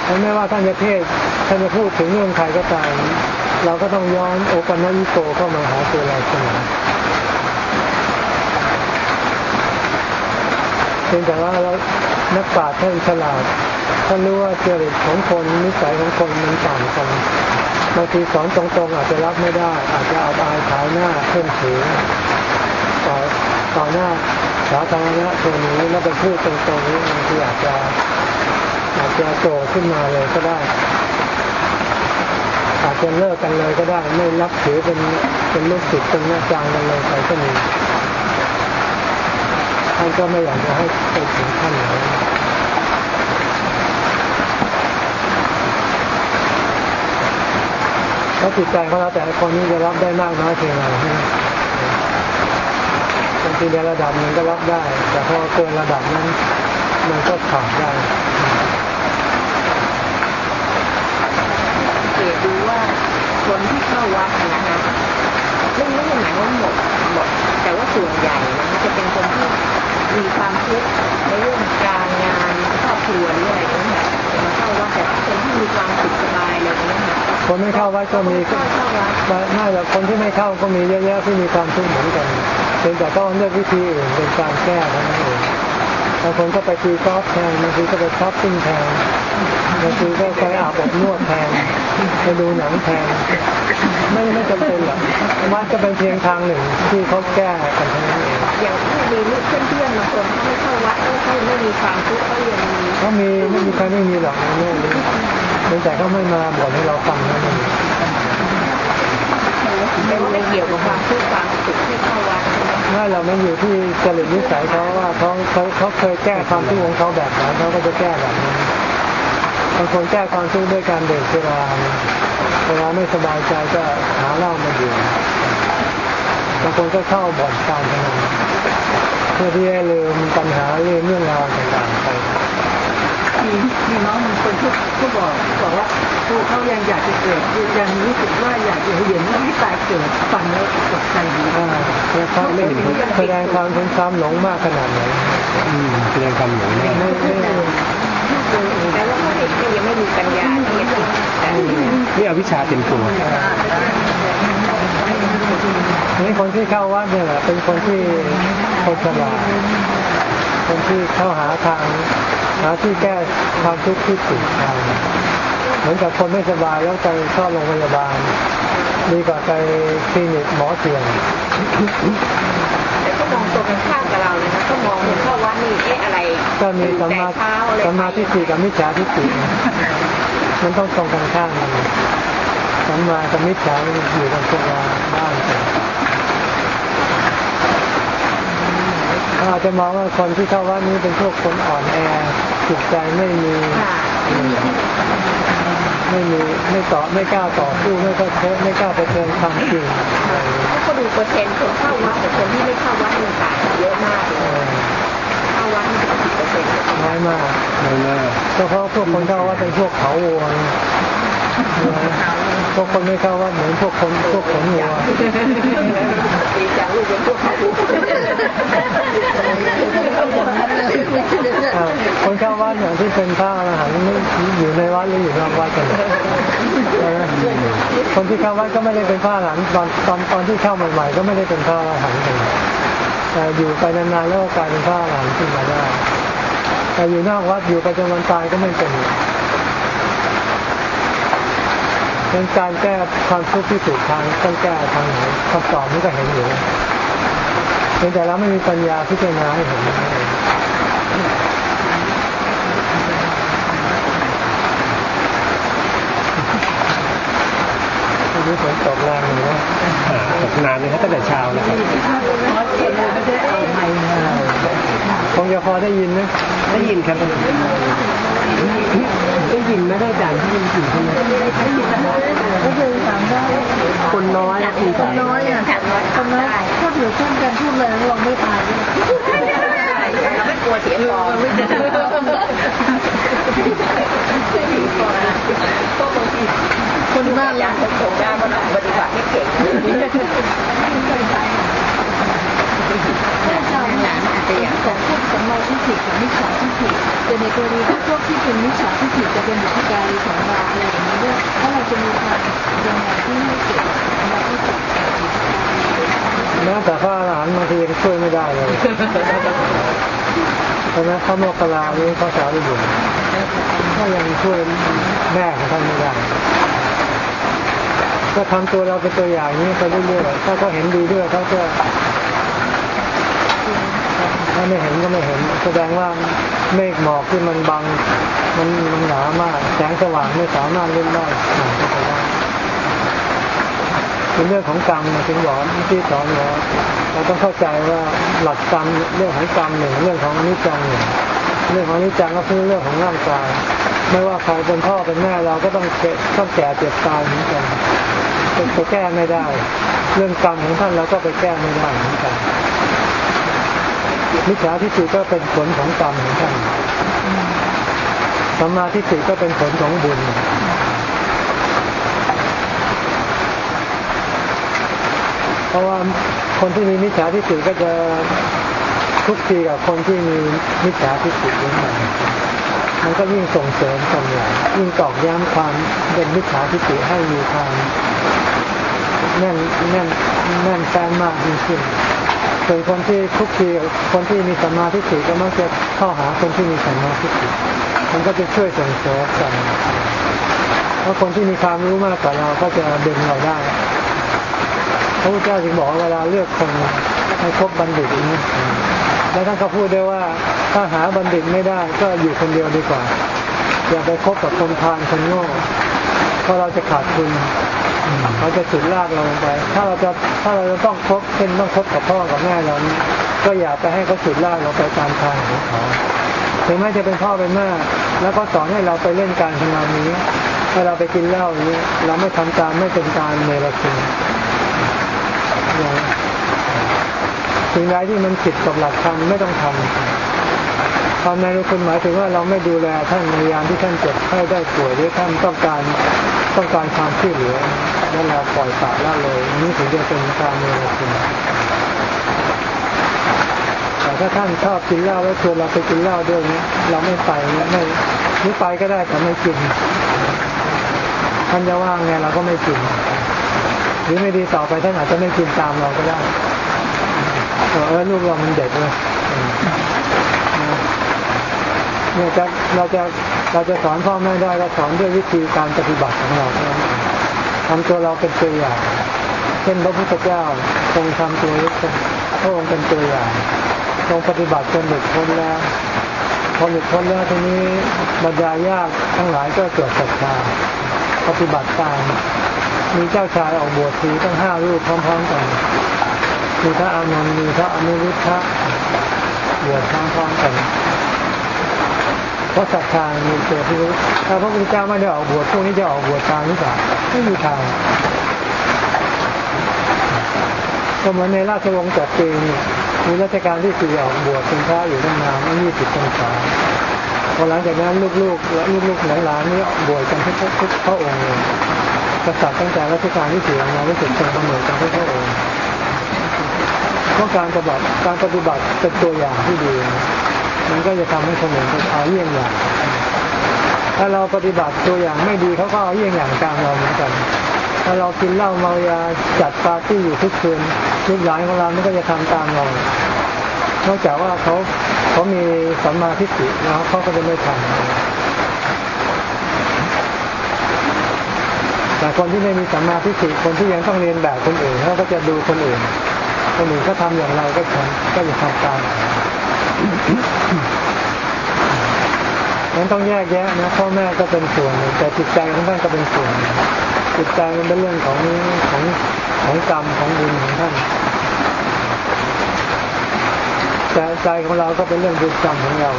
S1: แล้วไม่ว่าท่านจะเทศท่านจะพูดถึงเรื่องใครก็ตาม เราก็ต้องย้อนโอปันญิโกเข้ามาหาตัวเราเสมอเพียงแต่ว่าเรานักปราชญ์ท่านฉลาด ท่านรู้ว่าจริตของคนนิสัยของคนมันต่างกันบางทีสอนตรงๆอาจจะรับไม่ได้ อาจจะเอาอายขายหน้าเพื่อนถือต่อต่อหน้าสาธารณะตัวนี้แล้วไปพูดตรงๆนี้บางทีอาจจะอาจจะโตขึ้นมาเลยก็ได้อาจจะเลิกกันเลยก็ได้ไม่รับถือเป็นเป็นลูกศิษย์เป็นอาจารย์กันเลยไปก็มีท่านก็ไม่อยากจะให้ไปถึงขั้นนั้น แล้วจิตใจของเราแต่ละคนนี้จะรับได้มากน้อยเพียงไรใช่ไหมบางทีในระดับหนึ่งก็รับได้ แต่พอเกินระดับนั้นมันก็ขาดได้
S2: เกตดูว่าคนที่เข้าวัดนะคะไม่ไม่ได้หมายว่าหมดหมด แต่ว่าส่วนใหญ่นะคะจะเป็นคนที่มีความทุกข์ในเรื่องการงานครอบครัวหรืออะไรอย่างเงี้ยมาเข้าวัดแต่คนที่มีความสุขสบายอะไรอย่างเงี้ย ค่ะ
S1: คนไม่เข้าวัดก็มี
S2: ก็เข้าวัด
S1: น่าจะคนที่ไม่เข้าก็มีเยอะแยะที่มีความทุกข์เหมือนกันเพียงแต่ต้องเลือกวิธีอื่นเป็นการแก้เท่านั้นเองบางคนก็ไปตีกอล์ฟแทนบางทีก็ไปช้อปปิ้งแทนบางทีก็ไปอาบอบนวดแทนไปดูหนังแทนไม่ไม่จำเป็นหรอกวัดก็เป็นเพียงทางหนึ่งที่เขาแก้กันเท่านั้นเอง
S2: อย่างที่มีลูกเพื่อนๆบางคนเขาไม่เข้าวัดเขาเขาไม่มีความทุกข์เขายังมี
S1: เขามีไม่มีใครไม่มีหรอกในโลกนี้ เพียงแต่เขาไม่มาบอกให้เราฟังนั่นเอง
S2: แต่ว่าไม่เกี่ยวกับความทุกข์ความสุขที่เข้าวัด
S1: ถ้าเราไม่อยู่ที่จริตนิสัยเขาว่าเขาเขาเขาเคยแก้ความทุกข์ของเขาแบบไหนเขาก็จะแก้แบบนั้นบางคนแก้ความทุกข์ด้วยการเดื่มสุราเวลาไม่สบายใจก็หาเหล้ามาดื่มบางคนก็เข้าบ่อนการพนันเพื่อที่จะลืมปัญหาลืมเรื่องราวต่างๆไป
S3: มีมีน้องบางคนที่เขาบอกบอกว่าตัวเขายังอยากจะเกิดยังรู้สึกว่าอยากจะเห็นว่าไม่ตายเกิดฟังแล้วตกใจดี
S1: อ่าแล้วเขาไม่แสดงความถึงความหลงมากขนาดไหน
S4: อืมแสดงความหลงเนี่ย
S1: ไม่ไม่
S2: แต่ว่าเขายังไม่มีปัญญาที่จะแต่
S4: นี่อวิชชาเต็มตัว
S1: นี่คนที่เข้าวัดเนี่ยแหละเป็นคนที่คนฉลาดคนที่เข้าหาทาง หาที่แก้ความทุกข์ที่ถูกทางเหมือนกับคนไม่สบายแล้วไปเข้าโรงพยาบาลดีกว่าไปคลินิกหมอเถื่อน
S2: แต่ก็มองตัวกันข้ามกับเราเลยนะก็มองเข้าวัดนี่เอ๊ะอะไร
S1: ก็มีสัมมา
S2: แต่เช้าอะไร
S1: สัมมาทิฏฐิกับมิจฉาทิฏฐิมันต้องตรงกันข้ามกันสัมมากับมิจฉามันอยู่กันคนละบ้านกันเขา อาจจะมองว่าคนที่เข้าวัดนี้เป็นพวกคนอ่อนแอจิตใจไม่มี
S2: ค่ะ
S1: ไม่มีไม่ต่อไม่กล้าต่อสู้ไม่กล้าเทไม่กล้าไปเชิญความจริงอะไรอย่างเงี้ย
S2: เขาก็ดูเปอร์เซ็นต์คนเข้าวัดกับคนที่ไม่เข้าวัดมันต่างกันเยอะมากเล
S1: เอยอ
S2: เข้าวัดนี่ก็สิบเปอร์เซ็นต์
S1: น้อยมาก
S4: ไม่น่า
S1: เฉพาะพวกคนเข้าวัดเป็นพวกเขาวัวนะพวกคนไม่เข้าวัดเหมือนพวกคนพวกขนวัว
S2: ดีจังลูกเป็นพวกเขา
S1: คนเข้าวัดเนี่ยที่เป็นพระอรหันต์อยู่ในวัดหรืออยู่นอกวัดกันคนที่เข้าวัดก็ไม่ได้เป็นพระอรหันต์ตอนตอนตอนที่เข้าใหม่ๆก็ไม่ได้เป็นพระอรหันต์กันแต่อยู่ไปนานๆแล้วก็กลายเป็นพระอรหันต์ขึ้นมาได้แต่อยู่นอกวัดอยู่ไปจนวันตายก็ไม่เป็น เป็นการแก้ความทุกข์ที่ถูกทางต้องแก้ทางไหนคำตอบนี้ก็เห็นอยู่เพียงแต่เราไม่มีปัญญาพิจารณาให้เห็นนั่นเองวันนี้ฝนตกแรงอยู่นะ
S4: อ่าตกนานเลยครับตั้งแต่เช้านะครับ
S1: คงจะพอได้ยินนะ
S4: ได้ยินครับได้ยินไหมได้อาจารย์ที่ยินอยู่ใช่ไหม
S3: ก็คือถามได้
S4: คนน้อยคุย
S3: คนน้อยอะคนน้อยถ้าเผื่อเช่นกันพูดเลยเราไม่ตาย
S2: เราไม่กลัวเสียฟอร์มไม่กลัวก็บางที
S3: คนบ้าน
S2: ยา
S3: เรา
S2: งคนโสดามันปฏิบัติไม่เก่ง
S3: ถ้าชาวหลานอาจจะอยากของพวกสัมมาทิฏฐิกับมิจฉาทิฏฐิแต่ในกรณีที่พวกที่เป็นมิจฉาทิฏฐิจะเป็นบุคคลของเราอะไรอย่างนี้ด้วยถ้าเราจะมีทางยังไงที่ให้เกิดสัมาทิฏฐิกับจิตใจ
S1: แม้แต่พระอรหันต์บางทีช่วยไม่ได้เลยเพราะนั้นพระโมคคัลลานี้เขาสาวอยู่ก็ยังช่วยแม่ของท่านไม่ได้ก็ทำตัวเราเป็นตัวอย่างนี้ไปเรื่อยๆถ้าเขาเห็นดีด้วยเขาก็ ไม่เห็นก็ไม่เห็น แสดงว่าเมฆหมอกที่มันบัง มันมันหนามาก แสงสว่างไม่สามารถเล่นได้อ่าเข้าใจได้เป็นเรื่องของกรรมถึงบอกที่สอนว่าเราต้องเข้าใจว่าหลักกรรมเรื่องของกรรมหนึ่งเรื่องของอนิจจังหนึ่งเรื่องของอนิจจังก็คือเรื่องของร่างกาย ไม่ว่าใครเป็นพ่อเป็นแม่เราก็ต้องเจ็บต้องแก่เจ็บตายเหมือนกันไปแก้ไม่ได้ เรื่องกรรมของท่านเราก็ไปแก้ไม่ได้เหมือนกัน มิจฉาทิฏฐิก็เป็นผลของกรรมของท่านสัมมาทิฏฐิก็เป็นผลของบุญเพราะว่าคนที่มีมิจฉาทิฏฐิก็จะทุกทีกับคนที่มีมิจฉาทิฏฐิเหมือนกันมันก็ยิ่งส่งเสริมกันใหญ่ยิ่งตอกย้ำความเป็นมิจฉาทิฏฐิให้มีความแน่นแน่นแน่นแฟ้นมากยิ่งขึ้น ส่วนคนที่ทุกทีคนที่มีสัมมาทิฏฐิก็มักจะเข้าหาคนที่มีสัมมาทิฏฐิมันก็จะช่วยส่งเสริมกันเพราะคนที่มีความรู้มากกว่าเราก็จะดึงเราได้พระพุทธเจ้าจึงบอกเวลาเลือกคนให้คบบัณฑิตอย่างนี้แล้วท่านก็พูดได้ว่าถ้าหาบัณฑิตไม่ได้ก็อยู่คนเดียวดีกว่า อย่าไปคบกับคนพาลคนโง่ เพราะเราจะขาดทุนเขาจะสุดลากเราลงไป ถ้าเราจะถ้าเราจะต้องคบเช่นต้องคบกับพ่อกับแม่เรานี้ก็อย่าไปให้เขาสุดลากเราไปตามทางของเขาถึงแม้จะเป็นพ่อเป็นแม่แล้วก็สอนให้เราไปเล่นการพนันนี้ถ้าเราไปกินเหล้าอย่างนี้ เราไม่ทำตามไม่เป็นการเนรคุณสิ่งใดที่มันผิดกับหลักธรรมไม่ต้องทำทำในรู้คุณหมายถึงว่าเราไม่ดูแลท่านในยามที่ท่านเจ็บไข้ได้ป่วยหรือท่านต้องการต้องการความช่วยเหลือแล้วเราปล่อยปละละเลยนี่ถึงจะเป็นการเนรคุณแต่ถ้าท่านชอบกินเหล้าแล้วชวนเราไปกินเหล้าด้วยนี้เราไม่ไปเนี่ยไม่ไม่ไปก็ได้แต่ไม่กินท่านจะว่างไงเราก็ไม่กินหรือไม่ดีต่อไปท่านอาจจะไม่กินตามเราก็ได้เออลูกเรามันเด็กเลย เนี่ยจะเราจะเราจะสอนพ่อแม่ได้ก็สอนด้วยวิธีการปฏิบัติของเราทำตัวเราเป็นตัวอย่าง เช่นพระพุทธเจ้าทรงทำตัวพระองค์เป็นตัวอย่างทรงปฏิบัติจนหลุดพ้นแล้วพอหลุดพ้นแล้วทีนี้บรรดายากทั้งหลายก็เกิดศรัทธาปฏิบัติตามมีเจ้าชายออกบวชทีตั้งห้ารูปพร้อมๆกันมีพระอานนท์มีพระอนุรุทธะบวชพร้อมๆกัน เพราะศรัทธามีตัวที่รู้ถ้าพระพุทธเจ้าไม่ได้ออกบวชพวกนี้จะออกบวชตามหรือเปล่าไม่มีทางก็เหมือนในราชวงศ์จักรีนี่มีราชการที่สี่ออกบวชเป็นพระอยู่ตั้งนานไม่ยี่สิบพรรษาพอหลังจากนั้นลูกๆและลูกๆหลานๆนี่บวชกันทุกทุกพระองค์เลยกษัตริย์ตั้งแต่รัชกาลที่สี่มารู้สึกทรงกำเนิดกันทุกพระองค์เพราะการปฏิบัติการปฏิบัติเป็นตัวอย่างที่ดี มันก็จะทำให้คนอื่นเอาเยี่ยงอย่าง ถ้าเราปฏิบัติตัวอย่างไม่ดีเขาก็เอาเยี่ยงอย่างตามเราเหมือนกัน ถ้าเรากินเหล้าเมายาจัดปาร์ตี้อยู่ทุกคืนลูกหลานของเรามันก็จะทำตามเรานอกจากว่าเขาเขามีสัมมาทิฏฐิแล้วเขาก็จะไม่ทำแต่คนที่ไม่มีสัมมาทิฏฐิคนที่ยังต้องเรียนแบบคนอื่นเขาก็จะดูคนอื่นคนอื่นเขาทาอย่างไรก็ทำก็จะทำตาม นั้นต้องแยกแยะนะพ่อแม่ก็เป็นส่วน แต่จิตใจของท่านก็เป็นส่วน จิตใจมันเป็นเรื่องของของของกรรมของบุญของท่านแต่ใจของเราก็เป็นเรื่องบุญกรรมของเรา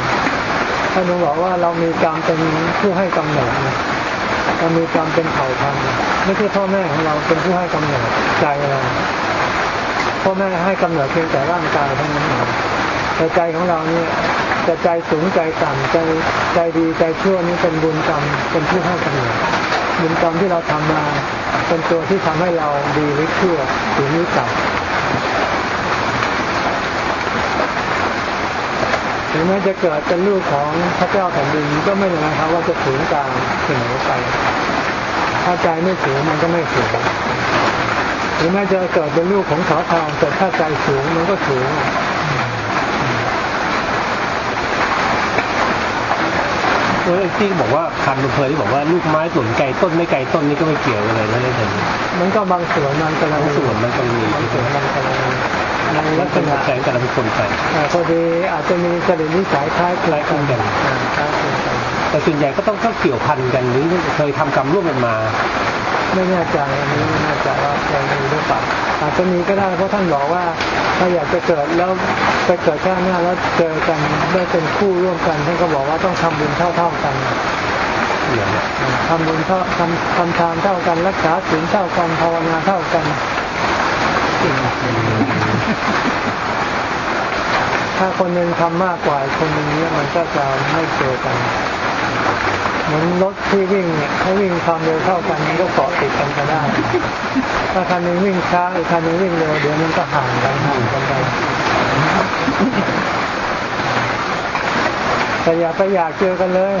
S1: ท่านบอกว่าเรามีกรรมเป็นผู้ให้กำเนิดเรามีกรรมเป็นเผ่าพันธุ์ไม่ใช่พ่อแม่ของเราเป็นผู้ให้กำเนิดใจเราพ่อแม่ให้กำเนิดเพียงแต่ร่างกายเท่านั้นเอง แต่ใจของเราเนี่ยจะใจสูงใจต่ำใจใจดีใจชั่วนี้เป็นบุญกรรมเป็นผู้ให้กำเนิดบุญกรรมที่เราทำมาเป็นตัวที่ทำให้เราดีหรือชั่วหรือนี้ต่ำถึงแม้จะเกิดเป็นลูกของพระเจ้าแผ่นดินก็ไม่ได้หมายความว่าจะสูงกลางเสมอไปถ้าใจไม่สูงมันก็ไม่สูงถึงแม้จะเกิดเป็นลูกของขอทานแต่ถ้าใจสูงมันก็สูง
S4: เออที่บอกว่าคำเพลที่บอกว่าลูกไม้หล่นไกลต้นไม่ไกลต้นนี่ก็ไม่เกี่ยวอะไรนะเนี่ย
S1: มันก็บางส่วนมันกำลัง
S4: ส่วนมันกำลังมี
S1: บางส่วนมันกำลัง
S4: ในลักษณะแสงแต่ละคนไป
S1: พอดีอาจจะมีจริตนิสัยคล้ายคล้ายกัน
S4: แต่ส่วนใหญ่ก็ต้องต้องเกี่ยวพันกันหรือเคยทำกรรมร่วมกันมา
S1: ไม่แน่ใจอันนี้ไม่แน่ใจว่าเคยมีหรือเปล่าอาจจะมีก็ได้เพราะท่านบอกว่าถ้าอยากจะเกิดแล้ว ไปเกิดแค่หน้าแล้วเจอกันได้เป็นคู่ร่วมกันท่านก็บอกว่าต้องทำบุญเท่าๆกัน
S4: เขี่ย
S1: ทำบุญเท่าทำทำทานเท่ากันรักษาศีลเท่ากันภาวนาเท่ากันถ้าคนหนึ่งทำมากกว่าคนหนึ่งเนี่ยมันก็จะไม่เจอกัน เหมือนรถที่วิ่งเนี่ยถ้าวิ่งความเร็วเท่ากันมันก็เกาะติดกันก็ได้ ถ้าคันหนึงวิ่งช้าอีกคันหนึงวิ่งเร็วเดี๋ยวมันก็ห่างกันห่างกันไปแต่อย่าไปอยากเจอกันเลย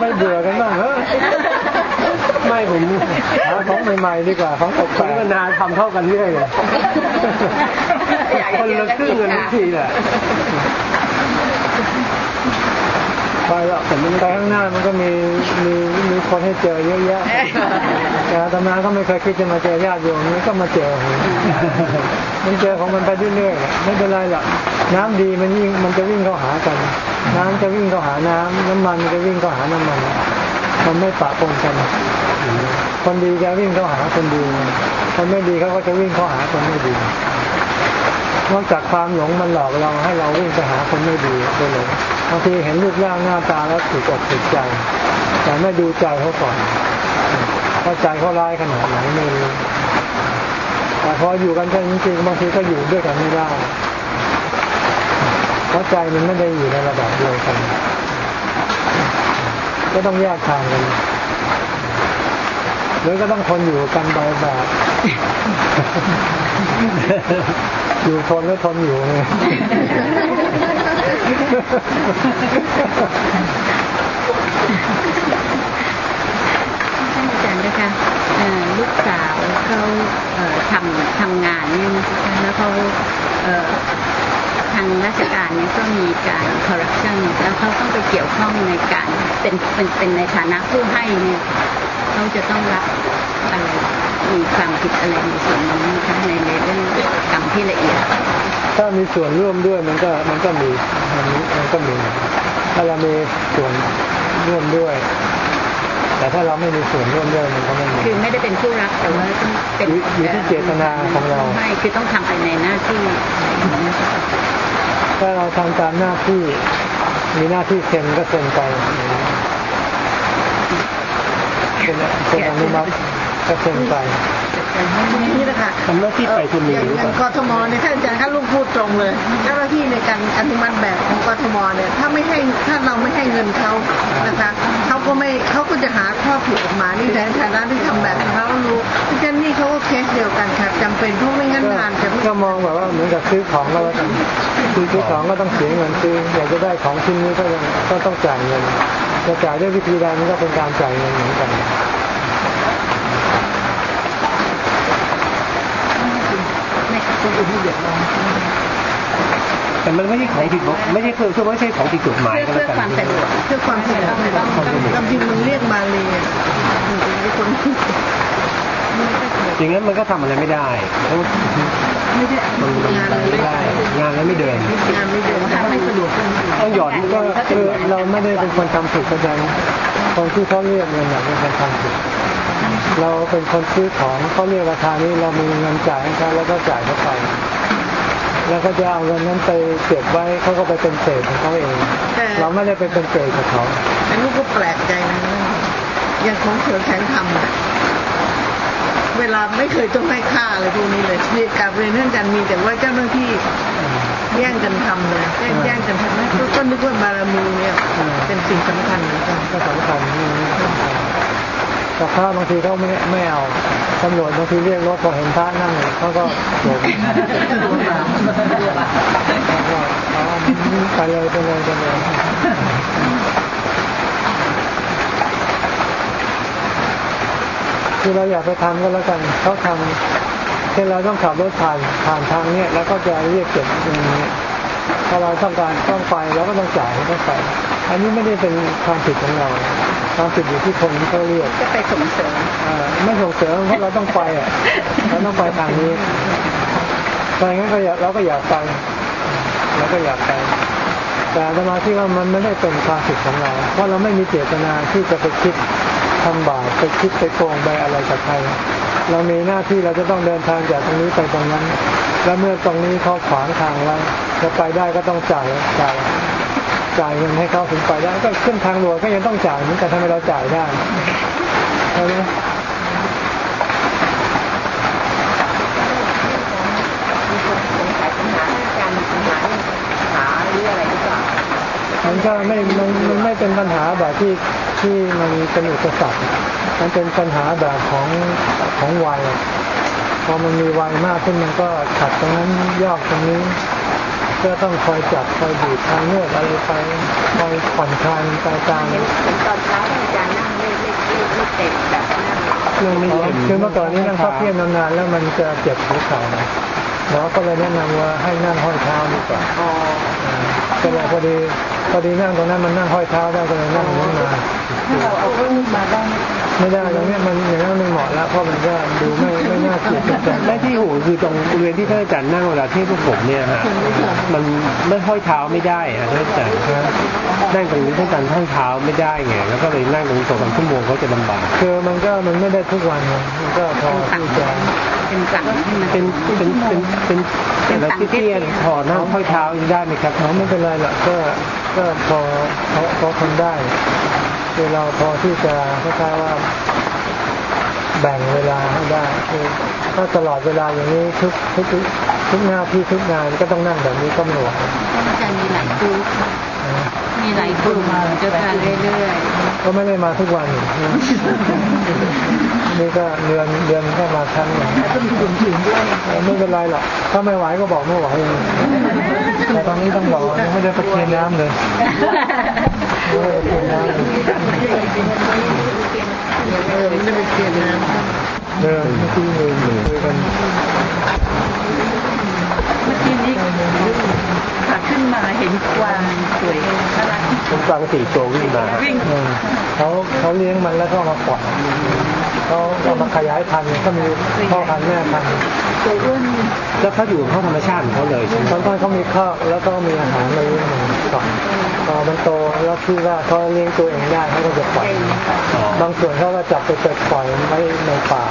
S1: ไม่เบื่อกันบ้างเหรอ
S4: ไม่ผม
S1: หาของใหม่ๆดีกว่าของตก
S4: ผ
S1: แต่
S4: มก็นานทำเท่ากันเรื่อยเลยคนละครึ่งกันทุกทีแหละ
S1: ไปหรอกแต่มันไปข้างหน้ามันก็มีมีมีคนให้เจอเยอะแยะแต่อาตมาก็ไม่เคยคิดจะมาเจอญาติโยมนี่ก็มาเจอมันเจอของมันไปเรื่อยๆไม่เป็นไรหรอกน้ำดีมันวิ่งมันจะวิ่งเข้าหากัน น้ำจะวิ่งเข้าหาน้ำน้ำมันจะวิ่งเข้าหาน้ำมัน มันไม่ปะปนกันคนดีจะวิ่งเข้าหาคนดีคนไม่ดีเขาก็จะวิ่งเข้าหาคนไม่ดี นอกจากความหลงมันหลอกเราให้เราวิ่งไปหาคนไม่ดีไปหลงบางทีเห็นรูปร่างหน้าตาแล้วถูกอกถูกใจ แต่ไม่ดูใจเขาก่อนว่าใจเขาร้ายขนาดไหนไม่รู้แต่พออยู่กันจริงๆบางทีก็อยู่ด้วยกันไม่ได้เพราะใจมันไม่ได้อยู่ในระดับเดียวกันก็ต้องแยกทางกันหรือก็ต้องทนอยู่กันไปแบบ อยู่ทนก็ทนอยู่ไง
S5: ท่านอาจารย์นะคะลูกสาวเขาเทำทำงานเนี่ยนะคะแล้วเขาเทางราชการเนี่ยก็มีการคอร์รัปชันแล้วเขาต้องไปเกี่ยวข้องในการเป็นเป็นเป็นในฐานะผู้ให้เนี่ยเขาจะต้องรับอะไร มีความผิดอะไรในส่วนนี้นะคะในในเรื่องกรรมที่ละเอียด
S1: ถ้ามีส่วนร่วมด้วยมันก็มันก็มีมันมีมันก็มีถ้าเรามีส่วนร่วมด้วย แต่ถ้าเราไม่มีส่วนร่วมด้วยมันก็ไม่มี
S5: คือไม่ได้เป็นผู้รับแต่ว่าต้องเป็น
S1: อยู่อยู่ที่เจตนาของเรา
S5: ผู้ให้คือต้องทำไปในหน้าที่
S1: ถ้าเราทำตามหน้าที่มีหน้าที่เซ็นก็เซ็นไปเป็นเป็นอนุมัติ ก็เซ็นไป
S3: นี่นะคะ
S4: ทำหน้าที่ไปคุณมี
S3: อย่าง
S4: หรือ
S3: อ
S4: เป
S3: ย่าง
S4: ล่าก
S3: ทมเนี่ยท่านอาจารย์คะลูกพูดตรงเลยเจ้าหน้าที่ในการอนุมัติแบบของกทมเนี่ยถ้าไม่ให้ถ้าเราไม่ให้เงินเขานะคะเขาก็ไม่เขาก็จะหาข้อผิดออกมานี่ในฐานะที่ทำแบบเขารู้เพราะฉะนั้นนี่เขาก็เคสเดียวกันค่ะจำเป็นเพราะไม่งั้นงานจะไม่
S1: ก็มองแบบว่าเหมือนกับซื้อของก็แล้วกันซื้อของก็ต้องเสียเงินซื้ออยากจะได้ของชิ้นนี้ก็ยังก็ต้องจ่ายเงินจะจ่ายด้วยวิธีใดมันก็เป็นการจ่ายเงินเหมือนกัน
S5: ไม่ คนอื่นไม่เดือดร้อน
S4: แต่มันไม่ใช่ของผิดบอกไม่ใช่เพื่อเพื่อไม่ใช่ของผิดกฎหมาย
S5: เพื่อ
S4: ก็
S5: เพื่
S4: แล้
S5: อ
S4: วกัน
S5: ความสะดวก
S3: เพื่อความสะดวกจำจริงมันเรียกมาเลยอะเป็นคน
S4: อย่างนั้นมันก็ทำอะไรไม่ได้แล้ว
S3: ไม่ได้
S4: มันมัน
S3: งาน
S4: ไม่ได้ งานแล้วไม่เดิน
S3: งานไม่เดิน
S5: ถ้าไม่สะดวก
S4: ต้องหย่อน
S1: ก็คือเราไม่ได้เป็นคนทำผิดก็ได้คนที่เขาเรียกเงินน่ะเป็นคนทำผิดเราเป็นคนซื้อของเขาเรียกราคานี้เรามีเงินจ่ายให้เขาแล้วก็จ่ายเข้าไปแล้วก็จะเอาเงินนั้นไปเก็บไว้เขาก็ไปเป็นเศษของเขาเอง เราไม่ได้ไปเป็นเศษกับเขา
S3: อันนี้ก็แปลกใจนะอย่างของเสือแข็งทำอะ เวลาไม่เคยต้องให้ค่าอะไรพวกนี้เลยมีการเรียนเรื่องการมีแต่ว่าเจ้าหน้าที่แย่งกันทำเลยแย่งแย่งกันทำนะก็นึกว่าบารมีเนี่ยเป็นสิ่งสำคัญเหมือนกัน
S1: ก็สำคัญนี่แต่พระบางทีเขาไม่ไม่เอาตำรวจบางทีเรียกรถพอเห็นพระนั่งเขาก็หลบเขาก็อ๋อไปเลยไปเลยไปเลย คือเราอยากไปทำก็แล้วกันเขาทำเช่นเราต้องขับรถผ่านผ่านทางเนี้ยแล้วก็จะเรียกเก็บเงินนี้ถ้าเราต้องการต้องไปเราก็ต้องจ่ายต้องไปอันนี้ไม่ได้เป็นความผิดของเราความผิดอยู่ที่คนที่เขาเรียก
S5: จะไปส่งเสริม
S1: อ่าไม่ส่งเสริมเพราะเราต้องไปอะเราต้องไปทางนี้ไปงั้นก็อยากเราก็อยากไปเราก็อยากไปแต่อาตมาที่ว่ามันไม่ได้เป็นความผิดของเรา เพราะเราไม่มีเจตนาที่จะไปคิด ทำบาปไปคิดไปโกงไปอะไรกับใคร เรามีหน้าที่เราจะต้องเดินทางจากตรงนี้ไปตรงนั้น แล้วเมื่อตรงนี้เขาขวางทางไว้จะไปได้ก็ต้องจ่ายจ่ายจ่ายเงินให้เขาถึงไปได้ก็ขึ้นทางด่วนก็ยังต้องจ่ายเหมือนกันทำไมเราจ่ายได้ใช่ไหม
S2: มีคนสงสัยปัญหาอาจารย์มีปัญหาเรื่องขาหรืออะไรหรือเปล่า
S1: มันก็ไม่มันมันไม่เป็นปัญหาแบบที่ ที่มันเป็นอุปสรรคมันเป็นปัญหาแบบของของวัยพอมันมีวัยมากขึ้นมันก็ขัดตรงนั้นยอกตรงนี้ก็ต้องคอยจับคอยบีบคอยนวดอะไรไปคอยผ่อนคลายไปตาม
S2: เห็นตอนเช้าอาจารย์นั่งไม่ไม่ไม่เต็มแบบนั่ง
S4: เรื่องไม่เห็น
S1: คือเมื่อก่อนนี้นั่งพับเพียบนานๆแล้วมันจะเจ็บหัวเข่าหมอก็เลยแนะนำว่าให้นั่งห้อยเท้าดีกว่า
S2: อ๋อ
S1: ก็เลยพอดีพอดีนั่งตรงนั้นมันนั่งห้อยเท้าได้ก็เลยนั่งอย่างนั้นมา
S3: ถ้าเราเอาเรื่องมาได้ไหม
S1: ไม่ได้ตรงนี้มันอย่างนั้นไม่เหมาะแล้วเพราะมันก็ดูไม่ไม่น่าเกลียดจริง
S4: และที่หูคือตรงบริเวณที่ท่านอาจารย์นั่งเวลาเทศพวกผมเนี่ยฮะมันไม่ห้อยเท้าไม่ได้อะท่านอาจารย์นั่งตรงนี้ท่านอาจารย์ห้อยเท้าไม่ได้ไงแล้วก็เลยนั่งตรงนี้สองสามชั่วโมงเขาจะลำบาก
S1: คือมันก็มันไม่ได้ทุกวันไงมันก็พอ
S5: สั่ง
S1: ที่จะ
S5: เป็นสั่งให้มัน
S4: เป็นเป็นเป็นเป็นเป็นอะไรที่เตี้ยๆถอดนั่งห้อยเท้าได้ไหมครับ
S1: เขาไม่เป็นไรหรอกก็ก็พอเขาเขาทำได้คือเราพอที่จะคล้ายๆว่าแบ่งเวลาให้ได้คือถ้าตลอดเวลาอย่างนี้ทุกทุกทุกหน้าที่ทุกงานก็ต้องนั่งแบบนี้ก็ไม่ไหว
S5: อาจารย์มีหลายกลุ่ ม
S1: นะ
S5: มีหลายกลุ่มจะทานเรื่อย
S1: ก็ไม่ได้มาทุกวันนี่นี่ก็เดือนเดือนแค่มาครั้งหนึ่ง
S3: ก็มีกลุ่มถึงด้วย
S1: ไม่เป็นไรหรอกถ้าไม่ไหวก็บอกไม่ไหวเองแต่ตอนนี้ต้องบอกว่ายังไม่ได้ประเคนน้ำเลยไม่ได้ประเคนน้ำเลย
S3: เออไม่ได้ไปเปลี่ยนน้ำ
S1: เดินเมื่อกี้เลยคุยกัน
S3: เมื่อกี้นี้ ขาขึ้นมาเห็นกวางสวยน่ารัก
S4: ผมฟังสี่ตัววิ่งมา
S1: เขาเขาเลี้ยงมันแล้วก็มาปล่อยเขาเอามาขยายพันธุ์ก็มีพ่อพันธุ์แม่พันธุ์
S4: แล้วเขาอยู่เขาธรรมชาติของเขาเลย
S1: ตอนต้นเขามีข้าวแล้วก็มีอาหารมาเลี้ยงมันก่อนพอมันโตแล้วคิดว่าเขาเลี้ยงตัวเองได้เขาก็จะปล่อย
S4: บา
S1: งส่วนเขาก็จับไปปล่อยไว้ในป่า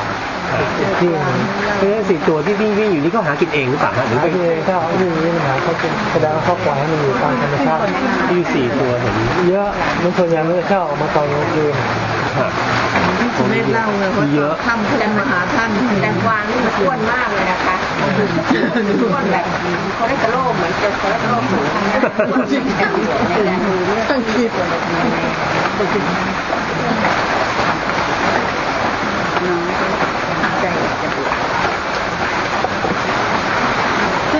S1: ที่หนึง
S4: เพราะฉะนั้นสี่ตัวที่วิ่งวิ่งอยู่นี่เขาหากินเองหรือเปล่าฮะหรือ
S1: ไอ้
S4: ไป
S1: ที่เองถ้าเขาอยู่นี่มันหาเขาจะแสดงว่าเขาปล่อยให้มันอยู่ตามธรรมชาติ
S4: ที่สี่ตัวเห็น
S1: เยอะมันส่วนใหญ่มันจะเข้าออกมาตอนกลางคืน
S4: ฮะ
S3: ที่คุณไม่เล่าเลยว่า
S4: เยอะ
S3: ทำคนมาหาท่าน
S2: แต่กวางนี่มันอ้วนมากเลยนะคะอ้วนแบบคอเลสเตอรอลเหมือนจะคอเลสเตอรอลสูงนะอ้วนจริงๆเนี่ยดูเรื่อง
S3: ต้องคิด
S5: ๆน้องก็ใจจะบวช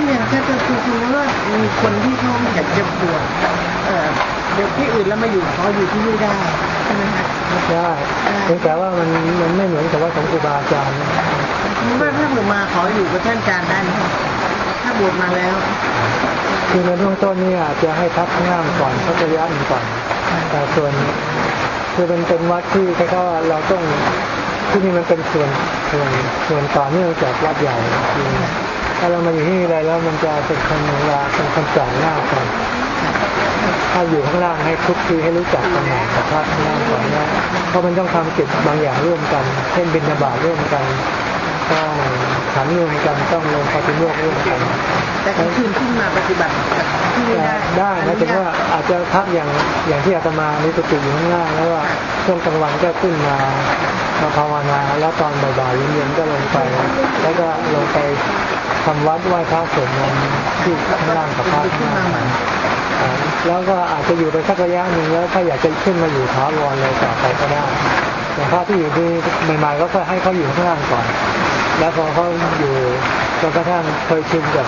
S3: ซึ่งอย่างถ้าจะคือสมมติว่ามีคนที่เขาอยากจะบวชเออเด็กที่อื่นแล้วมาอยู่ขออยู่ที่นี่ได้ใช่ไหมคะ
S1: ได้เพียงแต่ว่ามันมันไม่เหมือนกับว่าของครูบาอาจารย์นะ
S3: ว่าถ้าผมมาขออยู่กับท่านอาจารย์ได้ไหมคะถ้าบวชมาแล้ว
S1: คือในเบื้องต้นนี่อาจจะให้พักข้างล่างก่อนสักระยะหนึ่งก่อนแต่ส่วนคือเป็นเป็นวัดที่แค่ว่าเราต้องที่นี่มันเป็นส่วนส่วนส่วนต่อเนื่องจากวัดใหญ่คือถ้าเรามาอยู่ที่นี่อะไรแล้วมันจะเป็นคนเวลาเป็นคนจ่างหน้ากันถ้าอยู่ข้างล่างให้ทุกทีให้รู้จักกันหน่อยกับพระข้างล่างก่อนนะเพราะมันต้องทำกิจบางอย่างร่วมกัน เช่นบิณฑบาตร่วมกัน ต้องฉันร่วมกันต้องลงปฏิโมกข์ร่วมกัน
S3: แต่กลางคืนขึ้นมาปฏิบัติกับที่นี่ได้
S1: ได้นะถึงว่าอาจจะพักอย่างอย่างที่อาตมานี่ปฏิอยู่ข้างล่างแล้วว่าช่วงกลางวันก็ขึ้นมามาภาวนาแล้วตอนบ่ายๆเย็นๆก็ลงไป แล้วก็ลงไปทำวัดไหว้พระสวดมนต์ที่ข้างล่างกับพระข้างล่างอ่าแล้วก็อาจจะอยู่ไปสักระยะหนึ่งแล้วถ้าอยากจะขึ้นมาอยู่ท้าวรเลยต่อไปก็ได้แต่พระที่อยู่ที่ใหม่ๆก็ค่อยให้เขาอยู่ข้างล่างก่อน แล้วพอเขาอยู่จนกระทั่งเคยชินกับ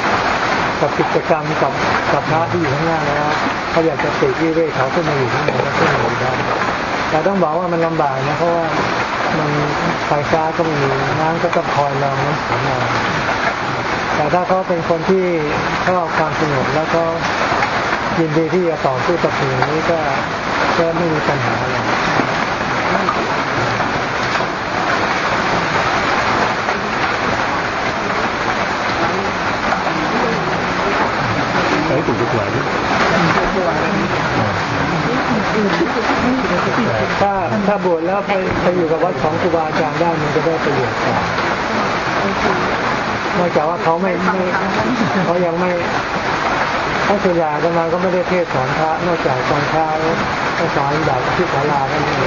S1: กับกิจกรรมกับกับพระที่อยู่ข้างล่าแล้วเขาอยากจะติดวิเวกเขาขึ้นมาอยู่ข้างบนขึ้นมาอยู่ได้แต่ต้องบอกว่ามันลำบากนะเพราะว่ามันไฟฟ้าก็มีน้ำก็ต้องคอยรองน้ำขังมาแต่ถ้าเขาเป็นคนที่ชอบความสงบแล้วก็ยินดีที่จะต่อสู้กับสิ่งนี้ก็ก็ไม่มีปัญหาอะไร
S4: เฮ้ยถูกตัวนี่
S1: ถ้าถ้าบวชแล้วไปไปอยู่กับวัดของครูบาอาจารย์ได้มันจะได้ประโยชน์กว่านอกจากว่าเขาไม่ไม่เขายังไม่เพราะส่วนใหญ่อาตมาก็ไม่ได้เทศสอนพระนอกจากตอนเช้าก็สอนแบบที่ศาลากันเอง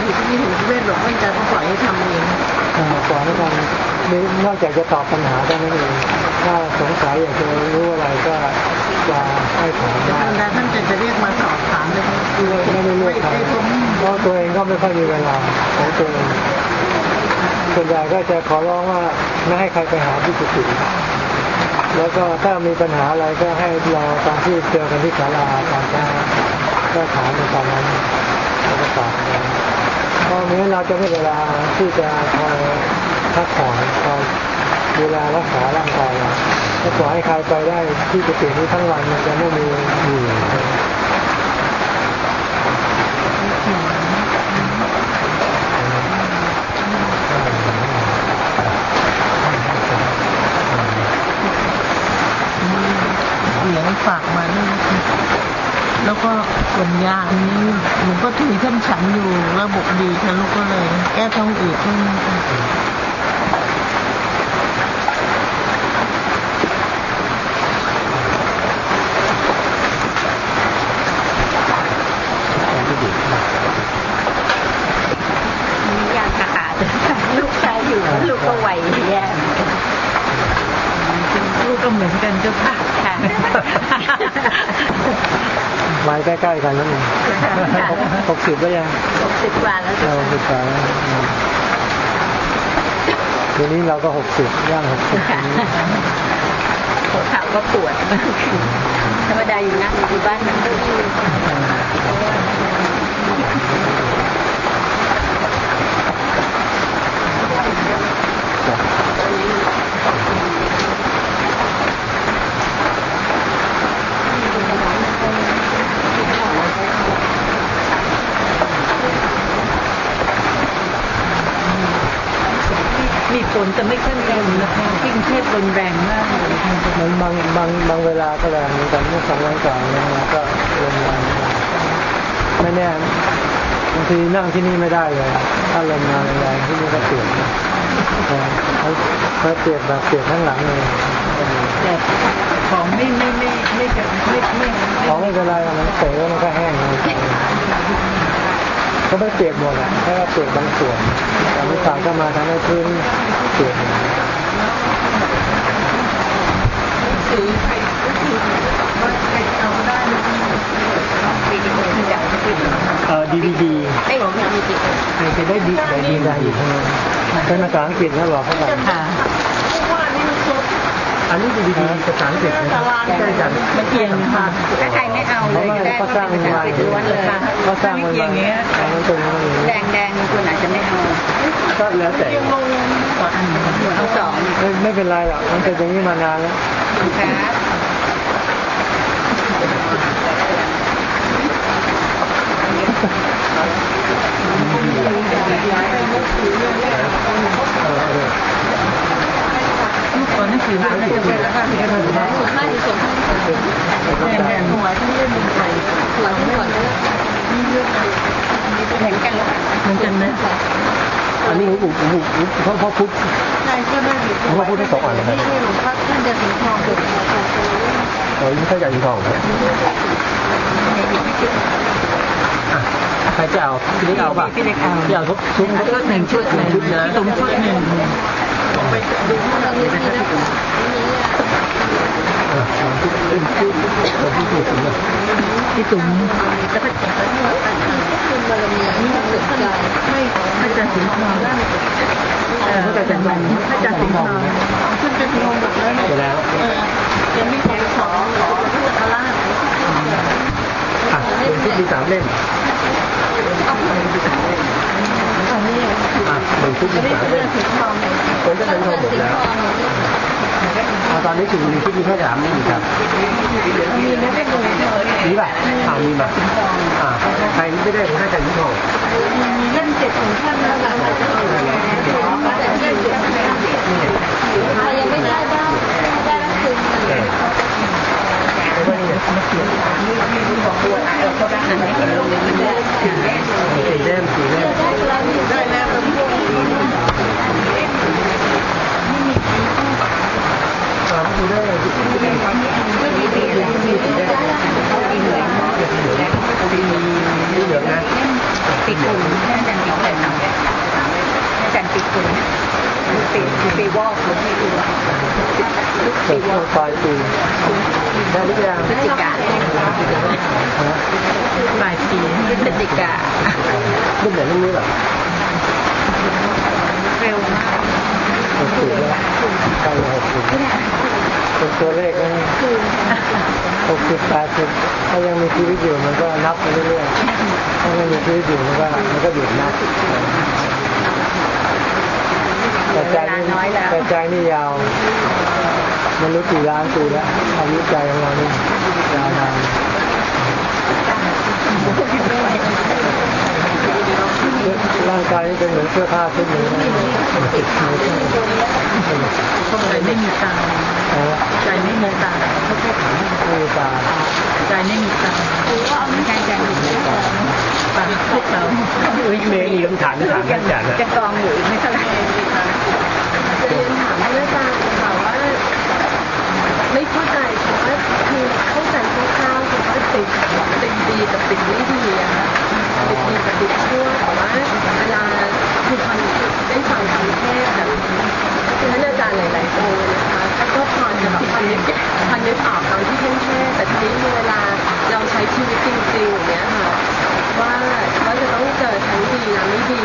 S3: อยู่ที่นี่ถึงเวทบอกท่อจารย์ต้องปล่อยให้ทำเอง
S1: สอนให้กันนี่นอกจากจะตอบปัญหาเท่านั้นเองถ้าสงสัยอยากจะรู้อะไรก็ จะให้ถามได้
S3: ธรรมดท่านจะจะเรียกมาสอบถามเลย
S1: ไม่ได้เลือกคร
S3: ไม่ผม
S1: เพราะตัวเองก็ไม่ค่อยมีเวลาของตัวเองส่วนใหญ่ก็จะขอร้องว่าไม่ให้ใครไปหาที่กุฏิแล้วก็ถ้ามีปัญหาอะไรก็ให้รอตอนที่เจอกันที่ศาลาตอนเช้าก็ถามในตอนนั้นแล้วก็ตอบกันเพราะไม่งั้นเราจะไม่เวลาที่จะคอยพักผ่อนคอยดูแลรักษาร่างกายเรา ถ้าปล่อยให้ใครไปได้ที่กุฏินี้ทั้งวันมันจะไม่มีอืม
S3: เสียงฝากมาด้วยแล้วก็ส่วนยาอันนี้หนูก็ถือท่านฉันอยู่ระบบดีค่ะลูกก็เลย แก้ท้องอืดให้นะคะ
S5: มียากระหาลูกชายอยู่ลูกก็ไหวแย่
S3: ลูกก็เหมือนกันเจ้าค่ะ
S5: ค่ะ
S1: ไว้ ใกล้ๆกันแล้วนี่หกสิบก็ยัง
S5: หกสิบกว่าแล้ว
S1: เราหกสิบกว่าแล้วอืมเดี๋ยวนี้เราก็หกสิบย่างหกสิบ
S5: ค่ะหัวเข่าก็ปวด ธรรมดาอยู่นั่งอยู่บ้านมันก็ อยู่
S3: มีฝนแต่ไม่ค่อยแรงนะคะที่กรุงเทพลมแรงมากเลยค่ะ
S1: มันบางบางบางเวลาก็แรงเหมือนกันเมื่อสองวันก่อนเนี่ยนะก็ลมแรงไม่แน่บางทีนั่งที่นี่ไม่ได้เลยถ้าลมมาแรงๆที่นี่ก็เปียกเออเขาเขาเปียกแบบเปียกทั้งหลังเลย
S3: แต่ของไม่ไม่ไม่ไม่จะไม่ไม่
S1: ของไม่เป็นไรหรอกมันเตะแล้วมันก็แห้งเลย ก็ไม่เปียกหมดอะแค่ว่าเปียกบางส่วนแต่ไม่ฝากก็มาทำให้พื้นเปียก
S3: ถือใครถือว่าใครเอาได้ไหม
S5: ปีนี้มันจะขึ้น
S1: เอ่อดีวีดี
S5: ไอ้ของมีจิต
S1: ใครจะได้ดีได้ดีได้อยู่ข้างในเป็นภาษาอังกฤษนะบอกเขาก่อน
S3: ค่ะว่านี่มันครบ
S1: อันนี้ดีดีภาษาอังกฤษนะใช่จัง
S3: มันเอียงค่ะ
S5: ถ้าใครไม่เอา
S1: เล
S5: ยก็ได้
S1: เขาสร้างมัน
S5: ภาษา
S1: มา
S5: อังกฤษล้วนเลย
S1: เขาสร้างเอามันเป็นอย่างนี้
S5: แดงแดงคุณอาจจะไม่เอา
S1: ก็แล้วแต่
S3: ยังอัน
S5: เอาสอง
S1: ไม่ไม่เป็นไรหรอกมันเป็นอย่างนี้มานานแล้ว
S5: ครับ
S3: ลูก ตอนนี้คือมันจะเป็นแล้วค่ะที่เราได้
S5: ส่วมากที่ส่วนมาก
S3: แน่นหัวที่เล่นเป็นไทย
S5: หัวทั้งหมดเลยเหมือนกันหรือเปล่า
S3: เหมือนกันนะ
S1: อันนี้ผมผมผมเพราะเพราะพุทธ
S3: ใช่ก็ได้
S1: ผมว่าพูดได้สองอันนะครับ
S3: ที่หลวงพ่อท่านจะถึงทองเกิดมาจาก
S1: เออไม่ใช่ยาอินทองนะใครจะเอาพี่เล็กเอาป่ะ
S3: พี่เล็กเอา
S1: พี่เอาทุกชุด
S3: หนึ่งชุดหนึ่ง
S1: ชุดนะ
S3: ตุ้มชุดหนึ่ง พี่ตุ้ม
S5: แล้วก็คุณบารมีนี่เกิดใจ
S3: ไม่ไม่จะถึงทองเออแต่แต่มันถ้าจะถึงทองขึ้นจะถึงทองหมดแล้ว
S1: ไปแล้ว
S3: เออยังไม่ขอขอขอพูดอะไร
S1: อะเป็นชุดมีสามเล่ม
S3: อันนี้
S1: อะเป็นชุดมี
S3: ไม่
S1: สาม
S3: เลื
S1: เล่
S3: อ
S1: ม
S3: กถึงทอง
S1: คนก็เป็นทองหมดแล้วเอาตอนนี้ถึงมีชุดมีแค่สามเล่มครับ
S3: มีไม่ได้ดูเลย
S1: มีป่ะอ่ามีป่ะอ่าใครไม่ได้ผมให้แต่ยิ้มทอง
S3: มีเล่นเจ็ดถึงขั้นแล้วหลังจากนั้น
S5: ยังไม่ได้บ้างได้แล้วคืน
S1: ติดกลุ่มแม่จัน
S5: ติดกลุ่มแม่จันติด
S1: กลุ่ม สี่เล่ม
S3: ได้แล้ว
S1: อ่าดูได้เลย
S5: ไม่มีเปลี่น
S2: ปีวอก
S1: ปลายปี
S2: ได้หรือยัง
S5: พฤศจิกา
S3: ปลายปี
S5: พฤศจิกา
S4: รุ่นไหนรุ่นนี้เหรอ
S5: เร็วมาก
S1: หกสิบแล้วใกล้หกสิบเป็นตัวเลขนะหกสิบแปดสิบถ้ายังมีชีวิตอยู่มันก็นับไปเรื่อยๆถ้าไม่มีชีวิตอยู่มันก็มันก็หยุดนับ แต่ใจนี่
S5: เวลาน้อยแล้ว
S1: แต่ใจนี่ยาวมันรู้กี่ล้านปีแล้วอายุใจของเรานี่ยาวนานร่างกายนี่เป็นเหมือนเสื้อผ้าชุดหนึ่งนะ
S3: ใจไม่มีตังค์
S1: เออ
S3: ใจไม่มีตังค์
S1: ไม่มีตา
S3: ใจไม่มีตังค์
S5: ไม่ใช่ใจหยุดไม่พอ
S3: ตังค์พวกเรา
S4: เอ้ยเมย์มีคำถามจะถามท่านอาจารย์นะ
S5: จะกองอยู่อีกไม่เท่าไหร่
S6: หลายๆองค์นะคะก็พอจะแบบพอนึกพอนึกออกตอนที่ท่านเทศแต่ทีนี้เวลาเราใช้ชีวิตจริงๆอย่างเงี้ยค่ะ ว่าว่าจะต้องเจอทั้งดีและไม่ดี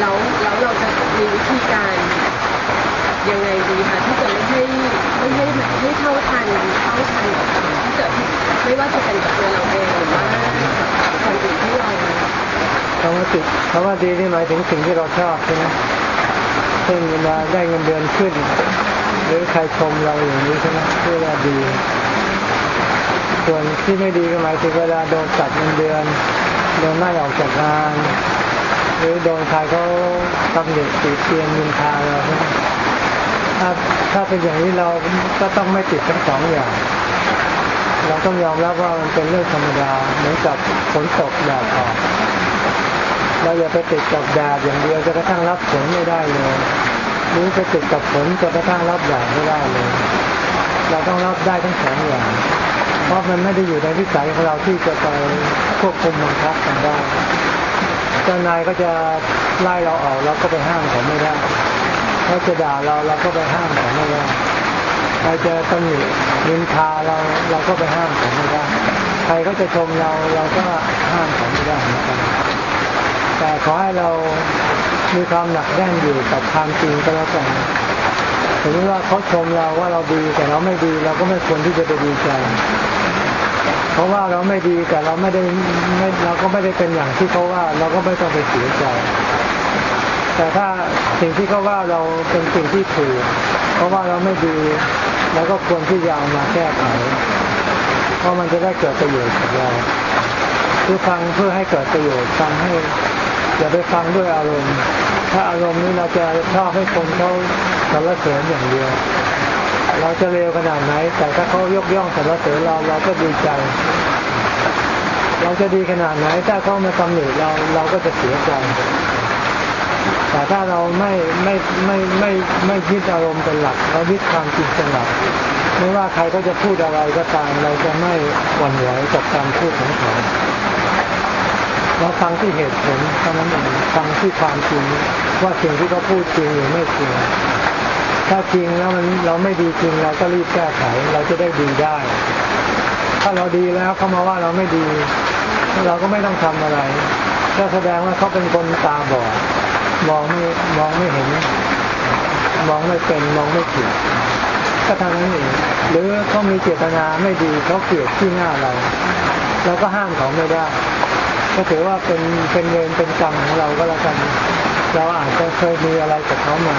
S6: แล้วแล้วเราจะมีวิธีการ ยังไงดีคะที่จะไม่ให้ไม่ให้ให้เท่าทันเท่าทันกับสิ่งที่เกิดไม่ว่าจะเป็นกับตัวเราเองหรือว่ากับคนอื่นที่เรา
S1: คำว่าติด คำว่าดีนี่หมายถึงสิ่งที่เราชอบใช่ไหมเช่นเวลาได้เงินเดือนขึ้น หรือใครชมเราอย่างนี้ใช่ไหมเรียกว่าดี ส่วนที่ไม่ดีก็หมายถึงเวลาโดนตัดเงินเดือนโดนไล่ออกจากงาน หรือโดนใครเขาตำหนิติเตียนนินทาเราใช่ไหมถ้าถ้าเป็นอย่างนี้เราก็ต้องไม่ติดทั้งสองอย่าง เราต้องยอมรับว่ามันเป็นเรื่องธรรมดาเหมือนกับฝนตกแดดออก เราอย่าไปติดกับแดดอย่างเดียวจะกระทั่งรับฝนไม่ได้เลยหรือไปติดกับฝนจะกระทั่งรับแดดไม่ได้เลย เราต้องรับได้ทั้งสองอย่าง เพราะมันไม่ได้อยู่ในวิสัยของเราที่จะไปควบคุมบังคับกันได้เจ้านายก็จะไล่เราออกเราก็ไปห้ามเขาไม่ได้เขาจะด่าเราเราก็ไปห้ามเขาไม่ได้ใครจะตำหนินินทาเราเราก็ไปห้ามเขาไม่ได้ ใครก็จะชมเราเราก็ห้ามเขาไม่ได้เหมือนกัน แต่ขอให้เรามีความหนักแน่นอยู่กับความจริงก็แล้วกันถึงว่าเขาชมเราว่าเราดีแต่เราไม่ดีเราก็ไม่ควรที่จะไปดีใจ เพราะว่าเราไม่ดีแต่เราไม่ได้ไม่เราก็ไม่ได้เป็นอย่างที่เขาว่า เราก็ไม่ต้องไปเสียใจ แต่ถ้าสิ่งที่เขาว่าเราเป็นสิ่งที่ถูก เพราะว่าเราไม่ดีเราก็ควรที่จะเอามาแก้ไข เพราะมันจะได้เกิดประโยชน์กับเราคือฟังเพื่อให้เกิดประโยชน์ฟังให้ อย่าไปฟังด้วยอารมณ์ ถ้าอารมณ์นี้เราจะชอบให้คนเขาสรรเสริญอย่างเดียว เราจะเลวขนาดไหน แต่ถ้าเขายกย่องสรรเสริญเราเราก็ดีใจ เราจะดีขนาดไหน ถ้าเขามาตำหนิเราเราก็จะเสียใจแต่ถ้าเราไม่ไม่ไม่ไม่ไม่ยึดอารมณ์เป็นหลักเรายึดความจริงเป็นหลักไม่ว่าใครก็จะพูดอะไรก็ตามเราจะไม่หวั่นไหวกับการพูดของเขา เราฟังที่เหตุผลเท่านั้นเองฟังที่ความจริงว่าสิ่งที่เขาพูดจริงหรือไม่จริงถ้าจริงแล้วมันเราไม่ดีจริงเราก็รีบแก้ไขเราจะได้ดีได้ ถ้าเราดีแล้วเขามาว่าเราไม่ดี เราก็ไม่ต้องทำอะไรก็แสดงว่าเขาเป็นคนตาบอดมองไม่มองไม่เห็น มองไม่เป็นมองไม่ถูกก็ทำนั้นเองหรือเขามีเจตนาไม่ดีเขาเกลียดที่หน้าเรา เราก็ห้ามเขาไม่ได้ ก็ถือว่าเป็นเป็นเวรเป็นกรรมของเราก็แล้วกัน เราอาจจะเคยมีอะไรกับเขามา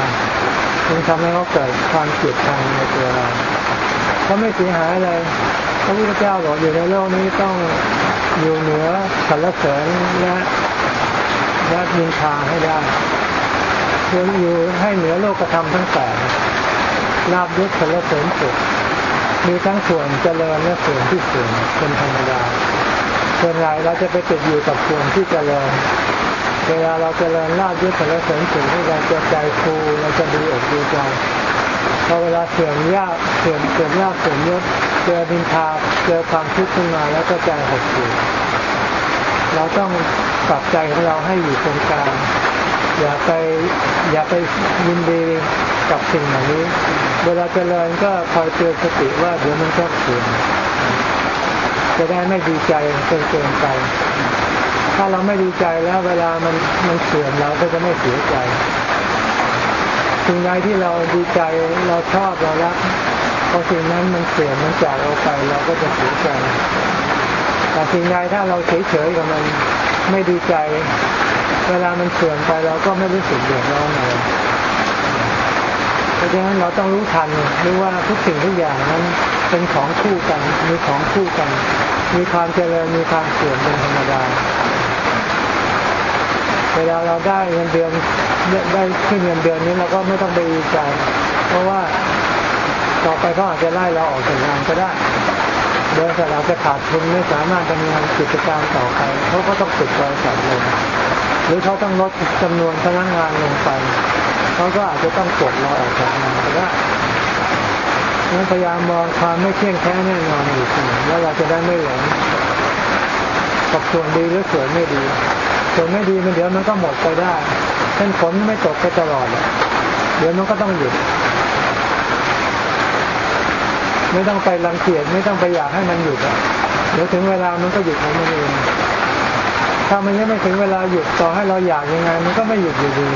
S1: จึงทำให้เขาเกิดความเกลียดชังในตัวเราเขาไม่เสียหายอะไรพระพุทธเจ้าบอกอยู่ในโลกนี้ต้องอยู่เหนือสรรเสริญและและนินทาให้ได้คืออยู่ให้เหนือโลกธรรมทั้งแปดลาบยศสรรเสริญสุขมีทั้งส่วนเจริญและส่วนที่เสื่อมเป็นธรรมดา ส่วนใหญ่เราจะไปติดอยู่กับส่วนที่เจริญเวลาเราเจริญลาบยศสรรเสริญสุขเราจะใจฟูเราจะดีอกดีใจพอเวลาเสื่อมยากเสื่อมเสื่อมยากเสื่อมยศเจอดินทาเจอความทุกข์ขึ้นมาแล้วก็ใจหดหู่เราต้องปรับใจของเราให้อยู่ตรงกลางอย่าไปอย่าไปยินดีกับสิ่งเหล่านี้ เวลาเจริญก็คอยเตือนสติว่าเดี๋ยวมันก็เสื่อม จะได้ไม่ดีใจจนเกินไป ถ้าเราไม่ดีใจแล้วเวลามันมันเสื่อมเราก็จะไม่เสียใจสิ่งใดที่เราดีใจเราชอบเรารักพอสิ่งนั้นมันเสื่อมมันจากเราไปเราก็จะเสียใจแต่สิ่งใดถ้าเราเฉยๆกับมันไม่ดีใจ เวลามันเสื่อมไปเราก็ไม่รู้สึกเดือดร้อนอะไร เพราะฉะนั้นเราต้องรู้ทันรู้ว่าทุกสิ่งทุกอย่างนั้นเป็นของคู่กันมีของคู่กัน มีความเจริญมีความเสื่อมเป็นธรรมดาเวลาเราได้เงินเดือนได้ขึ้นเงินเดือนนี้เราก็ไม่ต้องไปดีใจ เพราะว่าต่อไปเขาอาจจะไล่เราออกจากงานก็ได้บริษัทเราจะขาดทุนไม่สามารถดำเนินกิจการต่อไปเขาก็ต้องปิดบริษัทลง หรือเขาต้องลดจำนวนพนักงานลงไปเขาก็อาจจะต้องปลดเราออกจากงานก็ได้นั้นพยายามมองความไม่เที่ยงแท้แน่นอนอยู่เสมอแล้วเราจะได้ไม่หลงกับส่วนดีหรือส่วนไม่ดี ส่วนไม่ดีมันเดี๋ยวมันก็หมดไปได้เช่นฝนไม่ตกไปตลอดเดี๋ยวมันก็ต้องหยุด ไม่ต้องไปรังเกียจไม่ต้องไปอยากให้มันหยุดอะเดี๋ยวถึงเวลามันก็หยุดของมันเอง ถ้ามันยังไม่ถึงเวลาหยุดต่อให้เราอยากยังไง มันก็ไม่หยุดอยู่ดี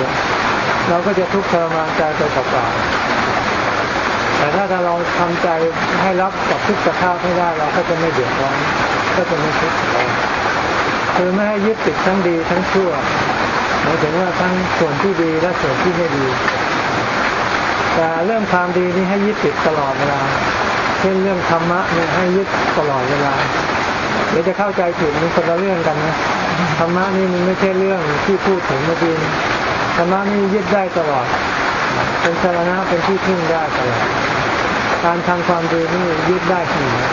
S1: เราก็จะทุกข์ทรมานใจไปเปล่าๆแต่ถ้าเราทำใจให้รับกับทุกสภาพให้ได้ เราก็จะไม่เดือดร้อนก็จะไม่ทุกข์คือไม่ให้ยึดติดทั้งดีทั้งชั่วหมายถึงว่าทั้งส่วนที่ดีและส่วนที่ไม่ดี แต่เรื่องความดีนี่ให้ยึดติดตลอดเวลาเช่นเรื่องธรรมะเนี่ยให้ยึดตลอดเวลาเดี๋ยวจะเข้าใจผิดมันคนละเรื่องกันนะ ธรรมะนี่มันไม่ใช่เรื่องที่พูดถึงเมื่อกี้ธรรมะนี่ยึดได้ตลอด เป็นสาระเป็นที่พึ่งได้ตลอดการทำความดีนี่ยึดได้เสมอ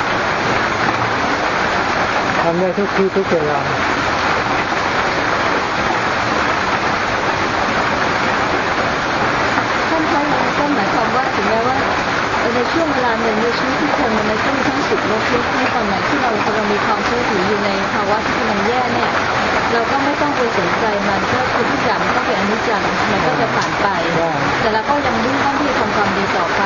S1: ทำได้ทุกที่ทุกเวลา
S6: ท่านคะก็หมายความว่าถึงแม้ว่าใน ช่วงเวลาหนึ่งในชีวิตที่คนมันไม่ต้องทั้งสุขและทุกข์ในตอนไหนที่เรากำลังมีความทุกข์อยู่ในภาวะที่กำลังแย่เนี่ยเราก็ไม่ต้องไปสนใจมันก็คือทุกอย่างมันก็เป็นอนิจจังมันก็จะผ่านไป แต่เราก็ยังมุ่งมั่นที่ทำความดีต่อไป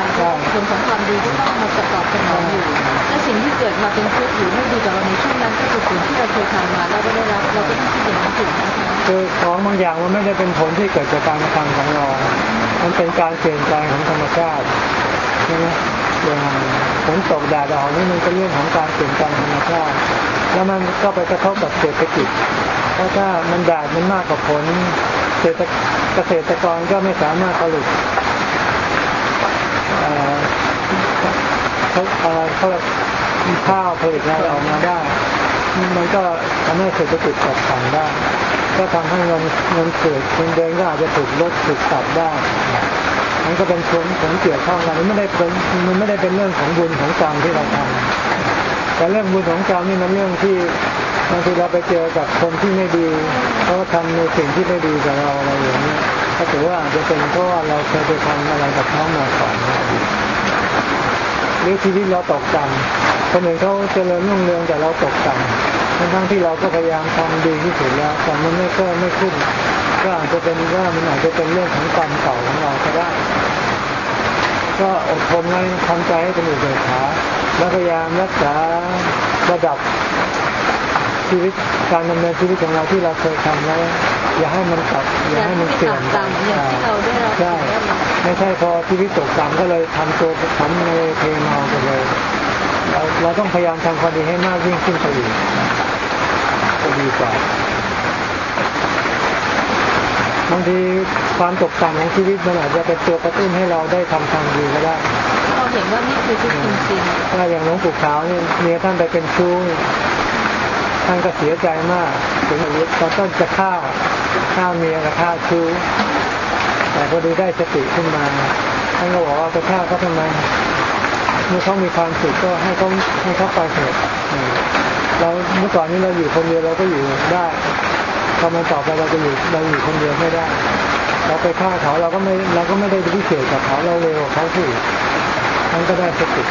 S6: ผลของความดีก็ต้องมาประกอบสนองอยู่และสิ่งที่เกิดมาเป็นทุกข์หรือไม่ดีกับเราในช่วงนั้นก็คือสิ่งที่เราเคยทำมาแล้วก็ได้รับเราก็ต้องคิดอย่างนั้นถูกนะคะ
S1: คือของบางอย่างมันไม่ได้เป็นผลที่เกิดจากการกระทำของเรา มันเป็นการเปลี่ยนแปลงของธรรมชาติใช่ไหม อย่างฝนตกแดดออกนี่มันเป็นเรื่องของการเปลี่ยนแปลงธรรมชาติแล้วมันก็ไปกระทบกับเศรษฐกิจ เพราะถ้ามันแดดมันมากกว่าฝนเศรษฐเกษตรกรก็ไม่สามารถผลิตเขาเขาข้าวผลิตอะไรออกมาได้ มันก็ทำให้เศรษฐกิจตกต่ำได้ ก็ทำให้เงินเงินเกิดเงินเดือนก็อาจจะถูกลดถูกตัดได้ มันก็เป็นผลผลเกี่ยวข้องกันมันไม่ได้เป็นมันไม่ได้เป็นเรื่องของบุญของกรรมที่เราทำแต่เรื่องบุญของกรรมนี่มันเรื่องที่บางทีเราไปเจอกับคนที่ไม่ดีเขาทำในสิ่งที่ไม่ดีกับเราอะไรอย่างนี้ก็ถือว่าอาจจะเป็นเพราะว่าเราเคยไปทำอะไรกับเขามาก่อน หรือชีวิตเราตกต่ำคนอื่นเขาเจริญรุ่งเรืองแต่เราตกต่ำทั้งทั้งที่เราก็พยายามทำดีที่สุดแล้วแต่มันไม่ก็ไม่ขึ้นก็อาจจะเป็นว่ามันอาจจะเป็นเรื่องของกรรมเก่าของเราก็ได้ก็อดทนไว้ทำใจให้เป็นอุเบกขาแล้วพยายามรักษาระดับ ชีวิตการดำเนินชีวิตของเราที่เราเคยทำแล้ว อย่าให้มันกลับอย่าให้มันเสื่อม
S6: ต่ำอย่างที่เราได้รับ
S1: ใช่ไม่ใช่พอชีวิตตกต่ำก็เลยทำตัวทำในเทเมาไปเลยเราเราต้องพยายามทำความดีให้มากยิ่งขึ้นไปอีกจะดีกว่าบางทีความตกต่ำของชีวิตมันอาจจะเป็นตัวกระตุ้นให้เราได้ทำความดีก็ได้
S6: เราเห็นว่านี่คือทุกข์จริง
S1: ถ้าอย่างหลวงปู่ขาวเนี่ยเมียท่านไปเป็นชู้ ท่านก็เสียใจมาก ถึงอายุตอนต้นจะฆ่าฆ่าเมียกับฆ่าชู้แต่พอดีได้สติขึ้นมา ท่านก็บอกว่าไปฆ่าเขาทำไมเมื่อเขามีความสุขก็ให้เขาให้เขาไปเถิดอืมเราเมื่อก่อนนี้เราอยู่คนเดียวเราก็อยู่ได้พอมาต่อไปเราจะอยู่เราอยู่คนเดียวไม่ได้ เราไปฆ่าเขาเราก็ไม่เราก็ไม่ได้พิเศษกับเขาเราเร็วกว่าเขาสิท่านก็ได้สติ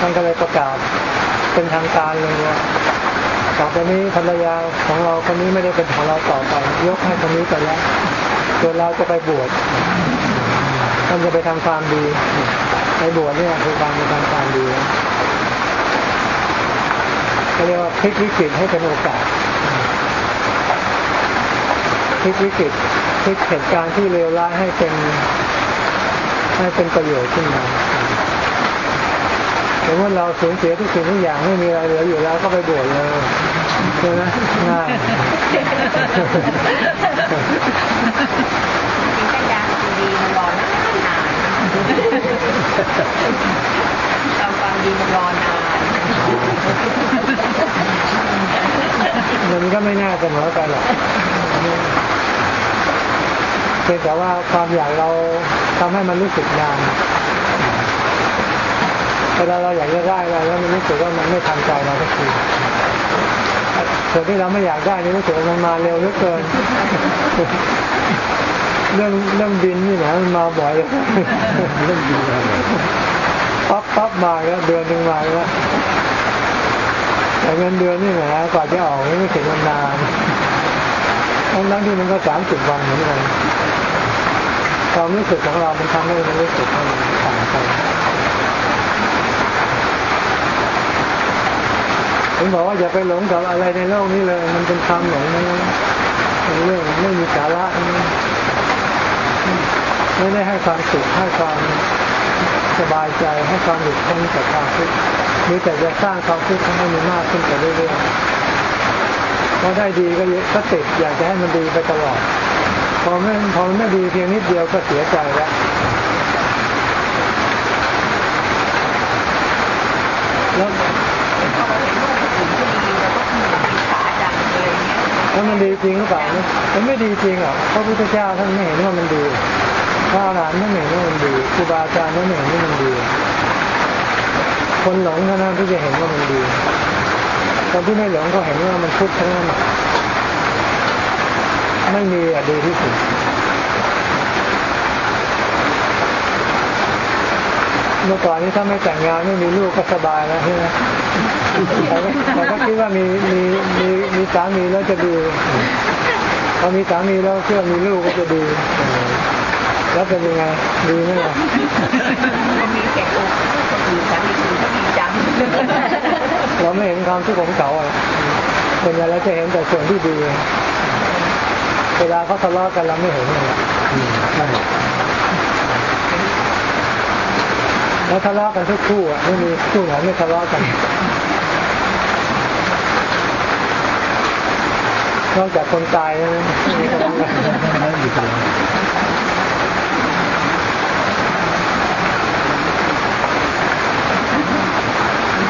S1: ท่านก็เลยประกาศเป็นทางการเลยว่า ต่อไปนี้ภรรยาของเราคนนี้ไม่ได้เป็นของเราต่อไป ยกให้คนนี้ไปแล้วส่วนเราจะไปบวชมันจะไปทำความดีในบวชเนี่ยคือการไปทำความดีเขาเรียกว่าพลิกวิกฤตให้เป็นโอกาสพลิกวิกฤตพลิกเหตุการณ์ที่เลวร้ายให้เป็นให้เป็นประโยชน์ขึ้นมาสมมติเราสูญเสียทุกสิ่งทุกอย่างไม่มีอะไรเหลืออยู่แล้วก็ไปบวชเลย ใช่ไหมง่าย
S5: จริงก็ยากดีมันรอนานนานทำความดีมันรอนาน
S1: มันก็ไม่น่าเสมอกันหรอกเพียงแต่ว่าความอยากเราทำให้มันรู้สึกนานเวลาเราอยากจะได้อะไรแล้วมันรู้สึกว่ามันไม่ทันใจเราสักที ส่วนที่เราไม่อยากได้นี่รู้สึกว่มันมาเร็วเหลือเกิน เรื่องเรื่องบินนี่นะมันมาบ่อยเลย
S4: เรื่องดีน
S1: ปั๊บปั๊บมาแล้วเดือนหนึ่งมาแล้วแต่เงินเดือนนี่แหละกว่าจะออกนี่ไม่ถึงวันนานทั้งนั้นที่มันก็สามสิบวันเหมือนกันความรู้สึกของเรามันทำให้มันรู้สึกมันต่างกัน ผมบอกว่าอย่าไปหลงกับอะไรในโลกนี้เลย มันเป็นความหลงนะเป็นเรื่องไม่มีสาระไม่ได้ให้ความสุขให้ความสบายใจให้ความหลุดพ้นจากความทุกข์มีแต่จะสร้างความทุกข์ให้มีมากขึ้นไปเรื่อยๆพอได้ดีก็เยอะก็ติดอยากจะให้มันดีไปตลอดพอไม่พอไม่ดีเพียงนิดเดียวก็เสียใจแล้วแล้วแล้วมัน ดีจริงหรือเปล่านี่มันไม่ดีจริงอะพระพุทธเจ้าท่านไม่เห็นว่ามันดีพระอรหันต์ท่านเห็นว่ามันดีครูบาอาจารย์ท่านเห็นว่ามันดี คนหลงเท่านั้นที่จะเห็นว่ามันดีคนที่ไม่หลงก็เห็นว่ามันทุกข์ทั้งนั้นไม่มีอะดีที่สุด เมื่อก่อนนี้ถ้าไม่แต่งงานไม่มีลูกก็สบายแล้วใช่ไหมแต่ก็คิดว่ามีมีมีมีสามีแล้วจะดีพอมีสามีแล้วเชื่อมีลูกก็จะดี แล้วเป็นยังไงดีไหมล่ะ
S5: มีแก่ตัวคนอื่นสามีคุณก็ดีจัง
S1: เราไม่เห็นความทุกข์ของเขาอะเป็นอะไรเราจะเห็นแต่ส่วนที่ดี เวลาเขาทะเลาะกันเราไม่เห็นเลย แล้วทะเลาะกันทุกคู่อะไม่มีคู่ไหนไม่ทะเลาะกันนอกจากคนตายนะ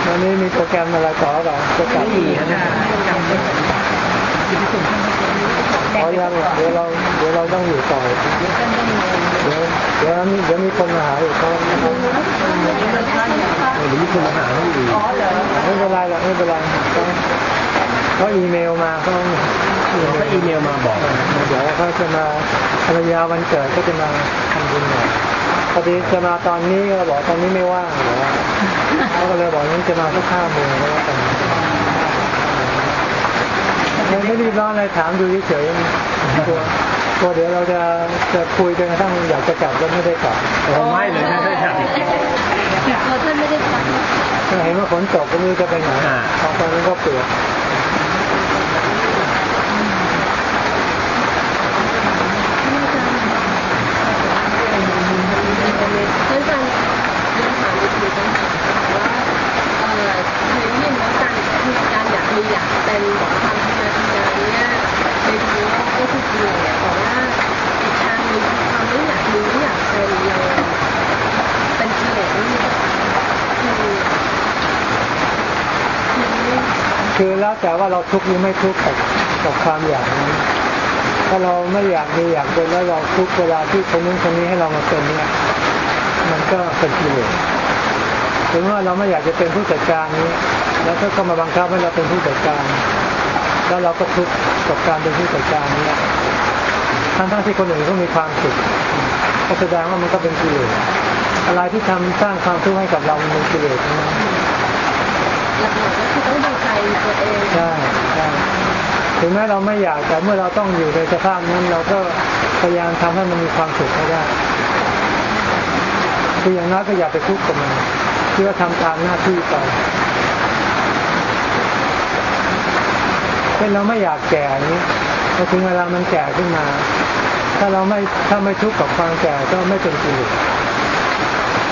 S1: วันนี้มีโปรแกรมอะไรต่อเปล่าจะกลับที่นี่นะ ยังเดี๋ยวเราเดี๋ยวเราต้องอยู่ต่อเดี๋ยวเดี๋ยวเดี๋ยวมีคนมาหาอีกเขาไม่เป็น
S4: หรือมีคนมาหาเขาอีก
S1: ไรหรอกไม่เป็นไรเขาอีเมลมาเขา
S4: เขาอีเมลมาบอก
S1: เดี๋ยวเขาจะมาภรรยาวันเกิดก็จะมาทำบุญหน่อยพอดีจะมาตอนนี้ก็บอกตอนนี้ไม่ว่างเดี๋ยวเขาก็เลยบอกงั้นจะมาสักห้าโมงก็แล้วกัน ยังไม่รีบร้อนอะไรถามดูเฉยๆกลัวกลัวเดี๋ยวเราจะจะคุยจนกระทั่งอยากจะกลับก็ไม่ได้กลับ
S4: โอ้ไม่เลยไม่ได้ครับ
S6: เราท่านไม่ได้พัก
S1: ถ้าเห็นว่าฝนตกก็ไม่รู้จะไปไหน
S4: อ่า
S1: พอตอนนั้นก็เปียก
S6: ท่านอาจารย์เรียนถามอีกทีต้องถามว่าเออเห็นเห็นว่าการที่การอยากมีอยากเป็นหมอทำทำงานทำงานเนี่ยในทางโลกก็คือเหนื่อยแต่ว่าอีกทางหนึงคือความไม่อยากมีไม่อยากเป็นยังเป็นกิเลสนี่คือคือ
S1: คือแล้วแต่ว่าเรา ทุกข์หรือไม่ทุกข์กับกับความอยากนั้นถ้าเราไม่อยากมีอยากเป็นแล้วเราทุกข์เวลาที่คนนู้นคนนี้ให้เรามาเป็นเนี่ยมันก็เป็นกิเลสถึงว่าเราไม่อยากจะเป็นผู้จัดการนี้ แล้วถ้าเขามาบังคับให้เราเป็นผู้จัดการ แล้วเราก็ทุกข์กับการเป็นผู้จัดการนี้ทั้งทั้งที่คนอื่นก็มีความสุขก็แสดงว่ามันก็เป็นกิเลสอะไรที่ทำสร้างความทุกข์ให้กับเรามันเป็นกิเลชันั้น
S6: หลักๆก็ คือต้องดูใจตัวเอง
S1: ใช่ใช่ถึงแม้เราไม่อยากแต่เมื่อเราต้องอยู่ในสภาพนั้น เราก็พยายามทำให้มันมีความสุขให้ได้คืออย่างน้อยก็อย่าไปทุกข์กับมันคือว่าทำตามหน้าที่ไปเช่นเราไม่อยากแก่นี้พอถึงเวลามันแก่ขึ้นมา ถ้าเราไม่ถ้าไม่ทุกข์กับความแก่ก็ไม่เป็นกิเลส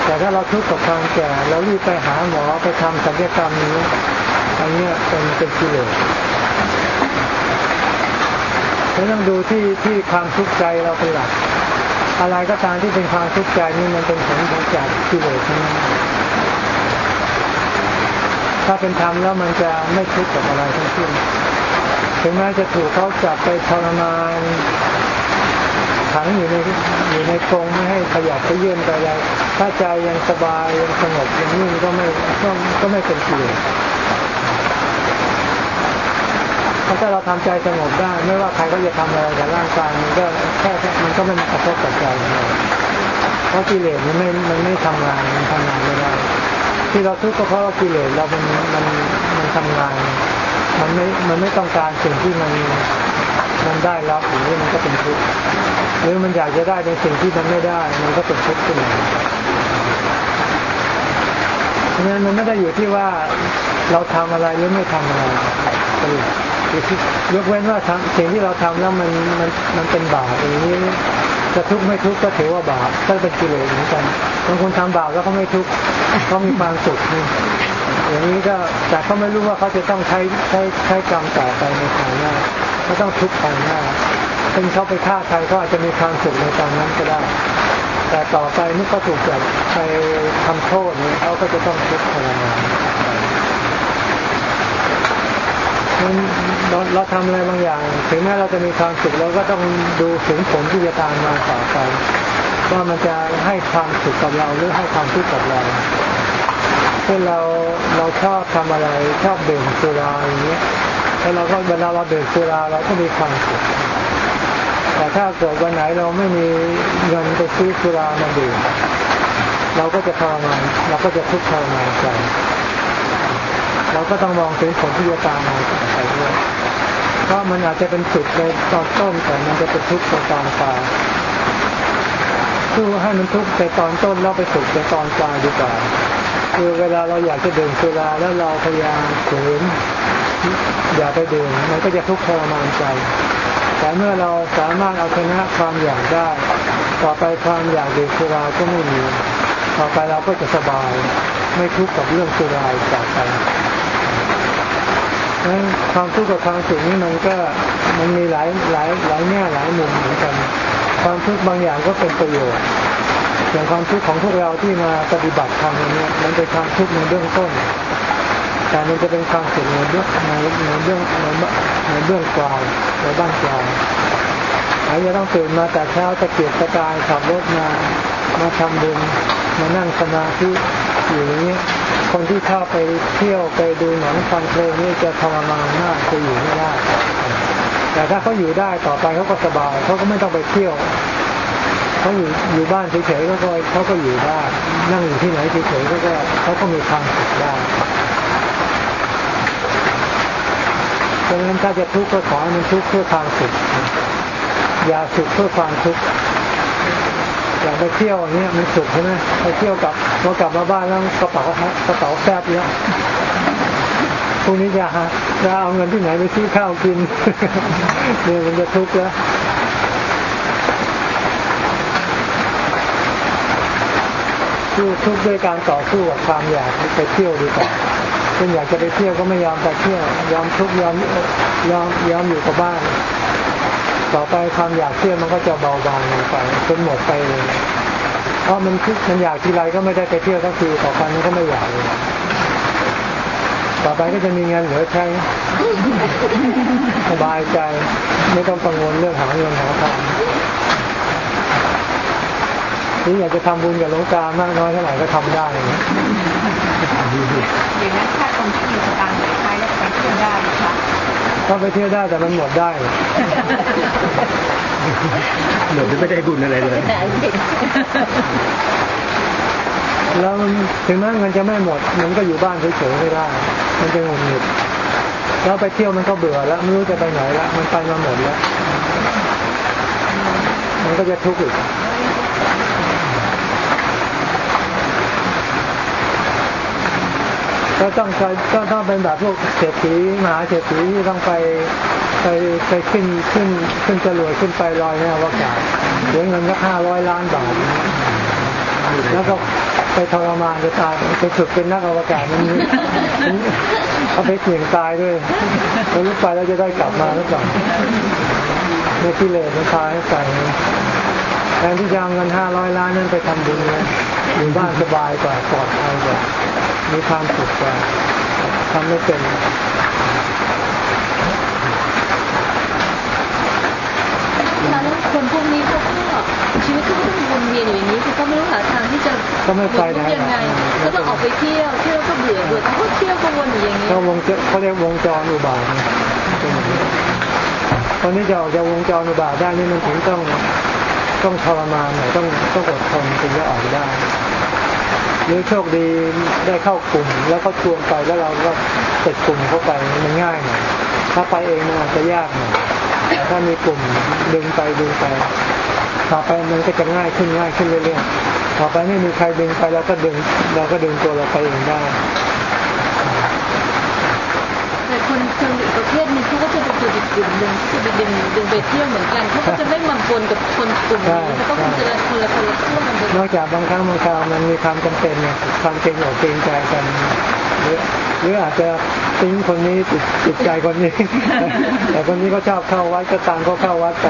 S1: แต่ถ้าเราทุกข์กับความแก่ เรารีบไปหาหมอไปทำศัลยกรรมนี้อันนี้เป็นเป็นกิเลสเราต้องดูที่ที่ความทุกข์ใจเราเป็นหลักอะไรก็ตามที่เป็นความทุกข์ใจนี่มันเป็นผลของจากกิเลสนั้นถ้าเป็นธรรมแล้วมันจะไม่ทุกข์กับอะไรทั้งสิ้นถึงแม้จะถูกเขาจับไปทรมาน ขังอยู่ในอยู่ในกรงไม่ให้ขยับไปเยื่นไปอะไรถ้าใจยังสบายยังสงบยังนิ่งก็ไม่ก็ก็ไม่เป็นกิเลสเพราะถ้าเราทำใจสงบได้ ไม่ว่าใครก็จะทำอะไรกับร่างกายมันก็แค่มันก็ไม่กระทบกับใจเราเพราะกิเลสมันไม่มันไม่ทำงานมันทำงานไม่ได้ที่เราทุกข์ก็เพราะว่ากิเลสเรามันมันมันทำงาน มันไม่มันไม่ต้องการสิ่งที่มันมันได้รับหรือมันก็เป็นทุกข์ หรือมันอยากจะได้ในสิ่งที่มันไม่ได้ มันก็เป็นทุกข์ขึ้นมาเพราะฉะนั้นมันไม่ได้อยู่ที่ว่าเราทำอะไรหรือไม่ทำอะไรยกเว้นว่าทำสิ่งที่เราทำแล้วมันมันมันเป็นบาปอย่างนี้จะทุกข์ไม่ทุกข์ก็ถือว่าบาปก็เป็นกิเลสเหมือนกันบางคนทำบาปแล้วเขาไม่ทุกข์เขามีความสุขนี่อย่างนี้ก็แต่เขาไม่รู้ว่าเขาจะต้องใช้ใช้ใช้กรรมต่อไปในภายหน้าเขาต้องทุกข์ภายหน้า เป็นเขาไปฆ่าใครก็อาจจะมีความสุขในตอนนั้นก็ได้ แต่ต่อไปนี่ก็ถูกจับไปทำโทษนี่เขาก็จะต้องทุกข์ทรมานเราเราทำอะไรบางอย่าง ถึงแม้เราจะมีความสุขเราก็ต้องดูถึงผลที่จะตามมาต่อไปว่ามันจะให้ความสุขกับเราหรือให้ความทุกข์กับเราเช่นเราเราชอบทำอะไรชอบดื่มสุราอย่างเงี้ยแล้วเราก็เวลาเราดื่มสุราเราก็มีความสุข แต่ถ้าเกิดวันไหนเราไม่มีเงินไปซื้อสุรามาดื่มเราก็จะทรมานเราก็จะทุกข์ทรมานใจเราก็ต้องมองถึงผลที่จะตามมาต่อไปด้วยเพราะมันอาจจะเป็นสุขในตอนต้นแต่มันจะเป็นทุกข์ในตอนปลายคือให้มันทุกข์ในตอนต้นแล้วไปสุขในตอนปลายดีกว่าคือเวลาเราอยากจะดื่มสุราแล้วเราพยายามฝืนอย่าไปดื่มมันก็จะทุกข์ทรมานใจ แต่เมื่อเราสามารถเอาชนะความอยากได้ ต่อไปความอยากดื่มสุราก็ไม่มี ต่อไปเราก็จะสบายไม่ทุกข์กับเรื่องสุราต่อไปนั้นความทุกข์กับความสุขนี้มันก็มันมีหลายหลายหลายแง่หลายมุมเหมือนกัน ความทุกข์บางอย่างก็เป็นประโยชน์อย่างความทุกข์ของพวกเราที่มาปฏิบัติธรรมนี้มันเป็นความทุกข์ในเบื้องต้น แต่มันจะเป็นความสุขในเบื้องในในเบื้องในเบื้องกลางในบ้านกลางอาจจะต้องตื่นมาแต่เช้าตะเกียบตะกายขับรถมามาทำบุญมานั่งสมาธิอยู่นี้คนที่เข้าไปเที่ยวไปดูหนังฟังเพลงนี่จะทรมานมากจะอยู่ไม่ได้แต่ถ้าเขาอยู่ได้ต่อไปเขาก็สบายเขาก็ไม่ต้องไปเที่ยวเขาอยู่อยู่บ้านเฉยๆเขาก็เขาก็อยู่ได้นั่งอยู่ที่ไหนเฉยๆเขาก็เขาก็มีความสุขได้ ดังนั้นถ้าจะทุกข์ก็ขอให้มันทุกข์เพื่อความสุขอย่าสุขเพื่อความทุกข์อยากไปเที่ยวอย่างเงี้ยมันสุขใช่ไหมไปเที่ยวกับพอกลับมาบ้านแล้วกระเป๋ากระเป๋าแฟบเยอะพรุ่งนี้จะหาจะเอาเงินที่ไหนไปซื้อข้าวกินเนี่ยมันจะทุกข์แล้ว สู้ทุกข์ด้วยการต่อสู้กับความอยากไปเที่ยวดีกว่าเช่นอยากจะไปเที่ยวก็ไม่ยอมไปเที่ยวยอมทุกข์ยอมยอมยอมอยู่กับบ้าน ต่อไปความอยากเที่ยวมันก็จะเบาบางลงไปจนหมดไปเลยเพราะมันคิดมันอยากทีไรก็ไม่ได้ไปเที่ยวสักทีต่อไปมันก็ไม่อยากเลยต่อไปก็จะมีเงินเหลือใช้สบายใจ ไม่ต้องกังวลเรื่องหาเงินหาทอง นี่อยากจะทำบุญกับหลวงตามากน้อยเท่าไหร่ก็ทำได้อย่างนี้
S5: อย่างนั้นถ้าคนที่มีสตางค์เหลือใช้แล้วไปเที่ยวได้ค่ะ
S1: ก็ไปเที่ยวได้แต่มันหมดได้
S4: เหมือนไม่ได้บุญอะไรเลย
S1: แล้วมันถึงแม้เงินจะไม่หมด มันก็อยู่บ้านเฉยๆไม่ได้ มันจะหงุดหงิดแล้วไปเที่ยวมันก็เบื่อแล้วไม่รู้จะไปไหนละมันไปมาหมดแล้ว มันก็จะทุกข์อีก ก็ต้องเคยต้องต้องเป็นแบบพวกเศรษฐีมหาเศรษฐีที่ต้องไปไปไปขึ้นขึ้นขึ้นจรวดขึ้นไปลอยในอวกาศเสียเงินก็ห้าร้อยล้านบาทแล้วก็ไปทรมานจะตายไปฝึกเป็นนักอวกาศนมีเอาไปเสี่ยงตายด้วยไม่รู้ไปแล้วจะได้กลับมาหรือเปล่าเมื่อที่เลสมันพาให้ไป แทนที่จะเอาเงินห้าร้อยล้านนั้นไปทำบุญเนี่ยอยู่บ้านสบายกว่าปลอดภัยกว่ามีความสุขกว่าทำไม่เป็น
S6: แล้วคนพวกนี้เขาก็ชีวิตเขาก็ต้องวนเวียนอยู่อย่างนี้คือก็ไม่รู้หาทางที่จะ
S1: ก็ไม่ไปไหน
S6: หลุดพ้ยังไงก็ต้องออกไปเที่ยวเที่ยวก็เบื่อเบื่อเขาก็เที่ยวก็วนอยู่อย่างนี้
S1: เขาวงจเขาเรียกวงจรอุบาทนะเป็นอย่างนี้ตอนนี้จะออกจากวงจรอุบาทได้นี่มันถึงต้อง ต้องทรมานหน่อยต้องต้องอดทนถึงจะออกได้หรือโชคดีได้เข้ากลุ่ม แล้วเขาชวนไปแล้วเราก็ติดกลุ่มเข้าไปมันง่ายหน่อยถ้าไปเองมันอาจจะยากหน่อยแต่ถ้ามีกลุ่มดึงไปดึงไปต่อไปมันก็จะง่ายขึ้นง่ายขึ้นเรื่อยๆต่อไปไม่มีใครดึงไปเราก็ดึงเราก็ดึงตัวเราไปเองได้
S6: แต่คนคนอีกประเภทหนึงเขาก็จะเป็นจุดอีกกลุ่มหนึ่งที่จะไปดึงดึงไปเที่ยวเหมือนกันเขาก็จะไม่มาปนกับคนกลุ่มนี้เขาก็คงจะเดินคนละคนละขั้วกันไป
S1: นอกจากบางครั้งบางคราวมันมีความจำเป็นเนี่ยความเกรงอกเกรงใจกันหรือหรืออาจจะติ้งคนนี้ติดติดใจคนนี้ แต่คนนี้ก็ชอบเข้าวัดก็ตามเขาเข้าวัดไป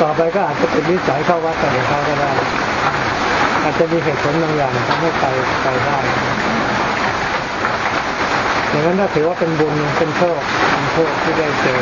S1: ต่อไปก็อาจจะเป็นนิสัยเข้าวัดไปของเขาก็ได้อาจจะมีเหตุผลบางอย่างทำให้ไปไปได้ อย่างนั้นก็ถือว่าเป็นบุญเป็นโชคเป็นโชคที่ได้เจอ